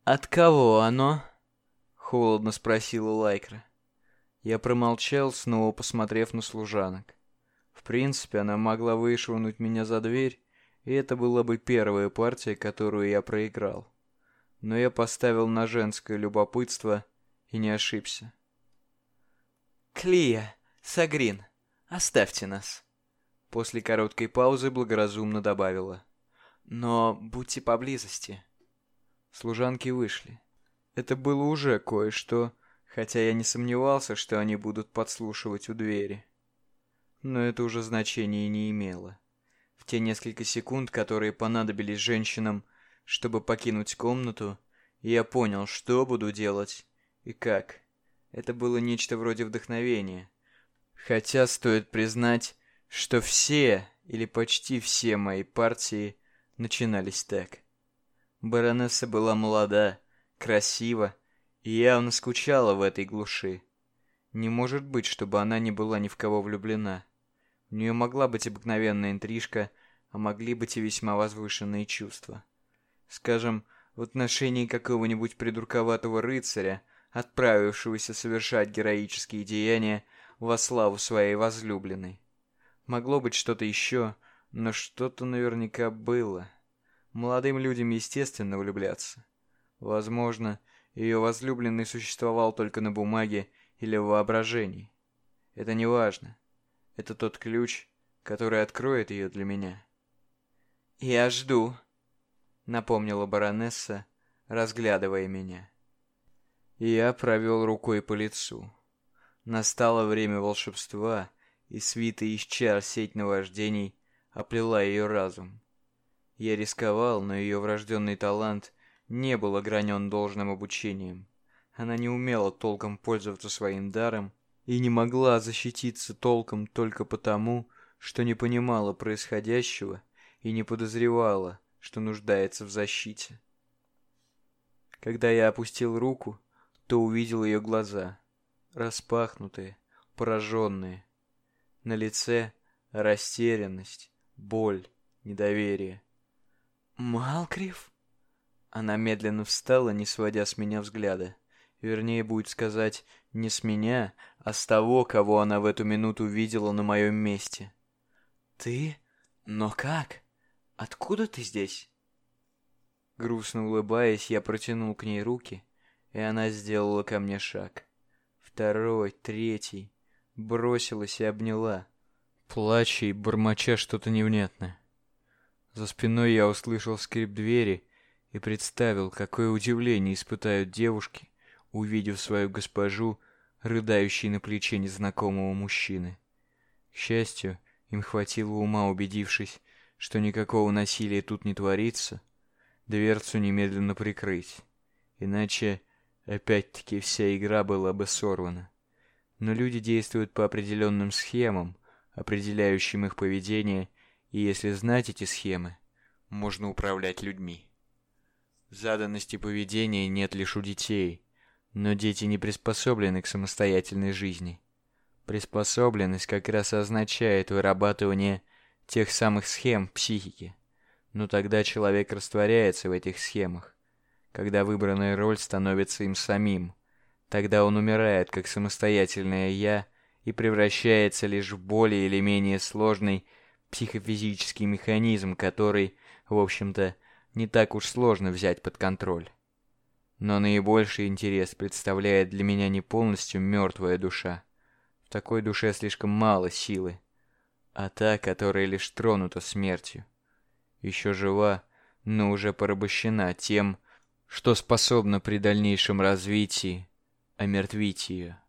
«От кого оно?» — холодно спросила Лайкра. Я промолчал, снова посмотрев на служанок. В принципе, она могла вышвырнуть меня за дверь, и это была бы первая партия, которую я проиграл. Но я поставил на женское любопытство и не ошибся. «Клия, Сагрин, оставьте нас!» После короткой паузы благоразумно добавила. «Но будьте поблизости». Служанки вышли. Это было уже кое-что, хотя я не сомневался, что они будут подслушивать у двери. Но это уже значения не имело те несколько секунд, которые понадобились женщинам, чтобы покинуть комнату, я понял, что буду делать и как. Это было нечто вроде вдохновения. Хотя стоит признать, что все или почти все мои партии начинались так. Баронесса была молода, красива и явно скучала в этой глуши. Не может быть, чтобы она не была ни в кого влюблена. У нее могла быть обыкновенная интрижка, а могли быть и весьма возвышенные чувства. Скажем, в отношении какого-нибудь придурковатого рыцаря, отправившегося совершать героические деяния во славу своей возлюбленной. Могло быть что-то еще, но что-то наверняка было. Молодым людям естественно влюбляться. Возможно, ее возлюбленный существовал только на бумаге или в воображении. Это не важно. Это тот ключ, который откроет ее для меня. «Я жду», — напомнила баронесса, разглядывая меня. Я провел рукой по лицу. Настало время волшебства, и свита из чар сеть наваждений оплела ее разум. Я рисковал, но ее врожденный талант не был огранен должным обучением. Она не умела толком пользоваться своим даром и не могла защититься толком только потому, что не понимала происходящего и не подозревала, что нуждается в защите. Когда я опустил руку, то увидел ее глаза, распахнутые, пораженные. На лице растерянность, боль, недоверие. «Малкрив?» Она медленно встала, не сводя с меня взгляда. Вернее, будет сказать, не с меня, а с того, кого она в эту минуту видела на моем месте. «Ты? Но как? Откуда ты здесь?» Грустно улыбаясь, я протянул к ней руки, и она сделала ко мне шаг. Второй, третий. Бросилась и обняла, плача и бормоча что-то невнятное. За спиной я услышал скрип двери и представил, какое удивление испытают девушки, увидев свою госпожу, рыдающей на плече незнакомого мужчины. К счастью, им хватило ума, убедившись, что никакого насилия тут не творится, дверцу немедленно прикрыть. Иначе, опять-таки, вся игра была бы сорвана. Но люди действуют по определенным схемам, определяющим их поведение, и если знать эти схемы, можно управлять людьми. Заданности поведения нет лишь у детей, но дети не приспособлены к самостоятельной жизни. Приспособленность как раз означает вырабатывание тех самых схем психики. Но тогда человек растворяется в этих схемах, когда выбранная роль становится им самим. Тогда он умирает как самостоятельное «я» и превращается лишь в более или менее сложный психофизический механизм, который, в общем-то, не так уж сложно взять под контроль. Но наибольший интерес представляет для меня не полностью мертвая душа. В такой душе слишком мало силы, а та, которая лишь тронута смертью. Еще жива, но уже порабощена тем, что способно при дальнейшем развитии омертвить ее.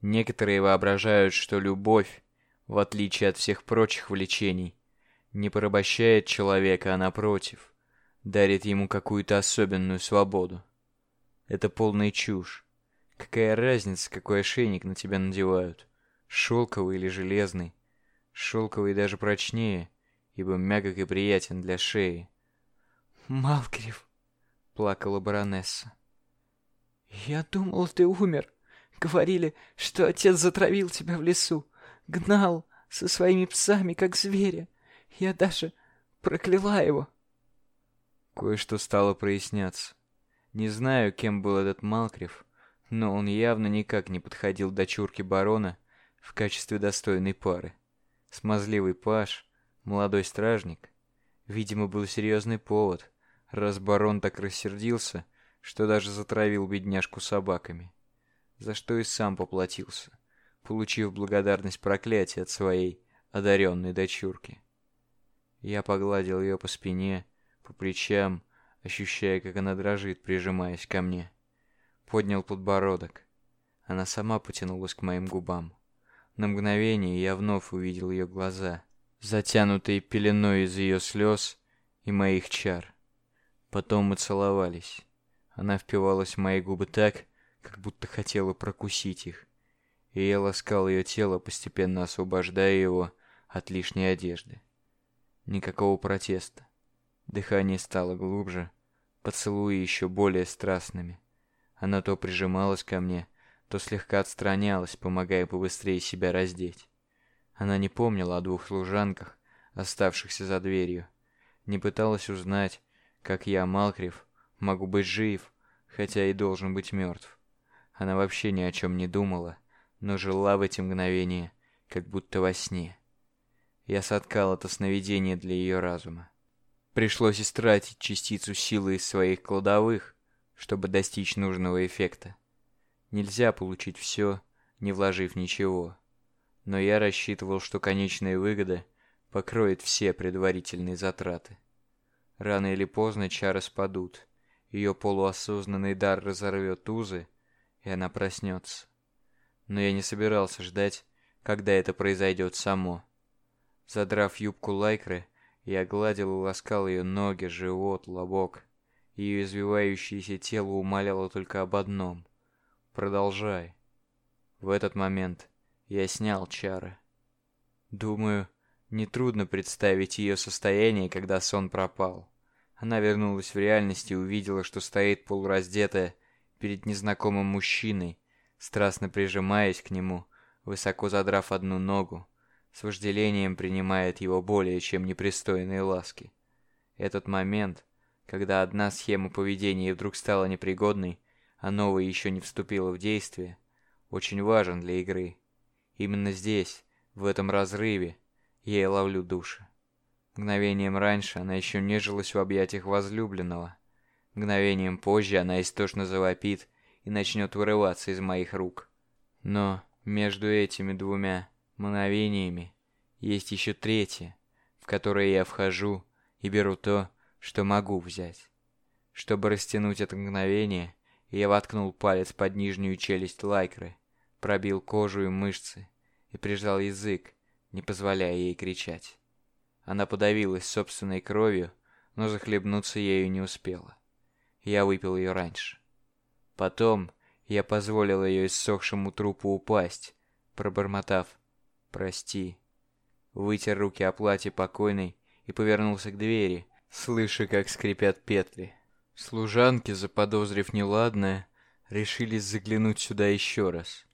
Некоторые воображают, что любовь, в отличие от всех прочих влечений, не порабощает человека, а напротив, дарит ему какую-то особенную свободу. Это полная чушь. Какая разница, какой ошейник на тебя надевают? Шелковый или железный? Шелковый даже прочнее, ибо мягок и приятен для шеи. «Малкрив», — плакала баронесса. «Я думал, ты умер. Говорили, что отец затравил тебя в лесу. Гнал со своими псами, как зверя. Я даже прокляла его». Кое-что стало проясняться. Не знаю, кем был этот Малкрив, но он явно никак не подходил дочурке барона в качестве достойной пары. Смазливый паш, молодой стражник. Видимо, был серьезный повод, раз барон так рассердился, что даже затравил бедняжку собаками. За что и сам поплатился, получив благодарность проклятия от своей одаренной дочурки. Я погладил ее по спине, по плечам, ощущая, как она дрожит, прижимаясь ко мне. Поднял подбородок. Она сама потянулась к моим губам. На мгновение я вновь увидел ее глаза, затянутые пеленой из ее слез и моих чар. Потом мы целовались. Она впивалась в мои губы так, как будто хотела прокусить их. И я ласкал ее тело, постепенно освобождая его от лишней одежды. Никакого протеста. Дыхание стало глубже, поцелуи еще более страстными. Она то прижималась ко мне, то слегка отстранялась, помогая побыстрее себя раздеть. Она не помнила о двух служанках, оставшихся за дверью. Не пыталась узнать, как я, Малкрив, могу быть жив, хотя и должен быть мертв. Она вообще ни о чем не думала, но жила в эти мгновения, как будто во сне. Я соткал это сновидение для ее разума. Пришлось истратить частицу силы из своих кладовых, чтобы достичь нужного эффекта. Нельзя получить все, не вложив ничего. Но я рассчитывал, что конечная выгода покроет все предварительные затраты. Рано или поздно чары спадут, ее полуосознанный дар разорвет узы, и она проснется. Но я не собирался ждать, когда это произойдет само. Задрав юбку лайкры, я гладил и ласкал ее ноги, живот, лобок. Ее извивающееся тело умоляло только об одном. «Продолжай». В этот момент я снял чары. Думаю, нетрудно представить ее состояние, когда сон пропал. Она вернулась в реальность и увидела, что стоит полураздетая перед незнакомым мужчиной, страстно прижимаясь к нему, высоко задрав одну ногу, с вожделением принимает его более чем непристойные ласки. Этот момент, когда одна схема поведения вдруг стала непригодной, а новая еще не вступила в действие, очень важен для игры. Именно здесь, в этом разрыве, я и ловлю души. Мгновением раньше она еще нежилась в объятиях возлюбленного. Мгновением позже она истошно завопит и начнет вырываться из моих рук. Но между этими двумя мгновениями есть еще третье, в которое я вхожу и беру то, что могу взять. Чтобы растянуть это мгновение, я воткнул палец под нижнюю челюсть лайкры, пробил кожу и мышцы и прижал язык, не позволяя ей кричать. Она подавилась собственной кровью, но захлебнуться ею не успела. Я выпил ее раньше. Потом я позволил ее иссохшему трупу упасть, пробормотав «Прости». Вытер руки о платье покойной и повернулся к двери, слыша, как скрипят петли. Служанки, заподозрив неладное, решились заглянуть сюда еще раз.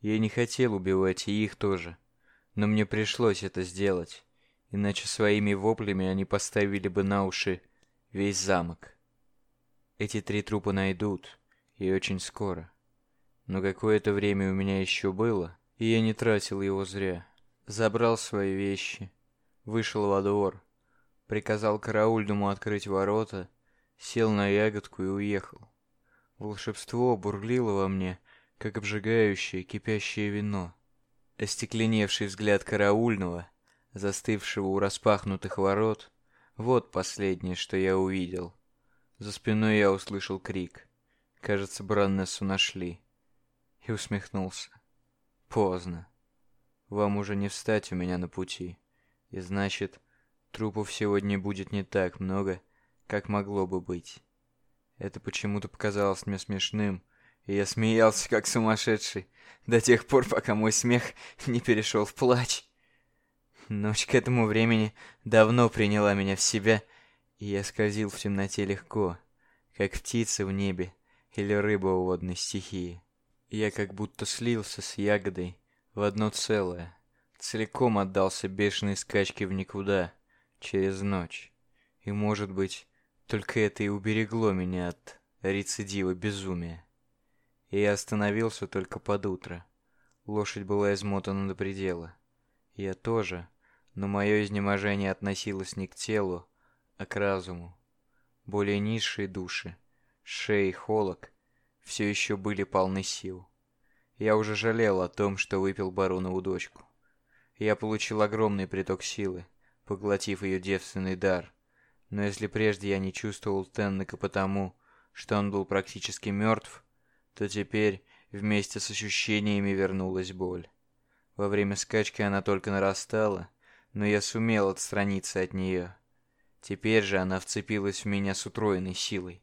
Я не хотел убивать и их тоже, но мне пришлось это сделать иначе своими воплями они поставили бы на уши весь замок. Эти три трупа найдут, и очень скоро. Но какое-то время у меня еще было, и я не тратил его зря. Забрал свои вещи, вышел во двор, приказал караульному открыть ворота, сел на ягодку и уехал. Волшебство бурлило во мне, как обжигающее, кипящее вино. Остекленевший взгляд караульного — застывшего у распахнутых ворот, вот последнее, что я увидел. За спиной я услышал крик. Кажется, Браннессу нашли. И усмехнулся. Поздно. Вам уже не встать у меня на пути. И значит, трупов сегодня будет не так много, как могло бы быть. Это почему-то показалось мне смешным, и я смеялся как сумасшедший до тех пор, пока мой смех не перешел в плач. Ночь к этому времени давно приняла меня в себя, и я скользил в темноте легко, как птица в небе или рыба у водной стихии. Я как будто слился с ягодой в одно целое, целиком отдался бешеной скачке в никуда, через ночь. И, может быть, только это и уберегло меня от рецидива безумия. И я остановился только под утро. Лошадь была измотана до предела. Я тоже, но мое изнеможение относилось не к телу, а к разуму. Более низшие души, шеи, холок, все еще были полны сил. Я уже жалел о том, что выпил баронову дочку. Я получил огромный приток силы, поглотив ее девственный дар. Но если прежде я не чувствовал Теннека потому, что он был практически мертв, то теперь вместе с ощущениями вернулась боль. Во время скачки она только нарастала, но я сумел отстраниться от нее. Теперь же она вцепилась в меня с утроенной силой.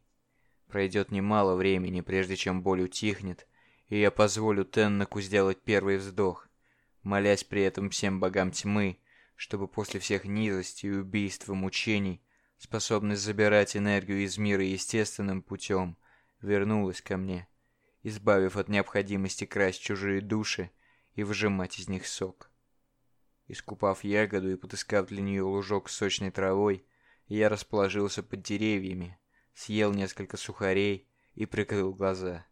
Пройдет немало времени, прежде чем боль утихнет, и я позволю Теннаку сделать первый вздох, молясь при этом всем богам тьмы, чтобы после всех низостей, убийств и мучений способность забирать энергию из мира естественным путем вернулась ко мне, избавив от необходимости красть чужие души и выжимать из них сок. Искупав ягоду и потыскав для нее лужок с сочной травой, я расположился под деревьями, съел несколько сухарей и прикрыл глаза.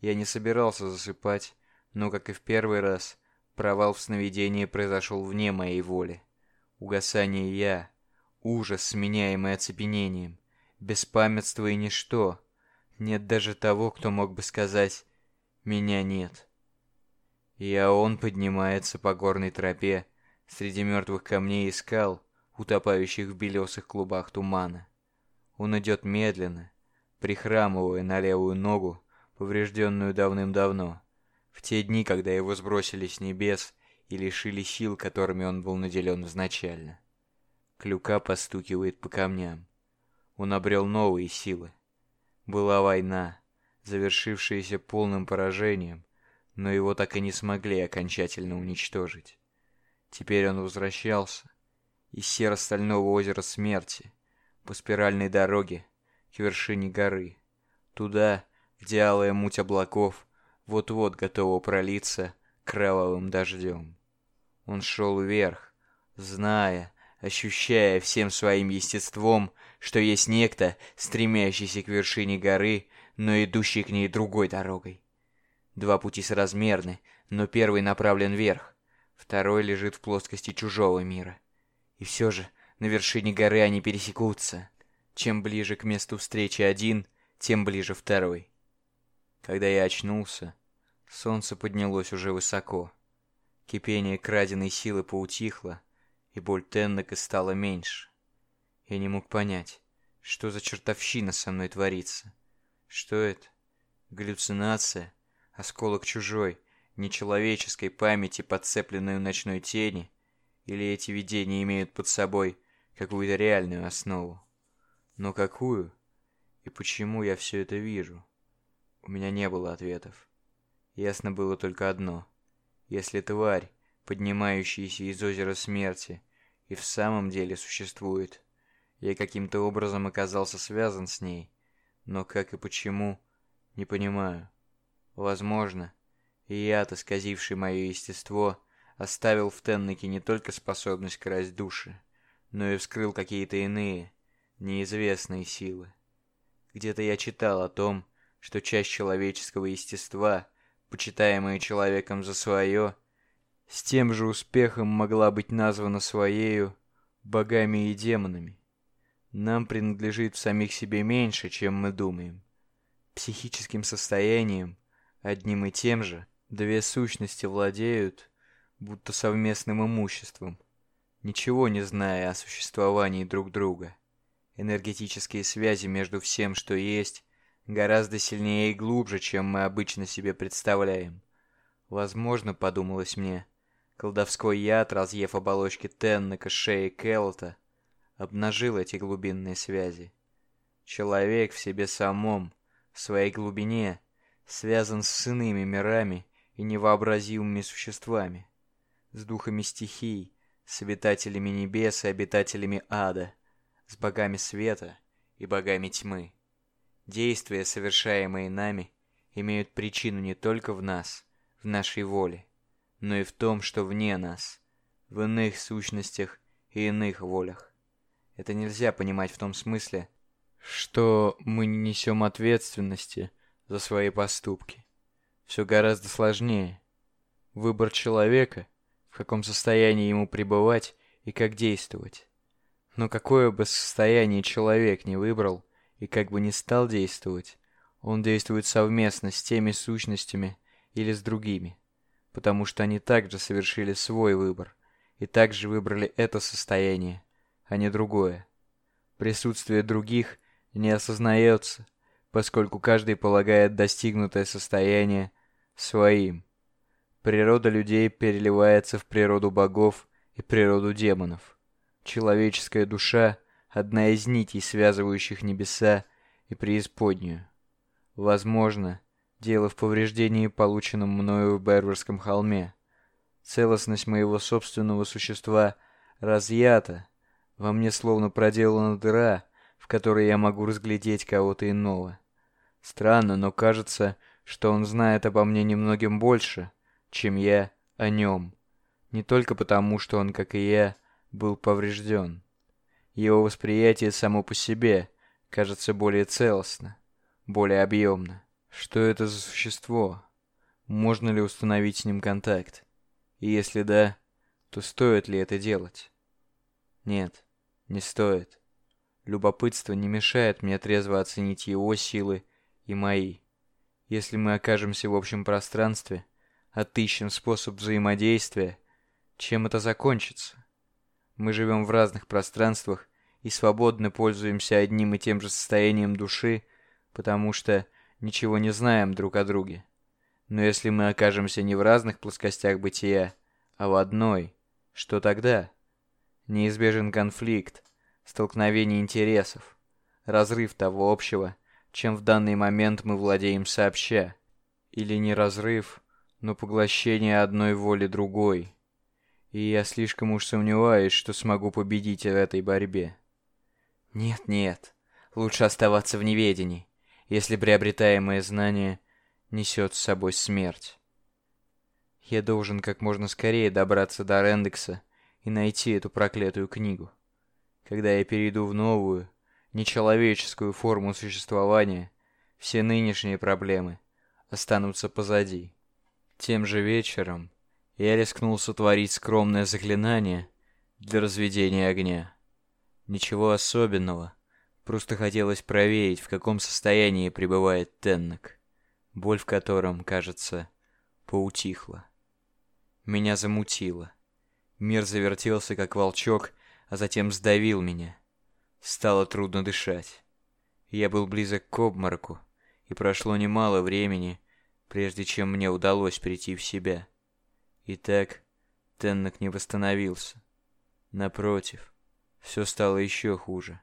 Я не собирался засыпать, но, как и в первый раз, провал в сновидении произошел вне моей воли. Угасание я, ужас, сменяемый оцепенением, беспамятство и ничто. Нет даже того, кто мог бы сказать «меня нет». И а он поднимается по горной тропе, среди мертвых камней и скал, утопающих в белесых клубах тумана. Он идет медленно, прихрамывая на левую ногу, поврежденную давным-давно, в те дни, когда его сбросили с небес и лишили сил, которыми он был наделен изначально. Клюка постукивает по камням. Он обрел новые силы. Была война, завершившаяся полным поражением, но его так и не смогли окончательно уничтожить. Теперь он возвращался из серо-стального озера смерти по спиральной дороге к вершине горы, туда, где алая муть облаков вот-вот готова пролиться кровавым дождем. Он шел вверх, зная, ощущая всем своим естеством, что есть некто, стремящийся к вершине горы, но идущий к ней другой дорогой. Два пути соразмерны, но первый направлен вверх, второй лежит в плоскости чужого мира. И все же на вершине горы они пересекутся. Чем ближе к месту встречи один, тем ближе второй. Когда я очнулся, солнце поднялось уже высоко. Кипение краденой силы поутихло, и боль Теннека стала меньше. Я не мог понять, что за чертовщина со мной творится. Что это? Галлюцинация? Осколок чужой, нечеловеческой памяти, подцепленной у ночной тени? Или эти видения имеют под собой какую-то реальную основу? Но какую? И почему я все это вижу? У меня не было ответов. Ясно было только одно. Если тварь, поднимающаяся из озера смерти, и в самом деле существует, я каким-то образом оказался связан с ней, но как и почему, не понимаю. Возможно, и яд, исказивший мое естество, оставил в Теннике не только способность красть души, но и вскрыл какие-то иные, неизвестные силы. Где-то я читал о том, что часть человеческого естества, почитаемая человеком за свое, с тем же успехом могла быть названа своею богами и демонами. Нам принадлежит в самих себе меньше, чем мы думаем. Психическим состоянием, одним и тем же, две сущности владеют, будто совместным имуществом, ничего не зная о существовании друг друга. Энергетические связи между всем, что есть, гораздо сильнее и глубже, чем мы обычно себе представляем. Возможно, подумалось мне, колдовской яд, разъев оболочки Теннека, шеи Келлота, обнажил эти глубинные связи. Человек в себе самом, в своей глубине, связан с иными мирами и невообразимыми существами, с духами стихий, с обитателями небес и обитателями ада, с богами света и богами тьмы. Действия, совершаемые нами, имеют причину не только в нас, в нашей воле, но и в том, что вне нас, в иных сущностях и иных волях. Это нельзя понимать в том смысле, что мы не несем ответственности за свои поступки. Все гораздо сложнее. Выбор человека, в каком состоянии ему пребывать и как действовать. Но какое бы состояние человек не выбрал и как бы не стал действовать, он действует совместно с теми сущностями или с другими, потому что они также совершили свой выбор и также выбрали это состояние, а не другое. Присутствие других не осознается, поскольку каждый полагает достигнутое состояние своим. Природа людей переливается в природу богов и природу демонов. Человеческая душа — одна из нитей, связывающих небеса и преисподнюю. Возможно, дело в повреждении, полученном мною в Берверском холме. Целостность моего собственного существа разъята, во мне словно проделана дыра, в которой я могу разглядеть кого-то иного. Странно, но кажется, что он знает обо мне немногим больше, чем я о нем. Не только потому, что он, как и я, был поврежден. Его восприятие само по себе кажется более целостно, более объемно. Что это за существо? Можно ли установить с ним контакт? И если да, то стоит ли это делать? Нет. Не стоит. Любопытство не мешает мне трезво оценить его силы и мои. Если мы окажемся в общем пространстве, отыщем способ взаимодействия, чем это закончится? Мы живем в разных пространствах и свободно пользуемся одним и тем же состоянием души, потому что ничего не знаем друг о друге. Но если мы окажемся не в разных плоскостях бытия, а в одной, что тогда? Неизбежен конфликт, столкновение интересов, разрыв того общего, чем в данный момент мы владеем сообща. Или не разрыв, но поглощение одной воли другой. И я слишком уж сомневаюсь, что смогу победить в этой борьбе. Нет, нет, лучше оставаться в неведении, если приобретаемое знание несет с собой смерть. Я должен как можно скорее добраться до Рендекса и найти эту проклятую книгу. Когда я перейду в новую, нечеловеческую форму существования, все нынешние проблемы останутся позади. Тем же вечером я рискнул сотворить скромное заклинание для разведения огня. Ничего особенного, просто хотелось проверить, в каком состоянии пребывает Теннок, боль в котором, кажется, поутихла. Меня замутило. Мир завертелся, как волчок, а затем сдавил меня. Стало трудно дышать. Я был близок к обмороку, и прошло немало времени, прежде чем мне удалось прийти в себя. Итак, Теннок не восстановился. Напротив, все стало еще хуже.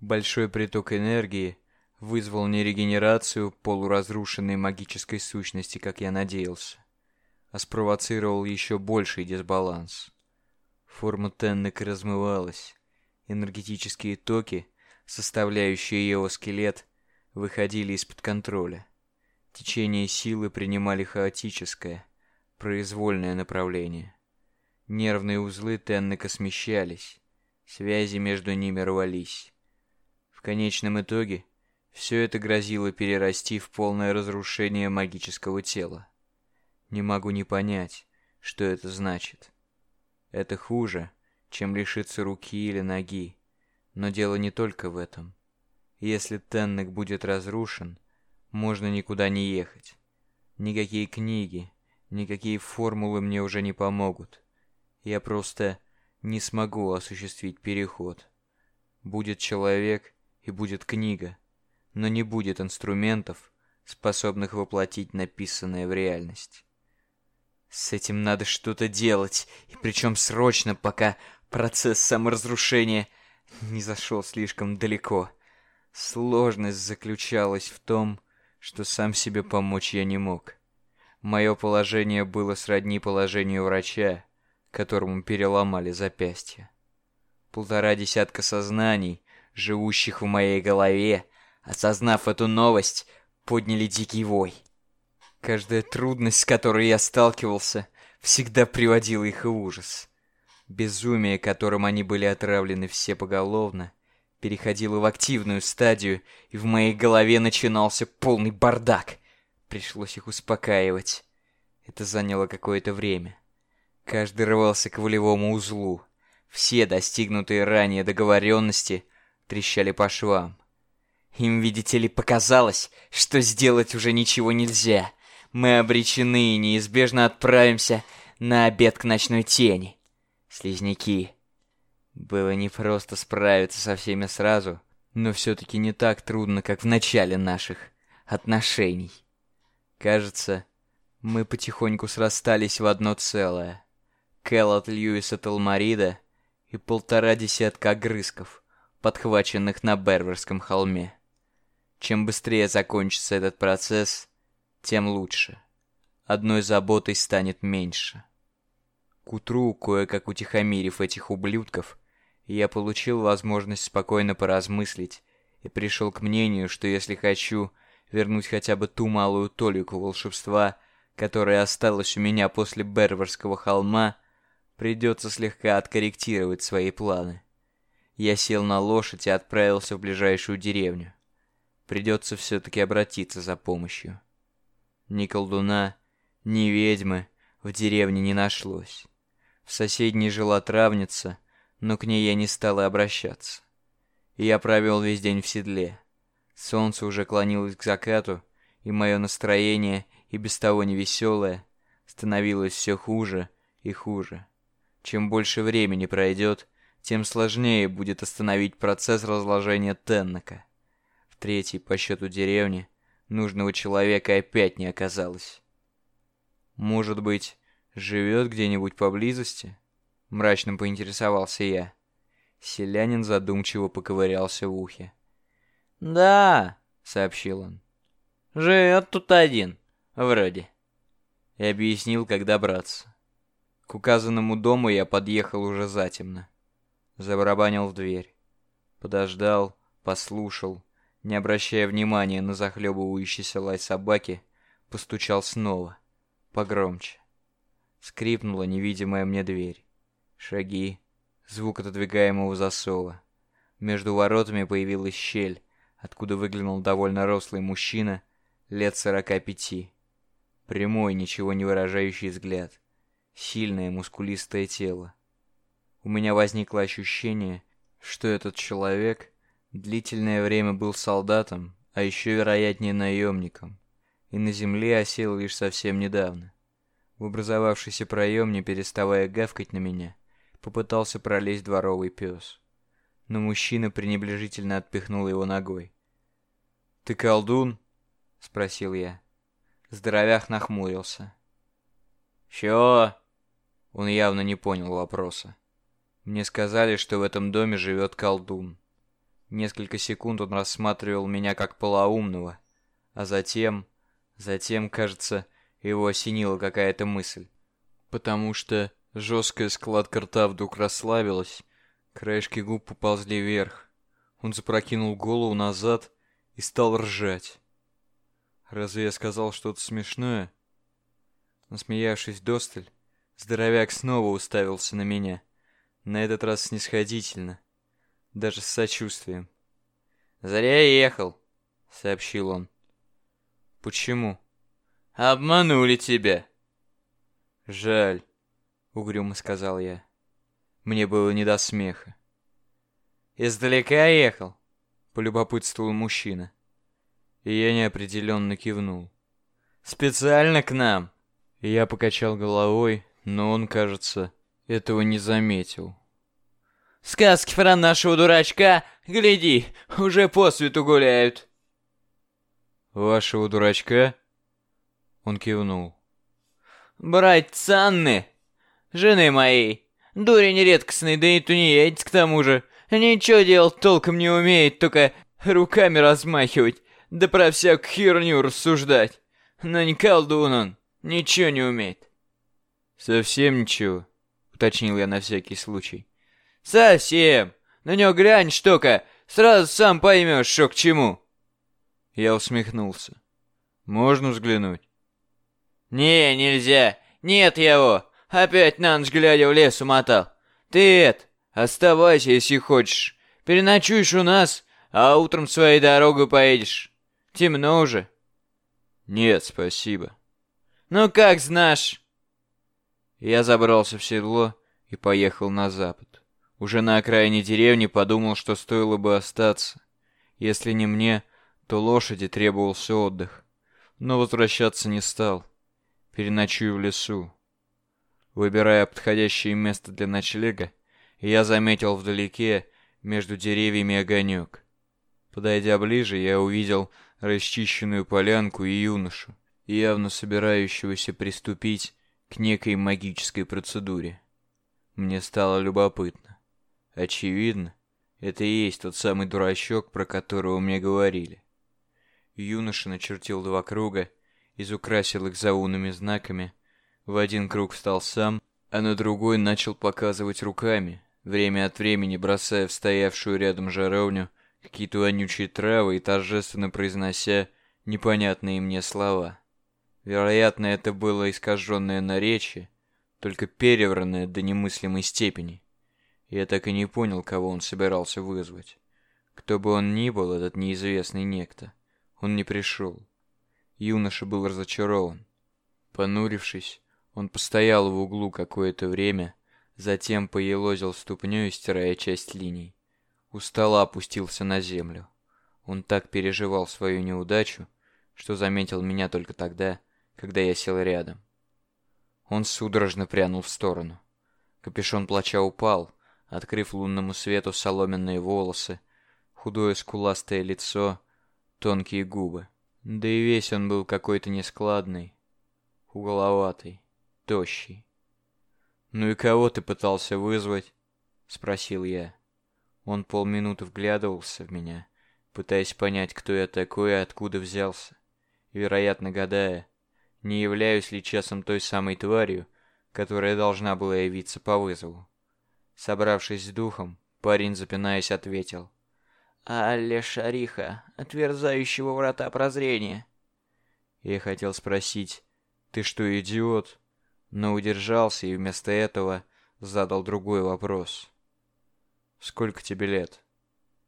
Большой приток энергии вызвал не регенерацию полуразрушенной магической сущности, как я надеялся, а спровоцировал еще больший дисбаланс. Форма Теннека размывалась. Энергетические токи, составляющие его скелет, выходили из-под контроля. Течение силы принимали хаотическое, произвольное направление. Нервные узлы Теннека смещались, связи между ними рвались. В конечном итоге все это грозило перерасти в полное разрушение магического тела. Не могу не понять, что это значит. Это хуже, чем лишиться руки или ноги. Но дело не только в этом. Если Теннек будет разрушен, можно никуда не ехать. Никакие книги, никакие формулы мне уже не помогут. Я просто не смогу осуществить переход. Будет человек и будет книга, но не будет инструментов, способных воплотить написанное в реальность. С этим надо что-то делать, и причем срочно, пока процесс саморазрушения не зашел слишком далеко. Сложность заключалась в том, что сам себе помочь я не мог. Мое положение было сродни положению врача, которому переломали запястье. Полтора десятка сознаний, живущих в моей голове, осознав эту новость, подняли дикий вой. Каждая трудность, с которой я сталкивался, всегда приводила их в ужас. Безумие, которым они были отравлены все поголовно, переходило в активную стадию, и в моей голове начинался полный бардак. Пришлось их успокаивать. Это заняло какое-то время. Каждый рвался к волевому узлу. Все достигнутые ранее договоренности трещали по швам. Им, видите ли, показалось, что сделать уже ничего нельзя. Мы обречены и неизбежно отправимся на обед к ночной тени. Слизняки. Было непросто справиться со всеми сразу, но все-таки не так трудно, как в начале наших отношений. Кажется, мы потихоньку срастались в одно целое. Кэл от Льюиса Талмарида и полтора десятка огрызков, подхваченных на Берверском холме. Чем быстрее закончится этот процесс, тем лучше. Одной заботой станет меньше. К утру, кое-как утихомирив этих ублюдков, я получил возможность спокойно поразмыслить и пришел к мнению, что если хочу вернуть хотя бы ту малую толику волшебства, которая осталась у меня после Берверского холма, придется слегка откорректировать свои планы. Я сел на лошадь и отправился в ближайшую деревню. Придется все-таки обратиться за помощью. Ни колдуна, ни ведьмы в деревне не нашлось. В соседней жила травница, но к ней я не стал и обращаться. Я провел весь день в седле. Солнце уже клонилось к закату, и мое настроение, и без того невеселое, становилось все хуже и хуже. Чем больше времени пройдет, тем сложнее будет остановить процесс разложения Теннека. В третьей по счету деревне нужного человека опять не оказалось. Может быть, живет где-нибудь поблизости? Мрачно поинтересовался я. Селянин задумчиво поковырялся в ухе. «Да», — сообщил он. «Живет тут один, вроде». И объяснил, как добраться. К указанному дому я подъехал уже затемно. Забарабанил в дверь. Подождал, послушал, не обращая внимания на захлебывающийся лай собаки, постучал снова, погромче. Скрипнула невидимая мне дверь. Шаги. Звук отодвигаемого засова. Между воротами появилась щель, откуда выглянул довольно рослый мужчина лет сорока пяти. Прямой, ничего не выражающий взгляд. Сильное, мускулистое тело. У меня возникло ощущение, что этот человек длительное время был солдатом, а еще вероятнее наемником, и на земле осел лишь совсем недавно. В образовавшийся проем, не переставая гавкать на меня, попытался пролезть дворовый пес. Но мужчина пренебрежительно отпихнул его ногой. «Ты колдун?» — спросил я. Здоровях нахмурился. «Чё?» Он явно не понял вопроса. Мне сказали, что в этом доме живет колдун. Несколько секунд он рассматривал меня как полоумного, а затем... Затем, кажется, его осенила какая-то мысль. Потому что жесткая складка рта вдруг расслабилась, краешки губ поползли вверх. Он запрокинул голову назад и стал ржать. Разве я сказал что-то смешное? Насмеявшись досталь, здоровяк снова уставился на меня. На этот раз снисходительно, даже с сочувствием. «Зря ехал», — сообщил он. «Почему?» Обманули тебя. Жаль, угрюмо сказал я. Мне было не до смеха. Издалека ехал, полюбопытствовал мужчина. И я неопределенно кивнул. Специально к нам. Я покачал головой, но он, кажется, этого не заметил. Сказки про нашего дурачка, гляди, уже по свету гуляют. Вашего дурачка? Он кивнул. «Братец Анны, жены моей, дурень редкостный, да и тунеядец к тому же. Ничего делать толком не умеет, только руками размахивать, да про всякую херню рассуждать. Но не колдун он, ничего не умеет». «Совсем ничего», — уточнил я на всякий случай. «Совсем. На него глянь, штука, сразу сам поймешь, что к чему». Я усмехнулся. «Можно взглянуть?» «Не, нельзя! Нет его! Опять на ночь глядя в лес умотал! Ты это, оставайся, если хочешь. Переночуешь у нас, а утром своей дорогой поедешь. Темно уже». «Нет, спасибо». «Ну как знаешь?» Я забрался в седло и поехал на запад. Уже на окраине деревни подумал, что стоило бы остаться. Если не мне, то лошади требовался отдых. Но возвращаться не стал переночую в лесу. Выбирая подходящее место для ночлега, я заметил вдалеке между деревьями огонек. Подойдя ближе, я увидел расчищенную полянку и юношу, явно собирающегося приступить к некой магической процедуре. Мне стало любопытно. Очевидно, это и есть тот самый дурачок, про которого мне говорили. Юноша начертил два круга изукрасил их заунными знаками. В один круг встал сам, а на другой начал показывать руками, время от времени бросая в стоявшую рядом жаровню какие-то вонючие травы и торжественно произнося непонятные мне слова. Вероятно, это было искаженное наречие, только перевранное до немыслимой степени. Я так и не понял, кого он собирался вызвать. Кто бы он ни был, этот неизвестный некто, он не пришел. Юноша был разочарован. Понурившись, он постоял в углу какое-то время, затем поелозил ступней, стирая часть линий. Устало опустился на землю. Он так переживал свою неудачу, что заметил меня только тогда, когда я сел рядом. Он судорожно прянул в сторону. Капюшон плача упал, открыв лунному свету соломенные волосы, худое скуластое лицо, тонкие губы. Да и весь он был какой-то нескладный, угловатый, тощий. «Ну и кого ты пытался вызвать?» — спросил я. Он полминуты вглядывался в меня, пытаясь понять, кто я такой и откуда взялся, вероятно, гадая, не являюсь ли часом той самой тварью, которая должна была явиться по вызову. Собравшись с духом, парень, запинаясь, ответил — Алле Шариха, отверзающего врата прозрения. Я хотел спросить, ты что, идиот? Но удержался и вместо этого задал другой вопрос. «Сколько тебе лет?»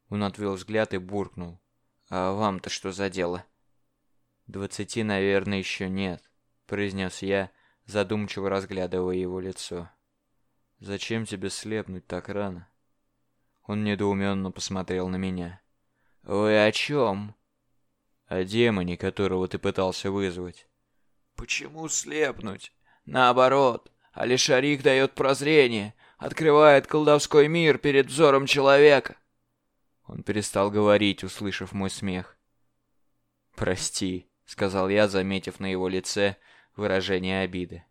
Он отвел взгляд и буркнул. «А вам-то что за дело?» «Двадцати, наверное, еще нет», — произнес я, задумчиво разглядывая его лицо. «Зачем тебе слепнуть так рано?» Он недоуменно посмотрел на меня. «Вы о чем?» «О демоне, которого ты пытался вызвать». «Почему слепнуть? Наоборот, Алишарик дает прозрение, открывает колдовской мир перед взором человека». Он перестал говорить, услышав мой смех. «Прости», — сказал я, заметив на его лице выражение обиды.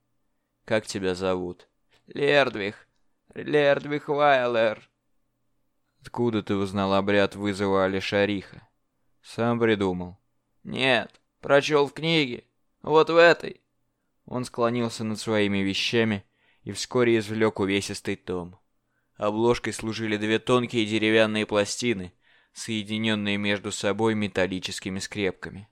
«Как тебя зовут?» «Лердвих. Лердвих Вайлер». «Откуда ты узнал обряд вызова Алишариха?» «Сам придумал». «Нет, прочел в книге. Вот в этой». Он склонился над своими вещами и вскоре извлек увесистый том. Обложкой служили две тонкие деревянные пластины, соединенные между собой металлическими скрепками.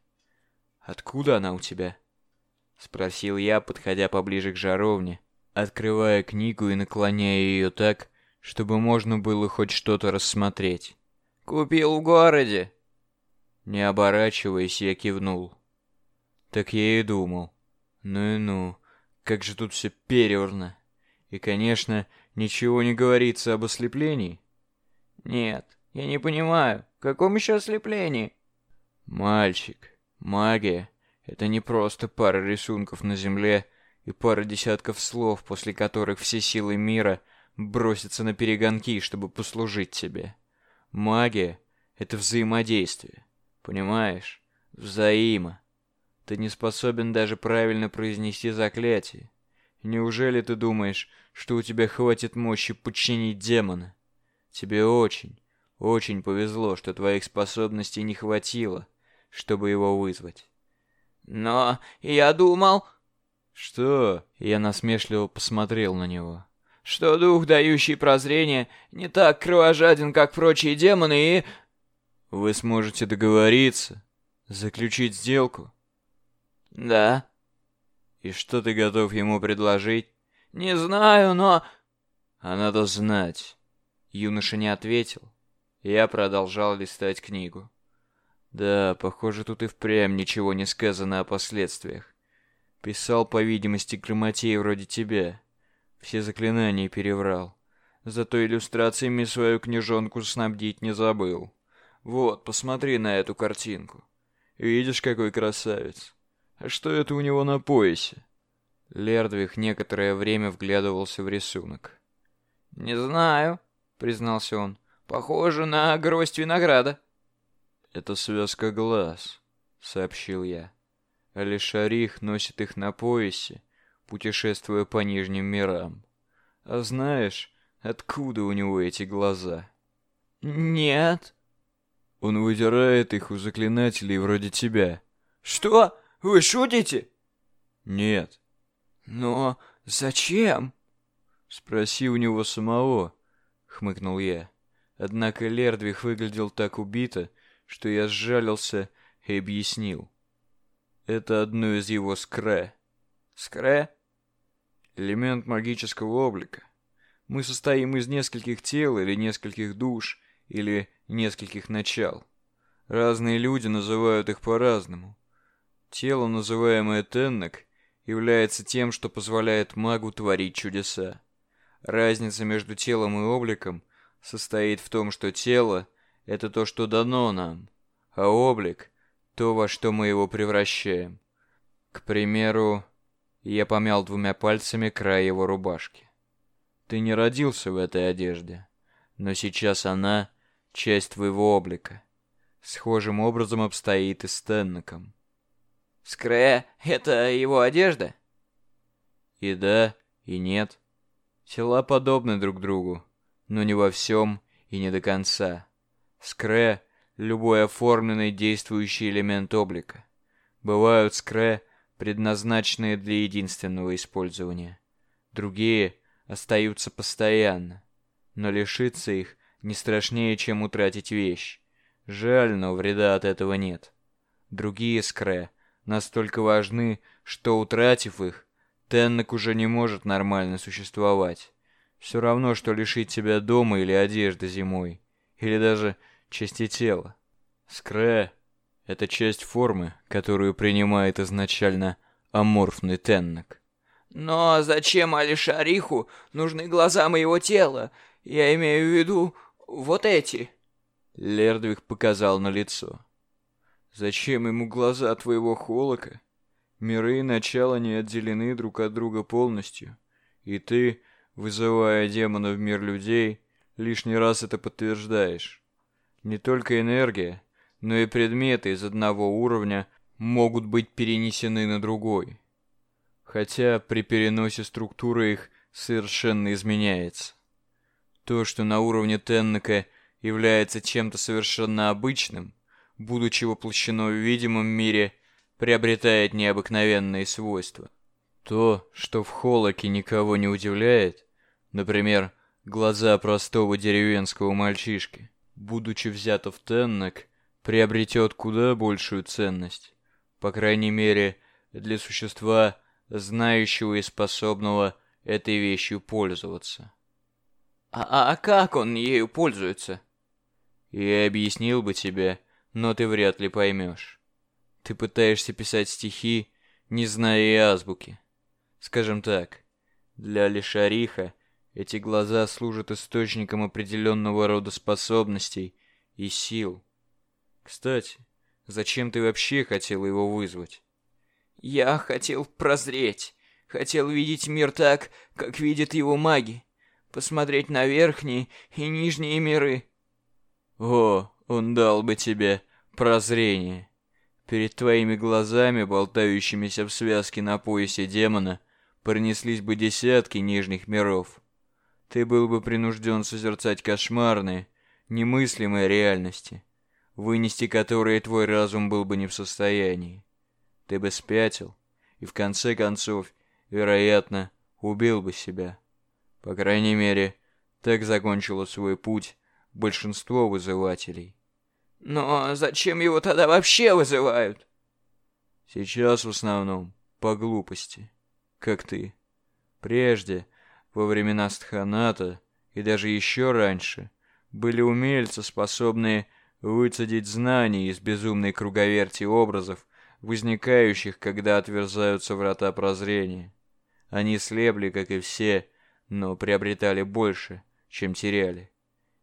«Откуда она у тебя?» — спросил я, подходя поближе к жаровне, открывая книгу и наклоняя ее так, чтобы можно было хоть что-то рассмотреть. «Купил в городе!» Не оборачиваясь, я кивнул. Так я и думал. Ну и ну, как же тут все переверно. И, конечно, ничего не говорится об ослеплении. Нет, я не понимаю, в каком еще ослеплении? Мальчик, магия — это не просто пара рисунков на земле и пара десятков слов, после которых все силы мира бросятся на перегонки, чтобы послужить тебе. Магия — это взаимодействие. Понимаешь? Взаимо. Ты не способен даже правильно произнести заклятие. Неужели ты думаешь, что у тебя хватит мощи подчинить демона? Тебе очень, очень повезло, что твоих способностей не хватило, чтобы его вызвать. Но я думал... Что? Я насмешливо посмотрел на него. Что дух, дающий прозрение, не так кровожаден, как прочие демоны, и... Вы сможете договориться, заключить сделку? Да. И что ты готов ему предложить? Не знаю, но... А надо знать. Юноша не ответил. Я продолжал листать книгу. Да, похоже, тут и впрямь ничего не сказано о последствиях. Писал, по видимости, грамотей вроде тебя. Все заклинания переврал. Зато иллюстрациями свою книжонку снабдить не забыл. Вот, посмотри на эту картинку. Видишь, какой красавец? А что это у него на поясе? Лердвих некоторое время вглядывался в рисунок. «Не знаю», — признался он. «Похоже на гроздь винограда». «Это связка глаз», — сообщил я. Алишарих носит их на поясе, путешествуя по нижним мирам. А знаешь, откуда у него эти глаза? «Нет», он выдирает их у заклинателей вроде тебя. Что? Вы шутите? Нет. Но зачем? Спроси у него самого, хмыкнул я. Однако Лердвих выглядел так убито, что я сжалился и объяснил. Это одно из его скре. Скре? Элемент магического облика. Мы состоим из нескольких тел или нескольких душ, или нескольких начал. Разные люди называют их по-разному. Тело, называемое Теннек, является тем, что позволяет магу творить чудеса. Разница между телом и обликом состоит в том, что тело — это то, что дано нам, а облик — то, во что мы его превращаем. К примеру, я помял двумя пальцами край его рубашки. Ты не родился в этой одежде, но сейчас она часть твоего облика. Схожим образом обстоит и с Теннеком. Скре — это его одежда? И да, и нет. Тела подобны друг другу, но не во всем и не до конца. Скре — любой оформленный действующий элемент облика. Бывают скре, предназначенные для единственного использования. Другие остаются постоянно, но лишиться их не страшнее, чем утратить вещь. Жаль, но вреда от этого нет. Другие скре настолько важны, что, утратив их, Теннек уже не может нормально существовать. Все равно, что лишить тебя дома или одежды зимой. Или даже части тела. Скре — это часть формы, которую принимает изначально аморфный Теннек. Но зачем Алишариху нужны глаза моего тела? Я имею в виду вот эти. Лердвиг показал на лицо. Зачем ему глаза твоего холока? Миры и начала не отделены друг от друга полностью. И ты, вызывая демона в мир людей, лишний раз это подтверждаешь. Не только энергия, но и предметы из одного уровня могут быть перенесены на другой. Хотя при переносе структура их совершенно изменяется. То, что на уровне Теннека является чем-то совершенно обычным, будучи воплощено в видимом мире, приобретает необыкновенные свойства. То, что в Холоке никого не удивляет, например, глаза простого деревенского мальчишки, будучи взято в Теннек, приобретет куда большую ценность. По крайней мере, для существа, знающего и способного этой вещью пользоваться. А, а как он ею пользуется? Я объяснил бы тебе, но ты вряд ли поймешь. Ты пытаешься писать стихи, не зная и азбуки. Скажем так, для Лишариха эти глаза служат источником определенного рода способностей и сил. Кстати, зачем ты вообще хотел его вызвать? Я хотел прозреть, хотел видеть мир так, как видят его маги, посмотреть на верхние и нижние миры. О, он дал бы тебе прозрение. Перед твоими глазами, болтающимися в связке на поясе демона, пронеслись бы десятки нижних миров. Ты был бы принужден созерцать кошмарные, немыслимые реальности, вынести которые твой разум был бы не в состоянии. Ты бы спятил и, в конце концов, вероятно, убил бы себя. По крайней мере, так закончило свой путь большинство вызывателей. Но зачем его тогда вообще вызывают? Сейчас в основном по глупости, как ты. Прежде, во времена Стханата и даже еще раньше, были умельцы, способные выцедить знания из безумной круговерти образов, возникающих, когда отверзаются врата прозрения. Они слепли, как и все, но приобретали больше, чем теряли.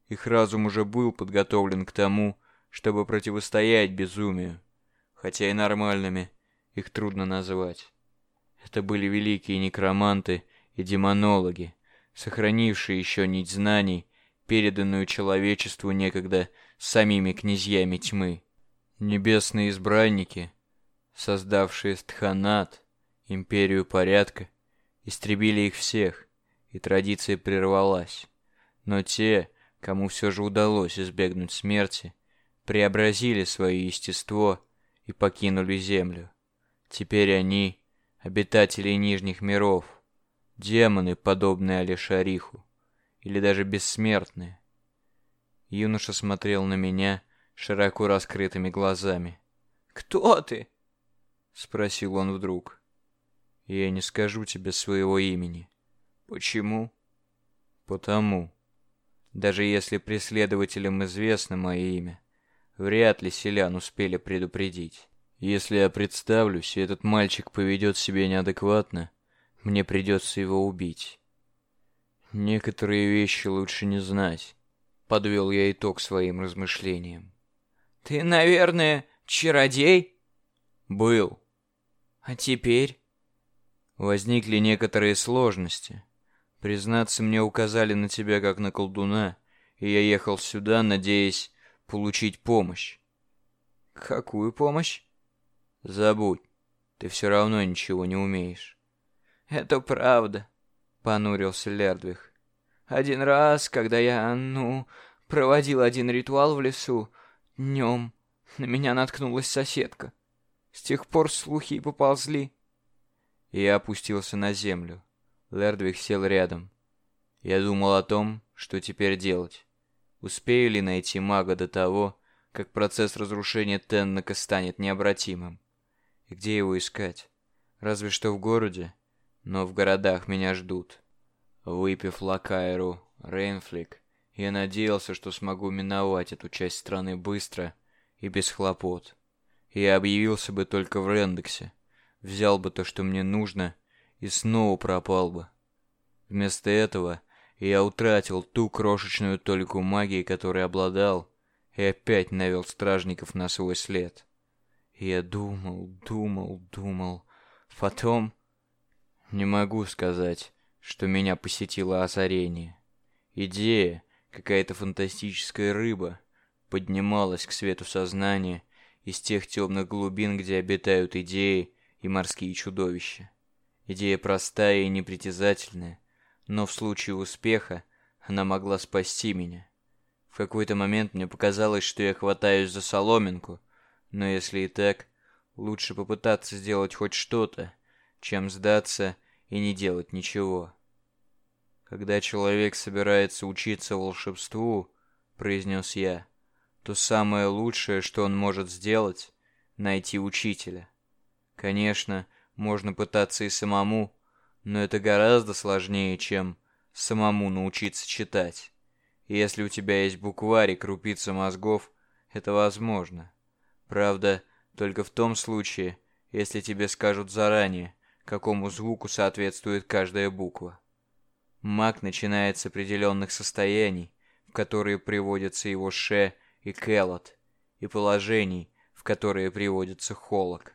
Их разум уже был подготовлен к тому, чтобы противостоять безумию, хотя и нормальными их трудно назвать. Это были великие некроманты и демонологи, сохранившие еще нить знаний, переданную человечеству некогда самими князьями тьмы. Небесные избранники, создавшие Стханат, империю порядка, истребили их всех, и традиция прервалась. Но те, кому все же удалось избегнуть смерти, преобразили свое естество и покинули Землю. Теперь они — обитатели Нижних миров, демоны, подобные Алишариху, или даже бессмертные. Юноша смотрел на меня широко раскрытыми глазами. «Кто ты?» — спросил он вдруг. «Я не скажу тебе своего имени». «Почему?» «Потому. Даже если преследователям известно мое имя, вряд ли селян успели предупредить. Если я представлюсь, и этот мальчик поведет себя неадекватно, мне придется его убить. Некоторые вещи лучше не знать. Подвел я итог своим размышлениям. Ты, наверное, чародей? Был. А теперь? Возникли некоторые сложности. Признаться, мне указали на тебя как на колдуна, и я ехал сюда, надеясь получить помощь. Какую помощь? Забудь, ты все равно ничего не умеешь. Это правда, понурился Лердвих. Один раз, когда я, ну, проводил один ритуал в лесу, днем, на меня наткнулась соседка. С тех пор слухи и поползли. Я опустился на землю. Лердвиг сел рядом. Я думал о том, что теперь делать. Успею ли найти мага до того, как процесс разрушения Теннека станет необратимым? И где его искать? Разве что в городе? но в городах меня ждут. Выпив Лакайру, Рейнфлик, я надеялся, что смогу миновать эту часть страны быстро и без хлопот. Я объявился бы только в Рендексе, взял бы то, что мне нужно, и снова пропал бы. Вместо этого я утратил ту крошечную толику магии, которой обладал, и опять навел стражников на свой след. Я думал, думал, думал. Потом... Не могу сказать, что меня посетило озарение. Идея, какая-то фантастическая рыба, поднималась к свету сознания из тех темных глубин, где обитают идеи и морские чудовища. Идея простая и непритязательная, но в случае успеха она могла спасти меня. В какой-то момент мне показалось, что я хватаюсь за соломинку, но если и так, лучше попытаться сделать хоть что-то, чем сдаться и не делать ничего. «Когда человек собирается учиться волшебству», — произнес я, — «то самое лучшее, что он может сделать, — найти учителя. Конечно, можно пытаться и самому, но это гораздо сложнее, чем самому научиться читать. Если у тебя есть букварь и крупица мозгов, это возможно. Правда, только в том случае, если тебе скажут заранее, какому звуку соответствует каждая буква. Маг начинает с определенных состояний, в которые приводятся его ше и келот, и положений, в которые приводится холок.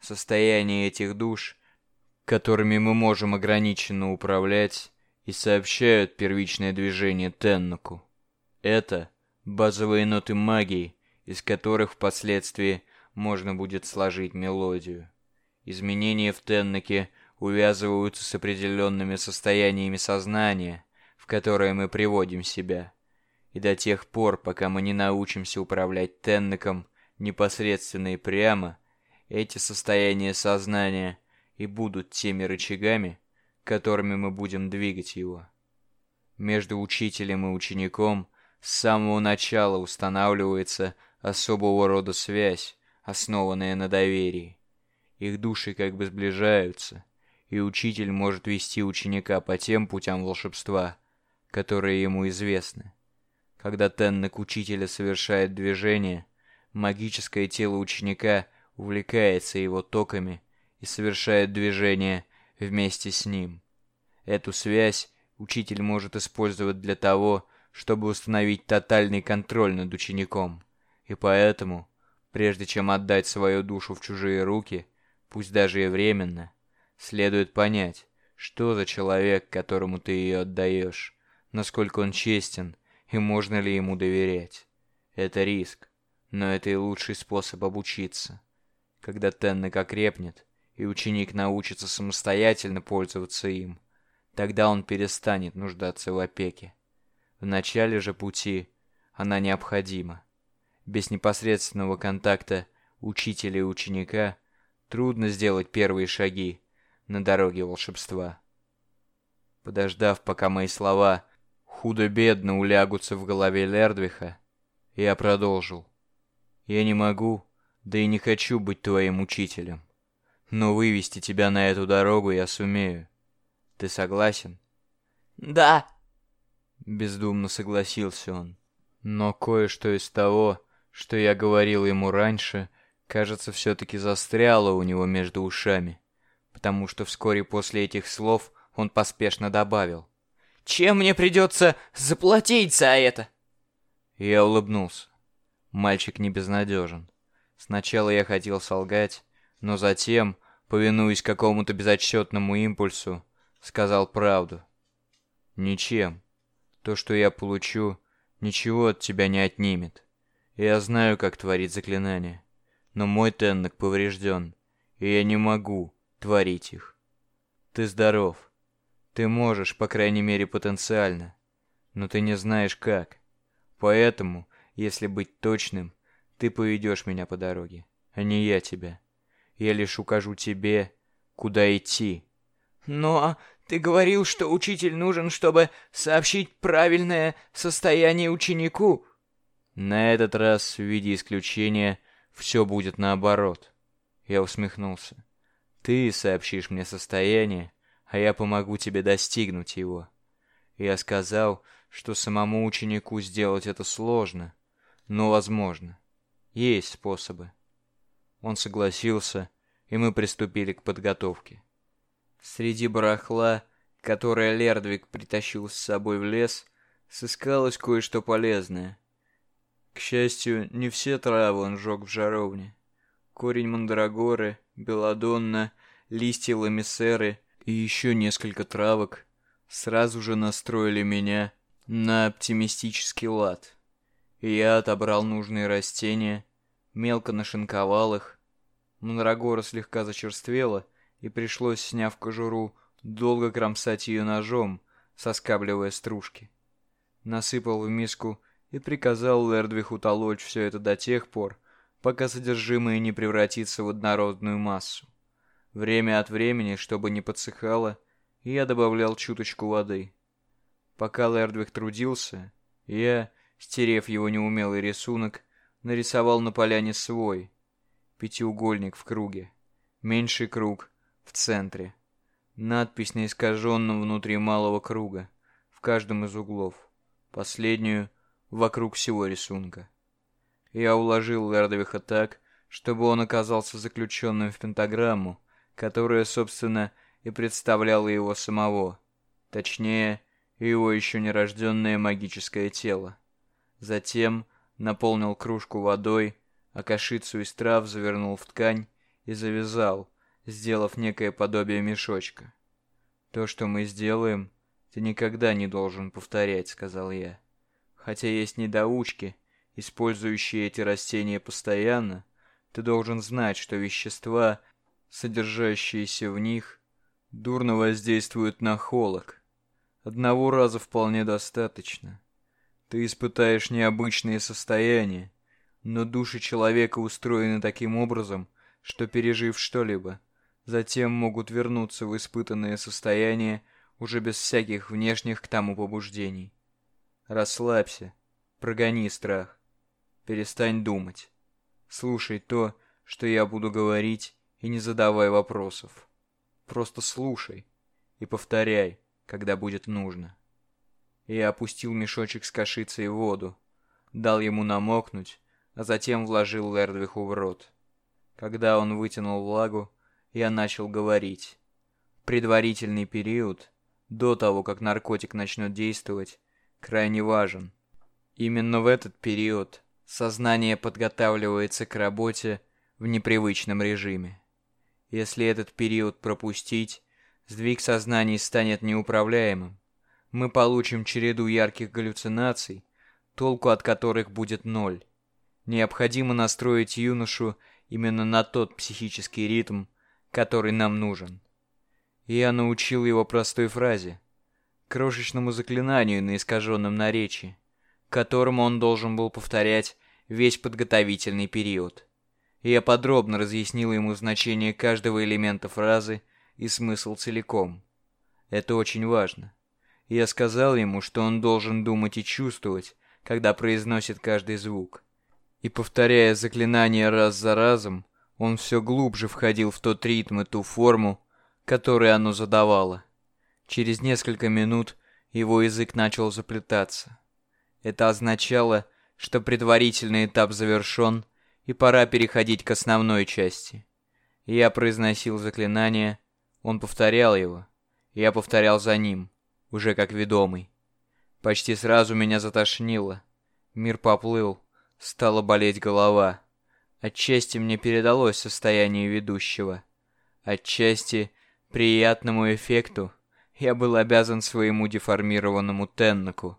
Состояние этих душ, которыми мы можем ограниченно управлять, и сообщают первичное движение Теннуку. Это базовые ноты магии, из которых впоследствии можно будет сложить мелодию. Изменения в Теннаке увязываются с определенными состояниями сознания, в которые мы приводим себя. И до тех пор, пока мы не научимся управлять Теннаком непосредственно и прямо, эти состояния сознания и будут теми рычагами, которыми мы будем двигать его. Между учителем и учеником с самого начала устанавливается особого рода связь, основанная на доверии. Их души как бы сближаются, и учитель может вести ученика по тем путям волшебства, которые ему известны. Когда Теннек учителя совершает движение, магическое тело ученика увлекается его токами и совершает движение вместе с ним. Эту связь учитель может использовать для того, чтобы установить тотальный контроль над учеником. И поэтому, прежде чем отдать свою душу в чужие руки, пусть даже и временно, следует понять, что за человек, которому ты ее отдаешь, насколько он честен и можно ли ему доверять. Это риск, но это и лучший способ обучиться. Когда Теннек окрепнет, и ученик научится самостоятельно пользоваться им, тогда он перестанет нуждаться в опеке. В начале же пути она необходима. Без непосредственного контакта учителя и ученика трудно сделать первые шаги на дороге волшебства. Подождав, пока мои слова худо-бедно улягутся в голове Лердвиха, я продолжил. Я не могу, да и не хочу быть твоим учителем. Но вывести тебя на эту дорогу я сумею. Ты согласен? Да. Бездумно согласился он. Но кое-что из того, что я говорил ему раньше, кажется, все-таки застряло у него между ушами. Потому что вскоре после этих слов он поспешно добавил. «Чем мне придется заплатить за это?» Я улыбнулся. Мальчик не безнадежен. Сначала я хотел солгать, но затем, повинуясь какому-то безотчетному импульсу, сказал правду. Ничем. То, что я получу, ничего от тебя не отнимет. Я знаю, как творить заклинания. Но мой теннок поврежден, и я не могу творить их. Ты здоров. Ты можешь, по крайней мере, потенциально. Но ты не знаешь как. Поэтому, если быть точным, ты поведешь меня по дороге, а не я тебя. Я лишь укажу тебе, куда идти. Но ты говорил, что учитель нужен, чтобы сообщить правильное состояние ученику. На этот раз, в виде исключения, все будет наоборот. Я усмехнулся. Ты сообщишь мне состояние, а я помогу тебе достигнуть его. Я сказал, что самому ученику сделать это сложно, но возможно. Есть способы. Он согласился, и мы приступили к подготовке. Среди барахла, которое Лердвик притащил с собой в лес, сыскалось кое-что полезное. К счастью, не все травы он жег в жаровне. Корень мандрагоры, белладонна, листья ламисеры и еще несколько травок сразу же настроили меня на оптимистический лад. И я отобрал нужные растения, мелко нашинковал их. Мандрагора слегка зачерствела, и пришлось, сняв кожуру, долго кромсать ее ножом, соскабливая стружки. Насыпал в миску и приказал Лердвиху толочь все это до тех пор, пока содержимое не превратится в однородную массу. Время от времени, чтобы не подсыхало, я добавлял чуточку воды. Пока Лердвих трудился, я, стерев его неумелый рисунок, нарисовал на поляне свой, пятиугольник в круге, меньший круг в центре, надпись на искаженном внутри малого круга, в каждом из углов, последнюю вокруг всего рисунка. Я уложил Лердвиха так, чтобы он оказался заключенным в пентаграмму, которая, собственно, и представляла его самого, точнее, его еще нерожденное магическое тело. Затем наполнил кружку водой, а кашицу из трав завернул в ткань и завязал, сделав некое подобие мешочка. «То, что мы сделаем, ты никогда не должен повторять», — сказал я. «Хотя есть недоучки, использующие эти растения постоянно, ты должен знать, что вещества, содержащиеся в них, дурно воздействуют на холок. Одного раза вполне достаточно. Ты испытаешь необычные состояния, но души человека устроены таким образом, что, пережив что-либо, затем могут вернуться в испытанное состояние уже без всяких внешних к тому побуждений. Расслабься, прогони страх, перестань думать. Слушай то, что я буду говорить, и не задавай вопросов. Просто слушай и повторяй, когда будет нужно. Я опустил мешочек с кашицей в воду, дал ему намокнуть, а затем вложил Лердвиху в рот. Когда он вытянул влагу, я начал говорить. Предварительный период, до того, как наркотик начнет действовать, крайне важен. Именно в этот период сознание подготавливается к работе в непривычном режиме. Если этот период пропустить, сдвиг сознания станет неуправляемым. Мы получим череду ярких галлюцинаций, толку от которых будет ноль. Необходимо настроить юношу именно на тот психический ритм, который нам нужен. Я научил его простой фразе, крошечному заклинанию на искаженном наречии, которому он должен был повторять весь подготовительный период. Я подробно разъяснил ему значение каждого элемента фразы и смысл целиком. Это очень важно. Я сказал ему, что он должен думать и чувствовать, когда произносит каждый звук. И повторяя заклинание раз за разом, он все глубже входил в тот ритм и ту форму, которую оно задавало. Через несколько минут его язык начал заплетаться. Это означало, что предварительный этап завершен, и пора переходить к основной части. Я произносил заклинание, он повторял его, я повторял за ним, уже как ведомый. Почти сразу меня затошнило. Мир поплыл, стала болеть голова. Отчасти мне передалось состояние ведущего. Отчасти приятному эффекту я был обязан своему деформированному Теннаку,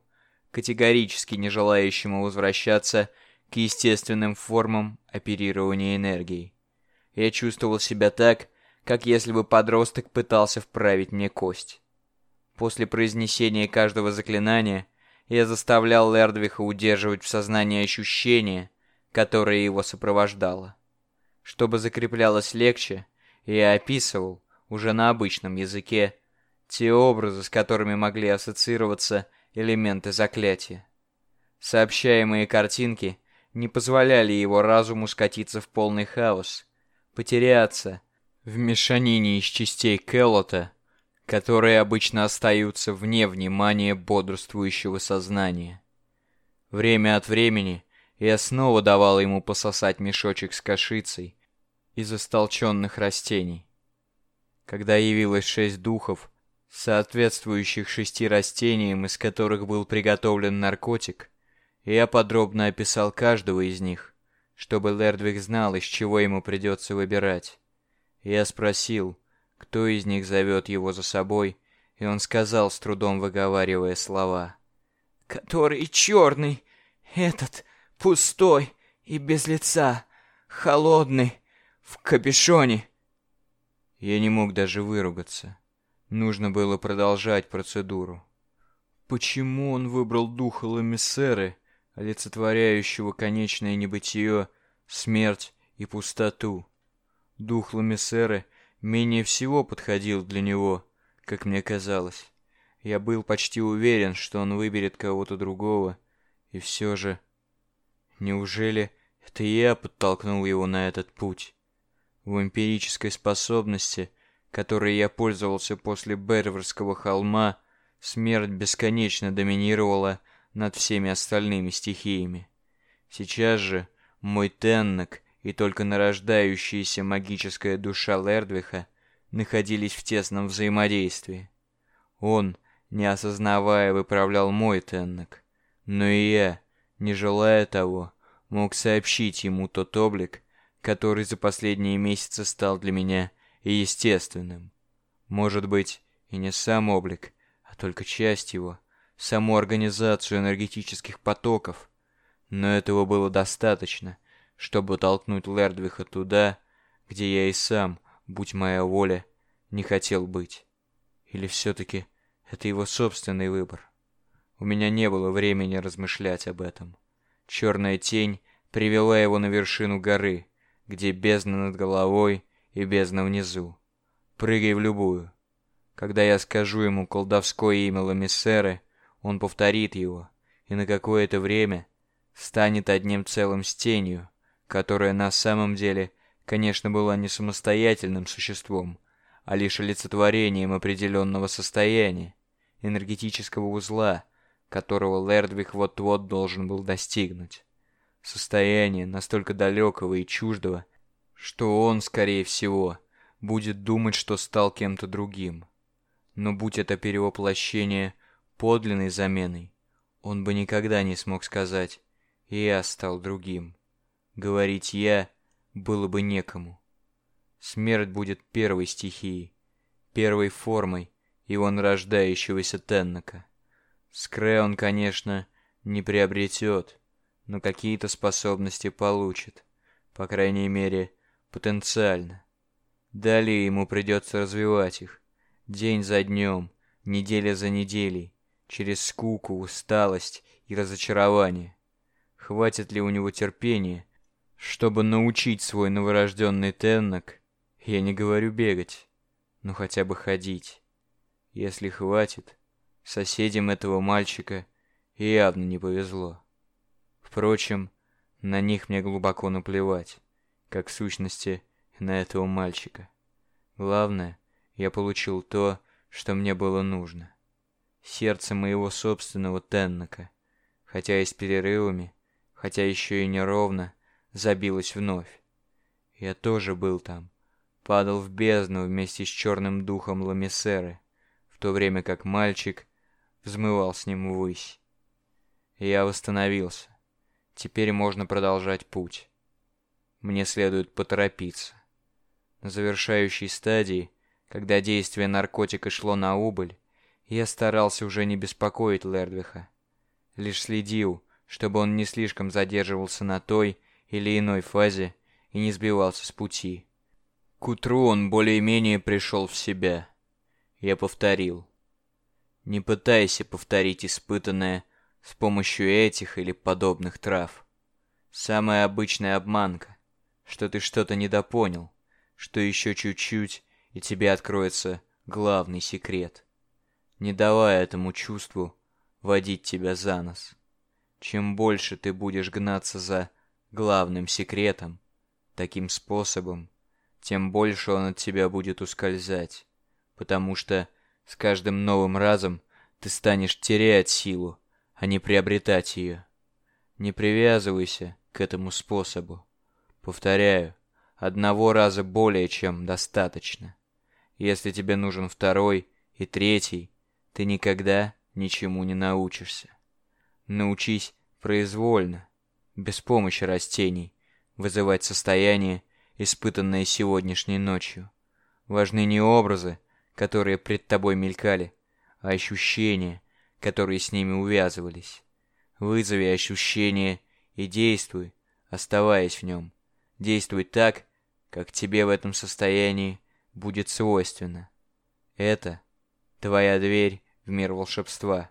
категорически не желающему возвращаться к естественным формам оперирования энергией. Я чувствовал себя так, как если бы подросток пытался вправить мне кость. После произнесения каждого заклинания я заставлял Лердвиха удерживать в сознании ощущение, которое его сопровождало. Чтобы закреплялось легче, я описывал, уже на обычном языке, те образы, с которыми могли ассоциироваться элементы заклятия. Сообщаемые картинки не позволяли его разуму скатиться в полный хаос, потеряться в мешанине из частей Келлота, которые обычно остаются вне внимания бодрствующего сознания. Время от времени я снова давал ему пососать мешочек с кашицей из истолченных растений. Когда явилось шесть духов, соответствующих шести растениям, из которых был приготовлен наркотик, я подробно описал каждого из них, чтобы Лердвиг знал, из чего ему придется выбирать. Я спросил, кто из них зовет его за собой, и он сказал, с трудом выговаривая слова. «Который черный, этот пустой и без лица, холодный, в капюшоне». Я не мог даже выругаться. Нужно было продолжать процедуру. Почему он выбрал духа Ламиссеры, олицетворяющего конечное небытие, смерть и пустоту? Дух Ламиссеры менее всего подходил для него, как мне казалось. Я был почти уверен, что он выберет кого-то другого, и все же... Неужели это я подтолкнул его на этот путь? В эмпирической способности — которой я пользовался после Берверского холма, смерть бесконечно доминировала над всеми остальными стихиями. Сейчас же мой Теннок и только нарождающаяся магическая душа Лердвиха находились в тесном взаимодействии. Он, не осознавая, выправлял мой Теннок, но и я, не желая того, мог сообщить ему тот облик, который за последние месяцы стал для меня естественным. Может быть, и не сам облик, а только часть его, саму организацию энергетических потоков. Но этого было достаточно, чтобы толкнуть Лердвиха туда, где я и сам, будь моя воля, не хотел быть. Или все-таки это его собственный выбор? У меня не было времени размышлять об этом. Черная тень привела его на вершину горы, где бездна над головой и бездна внизу. Прыгай в любую. Когда я скажу ему колдовское имя Ламиссеры, он повторит его, и на какое-то время станет одним целым с тенью, которая на самом деле, конечно, была не самостоятельным существом, а лишь олицетворением определенного состояния, энергетического узла, которого Лердвих вот-вот должен был достигнуть. Состояние настолько далекого и чуждого, что он, скорее всего, будет думать, что стал кем-то другим. Но будь это перевоплощение подлинной заменой, он бы никогда не смог сказать «я стал другим». Говорить «я» было бы некому. Смерть будет первой стихией, первой формой его нарождающегося Теннока. Скре он, конечно, не приобретет, но какие-то способности получит. По крайней мере, Потенциально. Далее ему придется развивать их. День за днем, неделя за неделей, через скуку, усталость и разочарование. Хватит ли у него терпения, чтобы научить свой новорожденный Теннок, я не говорю бегать, но хотя бы ходить. Если хватит, соседям этого мальчика явно не повезло. Впрочем, на них мне глубоко наплевать как в сущности на этого мальчика. Главное, я получил то, что мне было нужно. Сердце моего собственного Теннока, хотя и с перерывами, хотя еще и неровно, забилось вновь. Я тоже был там, падал в бездну вместе с черным духом Ламисеры, в то время как мальчик взмывал с ним ввысь. Я восстановился. Теперь можно продолжать путь. Мне следует поторопиться. На завершающей стадии, когда действие наркотика шло на убыль, я старался уже не беспокоить Лердвиха. Лишь следил, чтобы он не слишком задерживался на той или иной фазе и не сбивался с пути. К утру он более-менее пришел в себя. Я повторил. Не пытайся повторить испытанное с помощью этих или подобных трав. Самая обычная обманка что ты что-то недопонял, что еще чуть-чуть, и тебе откроется главный секрет. Не давая этому чувству водить тебя за нос. Чем больше ты будешь гнаться за главным секретом, таким способом, тем больше он от тебя будет ускользать, потому что С каждым новым разом ты станешь терять силу, а не приобретать ее. Не привязывайся к этому способу. Повторяю, одного раза более чем достаточно. Если тебе нужен второй и третий, ты никогда ничему не научишься. Научись произвольно, без помощи растений, вызывать состояние, испытанное сегодняшней ночью. Важны не образы, которые пред тобой мелькали, а ощущения, которые с ними увязывались. Вызови ощущение и действуй, оставаясь в нем. Действуй так, как тебе в этом состоянии будет свойственно. Это твоя дверь в мир волшебства.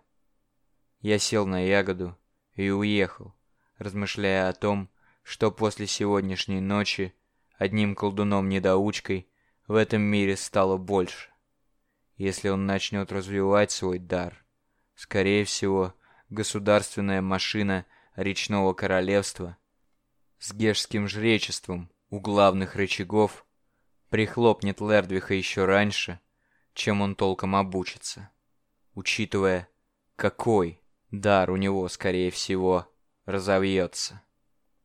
Я сел на ягоду и уехал, размышляя о том, что после сегодняшней ночи одним колдуном-недоучкой в этом мире стало больше. Если он начнет развивать свой дар, скорее всего, государственная машина речного королевства с гешским жречеством у главных рычагов прихлопнет Лердвиха еще раньше, чем он толком обучится, учитывая, какой дар у него, скорее всего, разовьется.